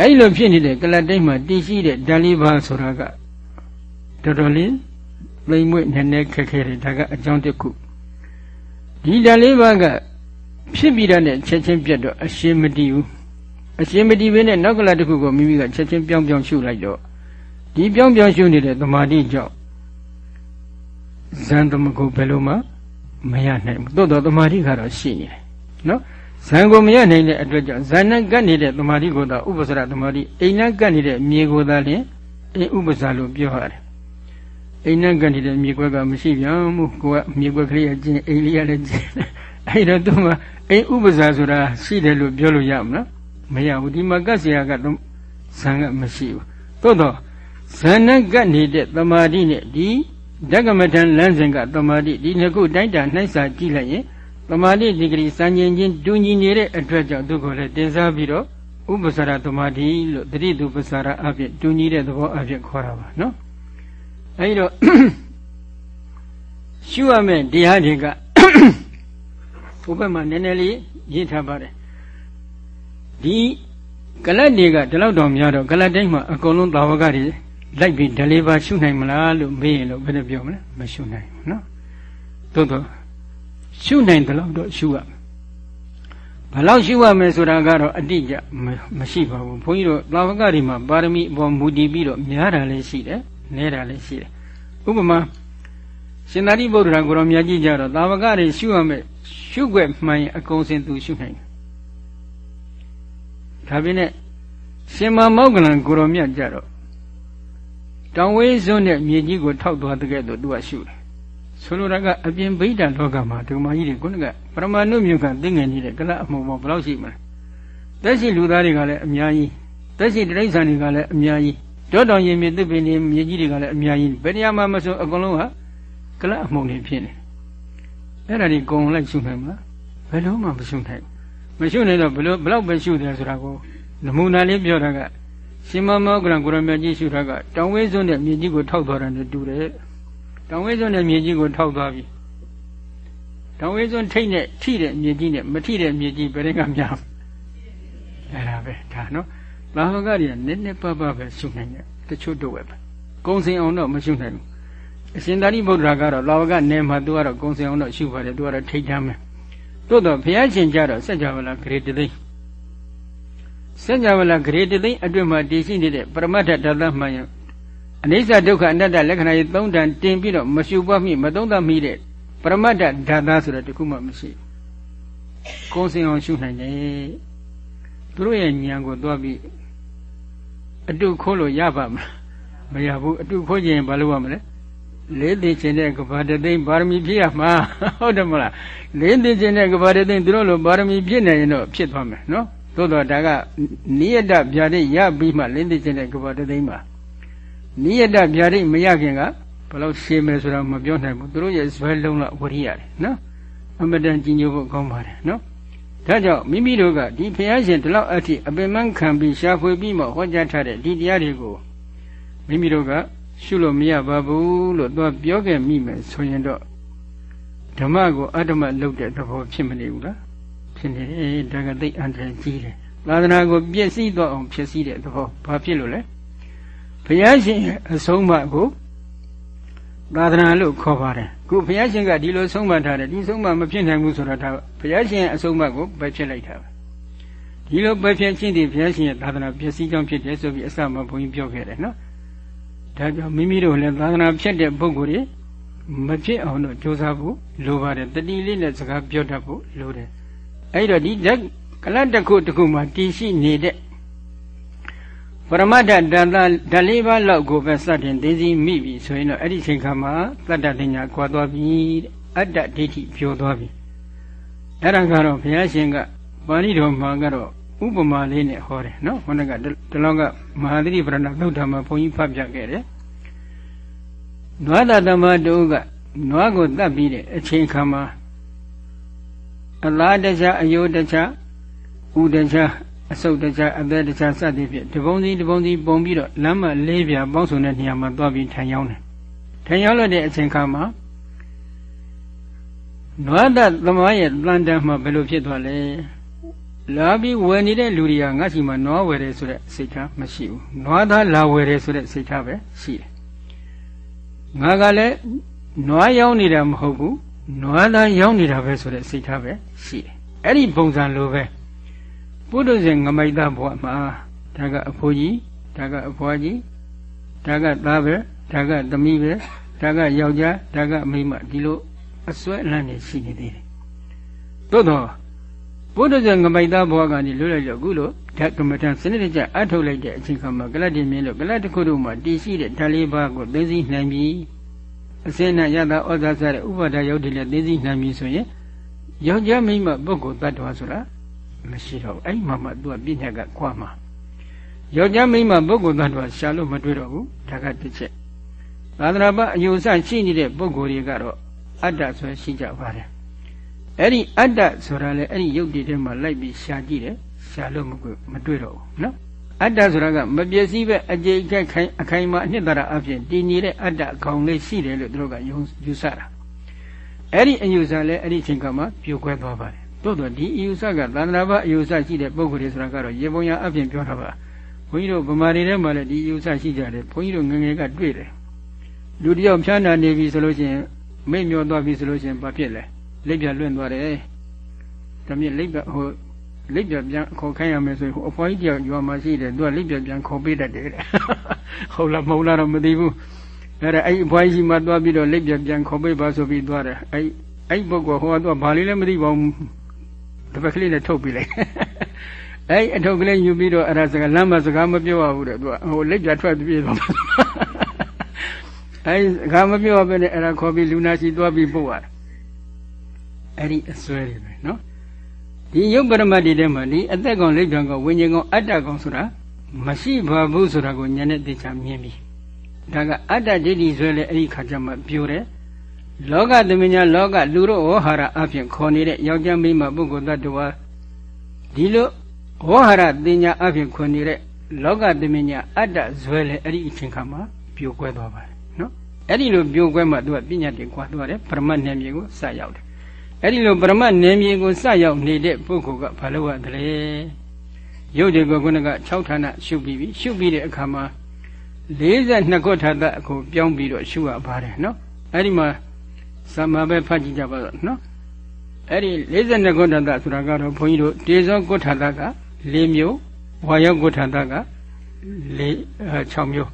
အဲ့လိုဖြစ်နေတဲ့ကလတ်တိတ်မှာတည်ရှိတဲ့ဓာလီဘာဆိုတာကတော်တော်လေးလိမ့်မွေ့နည်းနည်းခက်ခဲတယ်ဒါကအကြောင်းတစ်ခုဒီဓာလီဘာကဖြစ်ပြီးတဲ့ချက်ချင်းပြတ်တော့အရှင်းမတည်ဘူးအရှင်းမတည်ဘဲနဲ့နောက်ကလတ်တစ်ခုကိုမိမိကချက်ချင်းပြောင်းပြောင်းရှုလိုက်တော့ဒီပြောင်းပြောင်းရှုနေတဲ့သမာဓိကြောင့်ဇန်သမကိုဘယ်လိုမှမရနိုင်ဘူးသို့တော်သမာဓိကတော့ရှိနေတယ်နော် ဇံကိုမရနိုင်တဲ့အတွက်ကြောင့်ဇာဏကတ်နေတဲ့တမာတိကိုသာဥပ္ပစရတမာတိအိဏကတ်နေတဲ့မြေကိုသာလျှင်အင်းဥပ္ပစာလို့ပြောရတယ်အိဏကတ်နေတဲ့မြေကွက်ကမရှိပြန်ဘူးကိုကမြေကွက်ကလေးအချင်းအိလေးရလည်းကျင်းအဲ့တော့သူမှအိဥပ္ပစာဆိုတာရှိတယ်လို့ပြောလို့ရမလားမရဘူးဒီမှာကတ်စရာကဇံကမရှိဘူးသို့တော့ဇာဏကတ်နေတဲ့တမာတိနဲ့ဒီဓကမထံလမ်းစဉ်ကတမာတိဒီနှစ်ခုတိုက်တာနှိုက်စာကြည့်လိုက်ရင် သမာဓိဒီဂရီစံကျင်ချင်းတူညီနေတဲ့အတွက်ကြောင့်သူကိုလည်းတင်စားပြီးတော့ဥပ္ပစရသမာဓိလို့တတိတုပ္ပစရအဖြစ်တူညီတဲ့သဘောအဖြစ်ခေါ်တာပါနော်အဲဒီတော့ရှုရမယ့်တရားတွေကဘုဘက်မှာနည်းနည်းလေးရေးထားပါတယ်ဒီကလတ်တွေကဒီလောက်တောင်များတော့ကလတ်တိုင်းမှာအကုန်လုံးသာဝကတွေလိုက်ပြီးဓလေးပါရှုနိုင်မလားလို့မေးရင်လို့ဘယ်လိုပြောမလဲမရှုနိုင်ဘူးနော်သို့တော့ ရှုနိုင်တယ်လို့တော့ရှုရမယ်ဘလောက်ရှုရမယ်ဆိုတာကတော့အတိအကျမရှိပါဘူးဘုန်းကြီးတို့သာဝကတွေမှာပါရမီအပေါ်မူတည်ပြီးတော့များတာလည်းရှိတယ်နည်းတာလည်းရှိတယ်ဥပမာရှင်သာရိပုတ္တရာကိုရောမြတ်ကြီးကြတော့သာဝကတွေရှုရမယ်ရှုွက်မှန်ရင်အကုန်စင်သူရှုနိုင်တယ်ဒါပြင်နဲ့ရှင်မမောကလန်ကိုရောမြတ်ကြတော့တောင်ဝေးစွန်းတဲ့မြေကြီးကိုထောက်သွားတဲ့ကဲ့သို့သူကရှုတယ် ဆိုလိုတာကအပြင်ဗိဒ္ဓလောကမှာဒုမကြီးတွေကခုနကပရမဏုမြုကသိငယ်နေတဲ့ကလအမှုပေါင်းဘယ်လောက်ရှိမလဲတက်ရှိလူသားတွေကလည်းအများကြီးတက်ရှိတိရစ္ဆာန်တွေကလည်းအများကြီးတောတောင်ရင်မြေသစ်ပင်တွေမြေကြီးတွေကလည်းအများကြီးဘယ်နေရာမှာမဆိုအကုန်လုံးကကလအမှုတွေဖြစ်နေအဲ့ဒါဒီကုံလိုက်ရှုနိုင်မလားဘယ်လို့မှမရှုနိုင်မရှုနိုင်တော့ဘယ်လို့ဘယ်လောက်ပဲရှုတယ်ဆိုတာကိုနမူနာလေးပြောတာကရှင်မမောကရံကိုရမကြီးရှုတာကတောင်ဝေးစွန်းတဲ့မြေကြီးကိုထောက်သွားတယ်တူတယ် တောင်ဝေးစွန်းတဲ့မြေကြီးကိုထောက်သွားပြီတောင်ဝေးစွန်းထိတ်နဲ့ထိတဲ့မြေကြီးနဲ့မထိတဲ့မြေကြီးဘယ်ရင်ကများအဲ့ဒါပဲဒါနော်ဘာဟောကတွေကနည်းနည်းပါးပါးပဲရှုနိုင်တယ်တချို့တော့ပဲကုံစင်အောင်တော့မရှုနိုင်ဘူးအရှင်သာရိပုတ္တရာကတော့လာဝကနေမှာသူကတော့ကုံစင်အောင်တော့ရှုပါတယ်သူကတော့ထိတ်တမ်းမယ်သို့တော့ဘုရားရှင်ကြတော့စัจ java လာဂရေတသိစัจ java လာဂရေတသိအတွင်မှာတည်ရှိနေတဲ့ပရမတ္ထဓာတ်မှန်ရင် အနိစ္စဒုက္ခအနတ္တလက္ခဏာရေးသုံးတန်တင်ပြီးတော့မရှုပွားမိမသုံးသပ်မိတဲ့ပရမတ္တဓာတ်ဆိုတဲ့တခုမှမရှိကိုယ်စင်အောင်ရှုနိုင်တယ်သူတို့ရဲ့ဉာဏ်ကိုသွားပြီးအတုခိုးလို့ရပါမလားမရဘူးအတုခိုးခြင်းဘာလို့ရမလဲလေးသိခြင်းတဲ့ကဘာတသိမ့်ပါရမီပြည့်ရမှာဟုတ်တယ်မလားလေးသိခြင်းတဲ့ကဘာတသိမ့်သူတို့လိုပါရမီပြည့်နေရင်တော့ဖြစ်သွားမယ်နော်သို့တော့ဒါကနိယတဗျာဒိရပြီးမှလေးသိခြင်းတဲ့ကဘာတသိမ့်မှာ နိယတဗျာဒိမရခင်ကဘယ်လောက်ရှင်းမယ်ဆိုတာမပြောနိုင်ဘူးသူတို့ရဲ့ဇွဲလုံးလောက်ဝရိရတယ်နော်အမတန်ကြီးညိုဖို့ကောင်းပါတယ်နော်ဒါကြောင့်မိမိတို့ကဒီဘုရားရှင်ဒီလောက်အထိအပင်မခံပြီးရှားဖွေပြီးမှဟောကြားထားတဲ့ဒီတရားတွေကိုမိမိတို့ကရှုလို့မရပါဘူးလို့သူကပြောခဲ့မိမယ်ဆိုရင်တော့ဓမ္မကိုအတ္တမလုပ်တဲ့သဘောဖြစ်မနေဘူးလားဖြစ်နေတယ်ဒါကသိအန္တရာယ်ကြီးတယ်သာသနာကိုပြည့်စည်တော့အောင်ဖြစ်စည်းတဲ့သဘောဘာဖြစ်လို့လဲ ဘုရားရှင်ရဲ့အဆုံးအမကိုသာသနာလို့ခေါ်ပါတယ်ခုဘုရားရှင်ကဒီလိုဆုံးမထားတယ်ဒီဆုံးမမဖြစ်နိုင်ဘူးဆိုတော့ဒါဘုရားရှင်ရဲ့အဆုံးအမကိုပယ်ဖြစ်လိုက်တာပဲဒီလိုပယ်ဖြစ်ခြင်းဒီဘုရားရှင်ရဲ့သာသနာပျက်စီးကြောင်းဖြစ်တယ်ဆိုပြီးအစမှဘုန်းကြီးပြောခဲ့တယ်နော်ဒါကြောင့်မိမိတို့လည်းသာသနာဖြစ်တဲ့ပုဂ္ဂိုလ်တွေမဖြစ်အောင်တော့ကြိုးစားဖို့လိုပါတယ်တတိလေးနဲ့စကားပြောတတ်ဖို့လိုတယ်အဲ့တော့ဒီကလတ်တစ်ခုတစ်ခုမှာတည်ရှိနေတဲ့ ပရမတ္တဓာတ်ဓာတ်လေးပါးလောက်ကိုပဲစတင်သိသိမိပြီဆိုရင်တော့အဲ့ဒီချိန်ခါမှာတတ္တတင်ညာကွာသွားပြီအတ္တဒိဋ္ဌိပြောသွားပြီအဲ့ဒါကတော့ဘုရားရှင်ကပါဠိတော်မှာကတော့ဥပမာလေးနဲ့ဟောတယ်နော်ခေါင်းကဒီလောကမဟာသတိပရဏသုတ်ဓမ္မဘုန်းကြီးဖတ်ပြခဲ့တယ်နွားတာသမတုကနွားကိုတတ်ပြီးတဲ့အချိန်ခါမှာအလားတခြားအယုတခြားဥတခြား အဆုတ်တခြားအသက်တခြားစသည်ဖြင့်တပုံစီတပုံစီပုံပြီးတော့လမ်းမလေးပြပေါင်းစုံတဲ့နေရာမှာသွားပြီးထိုင်ရောက်တယ်ထိုင်ရောက်လို့တဲ့အချိန်ခါမှာနွားတသမားရဲ့တန်တန်မှဘယ်လိုဖြစ်သွားလဲလာပြီးဝယ်နေတဲ့လူတွေကငါ့စီမှာနွားဝယ်တယ်ဆိုတဲ့စိတ်ထားမရှိဘူးနွားသားလာဝယ်တယ်ဆိုတဲ့စိတ်ထားပဲရှိတယ်ငါကလည်းနွားရောင်းနေတာမဟုတ်ဘူးနွားသားရောင်းနေတာပဲဆိုတဲ့စိတ်ထားပဲရှိတယ်အဲ့ဒီပုံစံလိုပဲ ပုထုဇဉ်ငမိုက်သားဘဝမှာဒါကအဖိုးကြီးဒါကအဖွားကြီးဒါကသားပဲဒါကသမီးပဲဒါကယောက်ျားဒါကမိန်းမဒီလိုအစွဲအလန့်နေရှိနေသေးတယ်သို့တော့ဘုဒ္ဓဇံငမိုက်သားဘဝကနေလွတ်လိုက်လို့အခုလို့ဓကမထံစနစ်တကျအထုတ်လိုက်တဲ့အချိန်ခါမှာကလတ်တင်မြင်လို့ကလတ်တစ်ခုတို့မှာတည်ရှိတဲ့ဓာတ်လေးပါးကိုသိသိနိုင်ပြီအစင်းနဲ့ရတာဩဇာစတဲ့ဥပါဒယုတ်တွေလည်းသိသိနိုင်ပြီဆိုရင်ယောက်ျားမိန်းမပုဂ္ဂိုလ်တ attva ဆိုတာ မရှိတော့ဘူးအဲ့မှာမှသူကပြညာကခွာမှာယောက်ျားမိန်းမပုဂ္ဂိုလ်တ attva ရှာလို့မတွေ့တော့ဘူးဒါကတစ်ချက်သာသနာ့ဘအယူဆရှိနေတဲ့ပုဂ္ဂိုလ်တွေကတော့အတ္တဆိုရှိကြပါတယ်အဲ့ဒီအတ္တဆိုတာလေအဲ့ဒီယုတ်တည်ထဲမှာလိုက်ပြီးရှာကြည့်တယ်ရှာလို့မမတွေ့တော့ဘူးနော်အတ္တဆိုတာကမပြည့်စည်ပဲအကြိတ်ခိုက်ခိုင်အခိုင်မာအနှစ်သာရအဖြစ်တည်နေတဲ့အတ္တအကောင်လေးရှိတယ်လို့သူတို့ကယူဆတာအဲ့ဒီအယူဆလဲအဲ့ဒီချိန်ကမှပြိုကွဲသွားပါတယ် သို့တော့ဒီအယူဆကသန္တာဘအယူဆရှိတဲ့ပုဂ္ဂိုလ်တွေဆိုတာကတော့ရေပုံရအဖြစ်ပြောတာပါဘုန်းကြီးတို့ဗမာတွေထဲမှာလည်းဒီအယူဆရှိကြတယ်ဘုန်းကြီးတို့ငငယ်ကတွေ့တယ်လူတယောက်ဖြားနာနေပြီဆိုလို့ရှိရင်မိတ်မျောသွားပြီဆိုလို့ရှိရင်ဘာဖြစ်လဲလက်ပြလွင့်သွားတယ်ဒါမြင့်လက်ပြဟိုလက်ပြပြန်ခေါ်ခိုင်းရမယ်ဆိုရင်ဟိုအဖွားကြီးတယောက်ရွာမှာရှိတယ်သူကလက်ပြပြန်ခေါ်ပေးတတ်တယ်တဲ့ဟုတ်လားမဟုတ်လားတော့မသိဘူးအဲ့ဒါအဲ့အဖွားကြီးမှသွားပြီးတော့လက်ပြပြန်ခေါ်ပေးပါဆိုပြီးသွားတယ်အဲ့အဲ့ပုဂ္ဂိုလ်ဟိုကတော့ဘာလေးလည်းမသိပါဘူး တစ်ပတ်ကလေးနဲ့ထုတ်ပြီးလိုက်အဲ့အထုတ်ကလေးယူပြီးတော့အဲ့ဒါစကားလမ်းမှာစကားမပြောရဘူးတဲ့သူကဟိုလက်ပြထွက်ပြေးသွားအဲ့စကားမပြောဘဲနဲ့အဲ့ဒါခေါ်ပြီးလူနာရှိသွားပြီးပို့ရတယ်အဲ့ဒီအစွဲတွေပဲနော်ဒီယုတ်ပရမတ်တွေထဲမှာဒီအသက်ကောင်လက်ကောင်ဝိညာဉ်ကောင်အတ္တကောင်ဆိုတာမရှိပါဘူးဆိုတာကိုဉာဏ်နဲ့သိချမြင်ပြီဒါကအတ္တဒိဋ္ဌိဆွဲလဲအဲ့ဒီခါကျမှပြိုတယ် လောကသမညာလောကလူတို့ဝဟာရအဖြစ်ခေါ်နေတဲ့ယောက်ျားမိန်းမပုဂ္ဂိုလ်တ attva ဒီလိုဝဟာရတင်ညာအဖြစ်ခေါ်နေတဲ့လောကသမညာအတ္တဇွဲလဲအဲ့ဒီအချိန်ခါမှာပြိုကွဲသွားပါတယ်နော်အဲ့ဒီလိုပြိုကွဲမှသူကပညာတင်ကွာသွားတယ်ပရမတ်ဉာဏ်မြေကိုစရောက်တယ်အဲ့ဒီလိုပရမတ်ဉာဏ်မြေကိုစရောက်နေတဲ့ပုဂ္ဂိုလ်ကဘာလို့ရသလဲရုပ်တွေကခုနက6ဌာနရှုပြီးပြီရှုပြီးတဲ့အခါမှာ42ခုထာတအခုပြောင်းပြီးတော့ရှုရပါတယ်နော်အဲ့ဒီမှာ သမာပဲဖတ်ကြည့်ကြပါတော့နော်အဲ့ဒီ42ကုဋ္ဌတဆိုတာကတော့ဘုန်းကြီးတို့တေဇောကုဋ္ဌတက၄မျိုးဝါယောကုဋ္ဌတက၄6မျိုး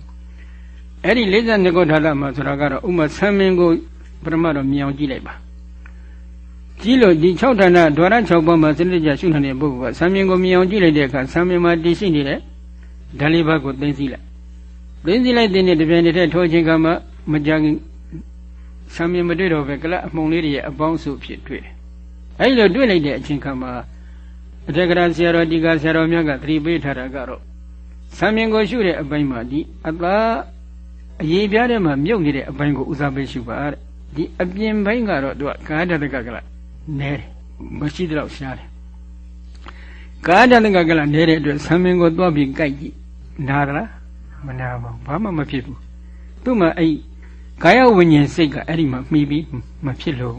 အဲ့ဒီ42ကုဋ္ဌတမှာဆိုတာကတော့ဥမာဆံမင်းကိုပရမတ်တော့မြင်အောင်ကြည့်လိုက်ပါကြည့်လို့ဒီ6ဌာနဒွါရ6ပါးမှာစနစ်ကြရှုနိုင်တဲ့ပုဂ္ဂိုလ်ကဆံမင်းကိုမြင်အောင်ကြည့်လိုက်တဲ့အခါဆံမင်းမှာတည်ရှိနေတဲ့ဓာလေးပါးကိုသိသိလိုက်သိသိလိုက်တဲ့နေ့တပြိုင်တည်းထိုးခြင်းကမှမကြခင် ဆံမြင်မတွေ့တော့ပဲကလအမှုံလေးတွေရဲ့အပေါင်းစုဖြစ်တွေ့တယ်။အဲဒီလိုတွေ့လိုက်တဲ့အချိန်ခါမှာအတက္ကရာဆရာတော်ဒီကဆရာတော်မြတ်ကသတိပေးထားတာကတော့ဆံမြင်ကိုရှုတဲ့အပိုင်းမှာဒီအသာအရေးပြားထဲမှာမြုပ်နေတဲ့အပိုင်းကိုဦးစားပေးရှုပါတဲ့။ဒီအပြင်ပိုင်းကတော့သူကကာယတကကလနဲတယ်မရှိတော့ရှားတယ်။ကာယတကကလနဲတဲ့အတွက်ဆံမြင်ကိုသွားပြီးကြိုက်ကြည့်နားလားမနာပါဘူးဘာမှမဖြစ်ဘူး။သူ့မှာအဲ့ ကာယဝိညာဉ်စိတ်ကအဲ့ဒီမှာမှီပြီးမဖြစ်လို့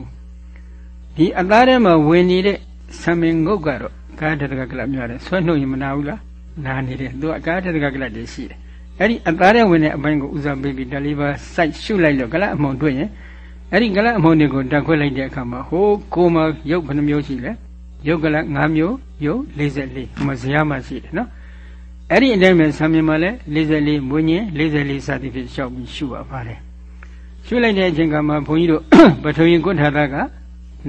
ဒီအသားထဲမှာဝင်နေတဲ့ဆံမင်ငုတ်ကတော့ကာယတတကကလများတယ်ဆွဲနှုတ်ရင်မနာဘူးလားနာနေတယ်သူကကာယတတကကလတည်းရှိတယ်အဲ့ဒီအသားတဲ့ဝင်တဲ့အပိုင်းကိုဦးစားပေးပြီးဓာတ်လေးပါစိုက်ရှုလိုက်လို့ကလအမုံတွေ့ရင်အဲ့ဒီကလအမုံတွေကိုဓာတ်ခွဲလိုက်တဲ့အခါမှာဟိုးကိုမှာရုပ်ဘယ်နှမျိုးရှိလဲရုပ်ကလ9မျိုးရုပ်44ဟိုမှာဇရာမှရှိတယ်နော်အဲ့ဒီအတိုင်းပဲဆံမြင်မှာလဲ44မွေးညင်44စသည်ဖြင့်ရှောက်ပြီးရှုပါပါတယ် ရှုလိုက်တဲ့အချိန်ကမှဘုန်းကြီးတို့ပထဝီကုဋ္ဌာတက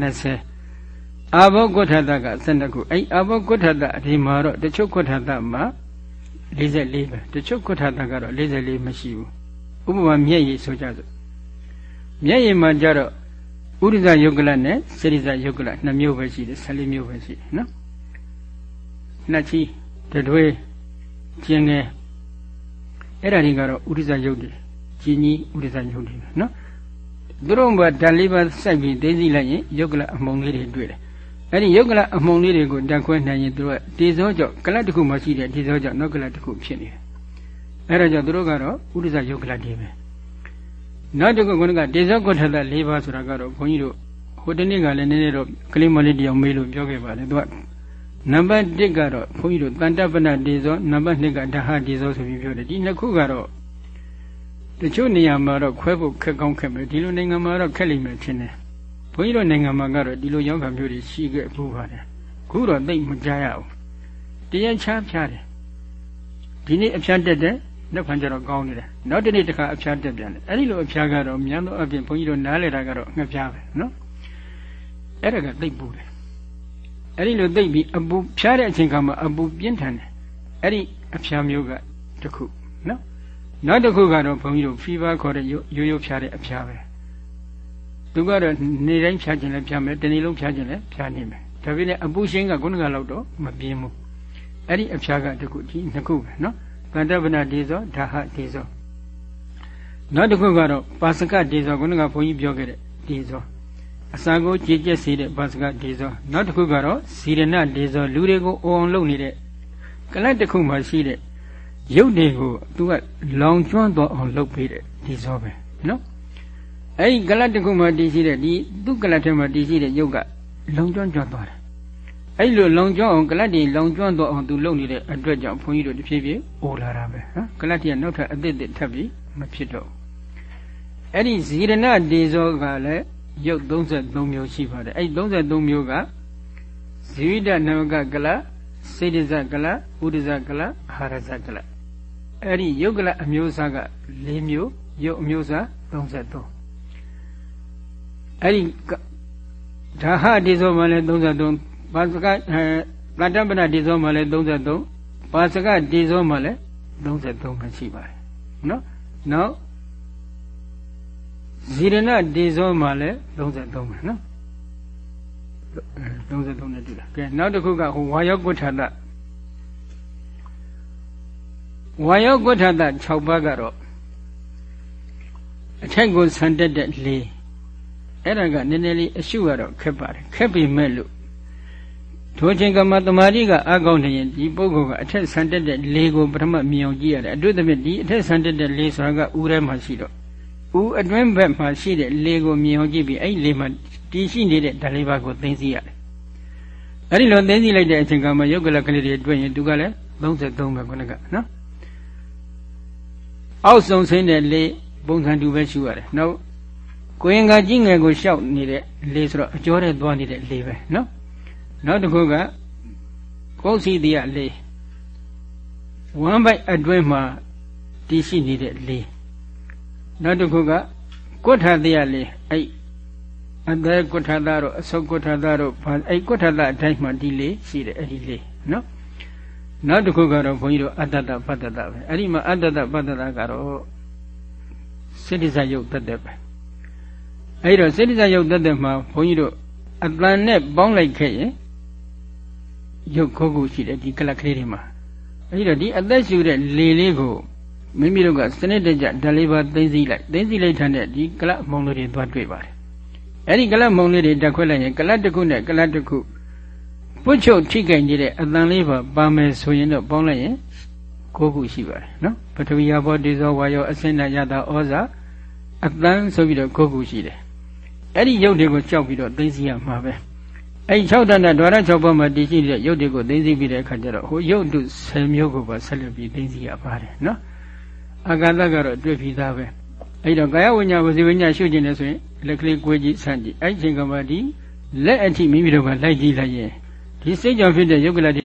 20အာဘောကုဋ္ဌာတက12ခုအဲ့အာဘောကုဋ္ဌာတအဒီမှာတော့တချို့ကုဋ္ဌာတမှာ44ပဲတချို့ကုဋ္ဌာတကတော့44မရှိဘူးဥပမာမျက်ရည်ဆိုကြစို့မျက်ရည်မှာကြတော့ဥရိဇယုတ်ကလနဲ့စေရိဇယုတ်ကလ2မျိုးပဲရှိတယ်14မျိုးပဲရှိတယ်နော်နှစ်ချီတတွေးကျင်ငယ်အဲ့ဒါတွေကတော့ဥရိဇယုတ်တွေ ကျင်ကြီးဥရိဇယုတ်တွေနော်သူတို့ကဓာတ်လေးပါစိုက်ပြီးသိသိလိုက်ရင်ယုတ်ကလအမုံလေးတွေတွေ့တယ်အဲ့ဒီယုတ်ကလအမုံလေးတွေကိုတက်ခွဲနိုင်ရင်သူတို့ကတေဇောကြောင့်ကလတ်တစ်ခုမှရှိတဲ့တေဇောကြောင့်နောက်ကလတ်တစ်ခုဖြစ်နေတယ်အဲ့ဒါကြောင့်သူတို့ကတော့ဥရိဇယုတ်ကလတ်တွေပဲနောက်တစ်ခုကတေဇောကုဋ္ဌတ၄ပါးဆိုတာကတော့ဘုန်းကြီးတို့ဟိုတနေ့ကလည်းနည်းနည်းတော့ကလေးမလေးတယောက်မေးလို့ပြောခဲ့ပါတယ်သူကနံပါတ်1ကတော့ဘုန်းကြီးတို့တန်တပနတေဇောနံပါတ်2ကဓဟတေဇောဆိုပြီးပြောတယ်ဒီနှစ်ခုကတော့ တချို့နေရာမှာတော့ခွဲဖို့ခက်ကောင်းခက်မယ်ဒီလိုနိုင်ငံမှာတော့ခက်လိမ့်မယ်ထင်တယ်ဘုန်းကြီးတို့နိုင်ငံမှာကတော့ဒီလိုရောက်ခံမျိုးတွေရှိခဲ့ဘူးပါတယ်ခုတော့သိမကြရဘူးတရားချဖြားတယ်ဒီနေ့အဖြားတက်တယ်နောက်ခါကျတော့ကောင်းနေတယ်နောက်တနေ့တခါအဖြားတက်ပြန်တယ်အဲ့ဒီလိုအဖြားကတော့မြန်သောအပြင်ဘုန်းကြီးတို့နားလေတာကတော့ငှက်ဖြားပဲနော်အဲ့ဒါကသိပူတယ်အဲ့ဒီလိုသိပြီးအပူဖြားတဲ့အချိန်ခါမှာအပူပြင်းထန်တယ်အဲ့ဒီအဖြားမျိုးကတစ်ခု နော်နောက်တစ်ခုကတော့ဘုန်းကြီးတို့ဖီဗာခေါ်တဲ့ရိုးရိုးဖြားတဲ့အဖြားပဲသူကတော့နေတိုင်းဖြားခြင်းလည်းဖြားမယ်တနေ့လုံးဖြားခြင်းလည်းဖြားနေမယ်ဒါပေမဲ့အပူရှင်းကခုနကလောက်တော့မပြင်းဘူးအဲ့ဒီအဖြားကတစ်ခုဒီနှစ်ခုပဲနော်ကန္တပနာဒေဇောဒါဟဒေဇောနောက်တစ်ခုကတော့ပါစကဒေဇောခုနကဘုန်းကြီးပြောခဲ့တဲ့ဒေဇောအစာကိုကြည်ကျက်စေတဲ့ပါစကဒေဇောနောက်တစ်ခုကတော့ဇီရဏဒေဇောလူတွေကိုအိုအောင်လုပ်နေတဲ့ကလတ်တစ်ခုမှရှိတဲ့ ရုပ်တွေကိုသူကလောင်ကျွမ်းတော့အောင်လုပ်ပေးတဲ့ဒေဇောပဲနော်အဲ့ဒီကလတ်တစ်ခုမှတည်ရှိတဲ့ဒီသူ့ကလတ်ထဲမှာတည်ရှိတဲ့ရုပ်ကလောင်ကျွမ်းကျွမ်းသွားတယ်အဲ့လိုလောင်ကျွမ်းအောင်ကလတ်တွေလောင်ကျွမ်းတော့အောင်သူလုပ်နေတဲ့အတွက်ကြောင့်ဘုန်းကြီးတို့တဖြည်းဖြည်းအိုလာတာပဲဟမ်ကလတ်တွေကနောက်ထပ်အသစ်သစ်ထပ်ပြီးမဖြစ်တော့အဲ့ဒီဇီရဏဒေဇောကလည်းရုပ်33မျိုးရှိပါတယ်အဲ့33မျိုးကဇီဝိတနမကကလစေတဇကလဥဒဇကလအာရဇကလ အဲ့ဒီယုတ်ကလအမျိုးအစားက၄မျိုးယုတ်အမျိုးအစား33အဲ့ဒီဓာဟဒေဇောမှလည်း33ပါစကကတ္တပနဒေဇောမှာလည်း33ပါစကဒေဇောမှာလည်း33ပဲရှိပါတယ်နော်နောက်ဇီရဏဒေဇောမှာလည်း33ပဲနော်33နဲ့တူလားကဲနောက်တစ်ခုကဟိုဝါယောကုဋ္ဌတ ဝါယောကုဋ္ဌတ6ပါးကတော့အထက်ကိုဆန်တက်တဲ့လေအဲ့ဒါကနည်းနည်းလေးအရှုကတော့ခက်ပါတယ်ခက်ပြီမဲ့လို့ထိုအချိန်ကမှတမာတိကအကောင်းနေရင်ဒီပုဂ္ဂိုလ်ကအထက်ဆန်တက်တဲ့လေကိုပထမမြင်အောင်ကြည့်ရတယ်အတွေ့အကြုံဒီအထက်ဆန်တက်တဲ့လေဆိုတာကဥထဲမှာရှိတော့ဥအတွင်းဘက်မှာရှိတဲ့လေကိုမြင်အောင်ကြည့်ပြီးအဲ့ဒီလေမှာတည်ရှိနေတဲ့ဓာတ်လေးပါးကိုသိသိရတယ်အဲ့ဒီလိုသိသိလိုက်တဲ့အချိန်ကမှယုတ်ကလကလေးတွေတွေ့ရင်သူကလည်း33ပဲခုနကနော် အောက်ဆုံးဆင်းတဲ့လေပုံစံတူပဲရှုရတယ်နောက်ကိုရင်ကကြီးငယ်ကိုရှောက်နေတဲ့လေဆိုတော့အကျော်တဲ့သွားနေတဲ့လေပဲနော်နောက်တစ်ခုကကောစီတိယလေးဝမ်းပိုက်အတွင်းမှာတည်ရှိနေတဲ့လေးနောက်တစ်ခုကကုဋ္ဌတိယလေးအဲ့အသက်ကုဋ္ဌသတို့အဆုတ်ကုဋ္ဌသတို့အဲ့ကုဋ္ဌသအတိုင်းမှာဒီလေးရှိတယ်အဲ့ဒီလေးနော် နောက်တစ်ခုကတော့ဘုန်းကြီးတို့အတ္တတပတ္တတပဲအဲ့ဒီမှာအတ္တတပတ္တတကတော့စိတ္တိဇယုတ်တတ်တယ်ပဲအဲ့တော့စိတ္တိဇယုတ်တတ်တယ်မှာဘုန်းကြီးတို့အတန်နဲ့ပေါင်းလိုက်ခဲ့ရင်ရုပ်ခုခုရှိတယ်ဒီကလပ်ကလေးတွေမှာအဲဒီတော့ဒီအသက်ရှူတဲ့လေလေးကိုမိမိတို့ကစနစ်တကျဓာလေးပါသိသိလိုက်သိသိလိုက်တဲ့ဒီကလပ်မုံလေးတွေသွားတွေ့ပါတယ်အဲဒီကလပ်မုံလေးတွေတက်ခွက်လိုက်ရင်ကလပ်တစ်ခုနဲ့ကလပ်တစ်ခု ဝှချုပ်ထိကင်ကြီးတဲ့အတန်လေးပါပါမယ်ဆိုရင်တော့ပေါင်းလိုက်ရင်၉ခုရှိပါတယ်နော်ပထဝီယဘောတေဇောဝါယောအစင်တရတာဩဇာအတန်ဆိုပြီးတော့၉ခုရှိတယ်အဲ့ဒီရုပ်တွေကိုကြောက်ပြီးတော့သိသိရမှာပဲအဲ့ဒီ၆တန်တဲ့ဒွါရ၆ဘောမှာတည်ရှိတဲ့ရုပ်တွေကိုသိသိပြီးတဲ့အခါကျတော့ဟိုရုပ်တု၁၀မျိုးကိုပါဆက်လက်ပြီးသိသိရပါတယ်နော်အာဂတကတော့တွေ့ပြီးသားပဲအဲ့တော့ကာယဝိညာဉ်ဝစီဝိညာဉ်ရှုကျင်တယ်ဆိုရင်လက်ကလေးကိုယ်ကြည့်ဆန့်ကြည့်အဲ့ဒီအချိန်ကမှဒီလက်အထိမိမိတို့ကလိုက်ကြည့်လိုက်ရင် ဒီစိတ်ကြောင့်ဖြစ်တဲ့ယုတ်ကလ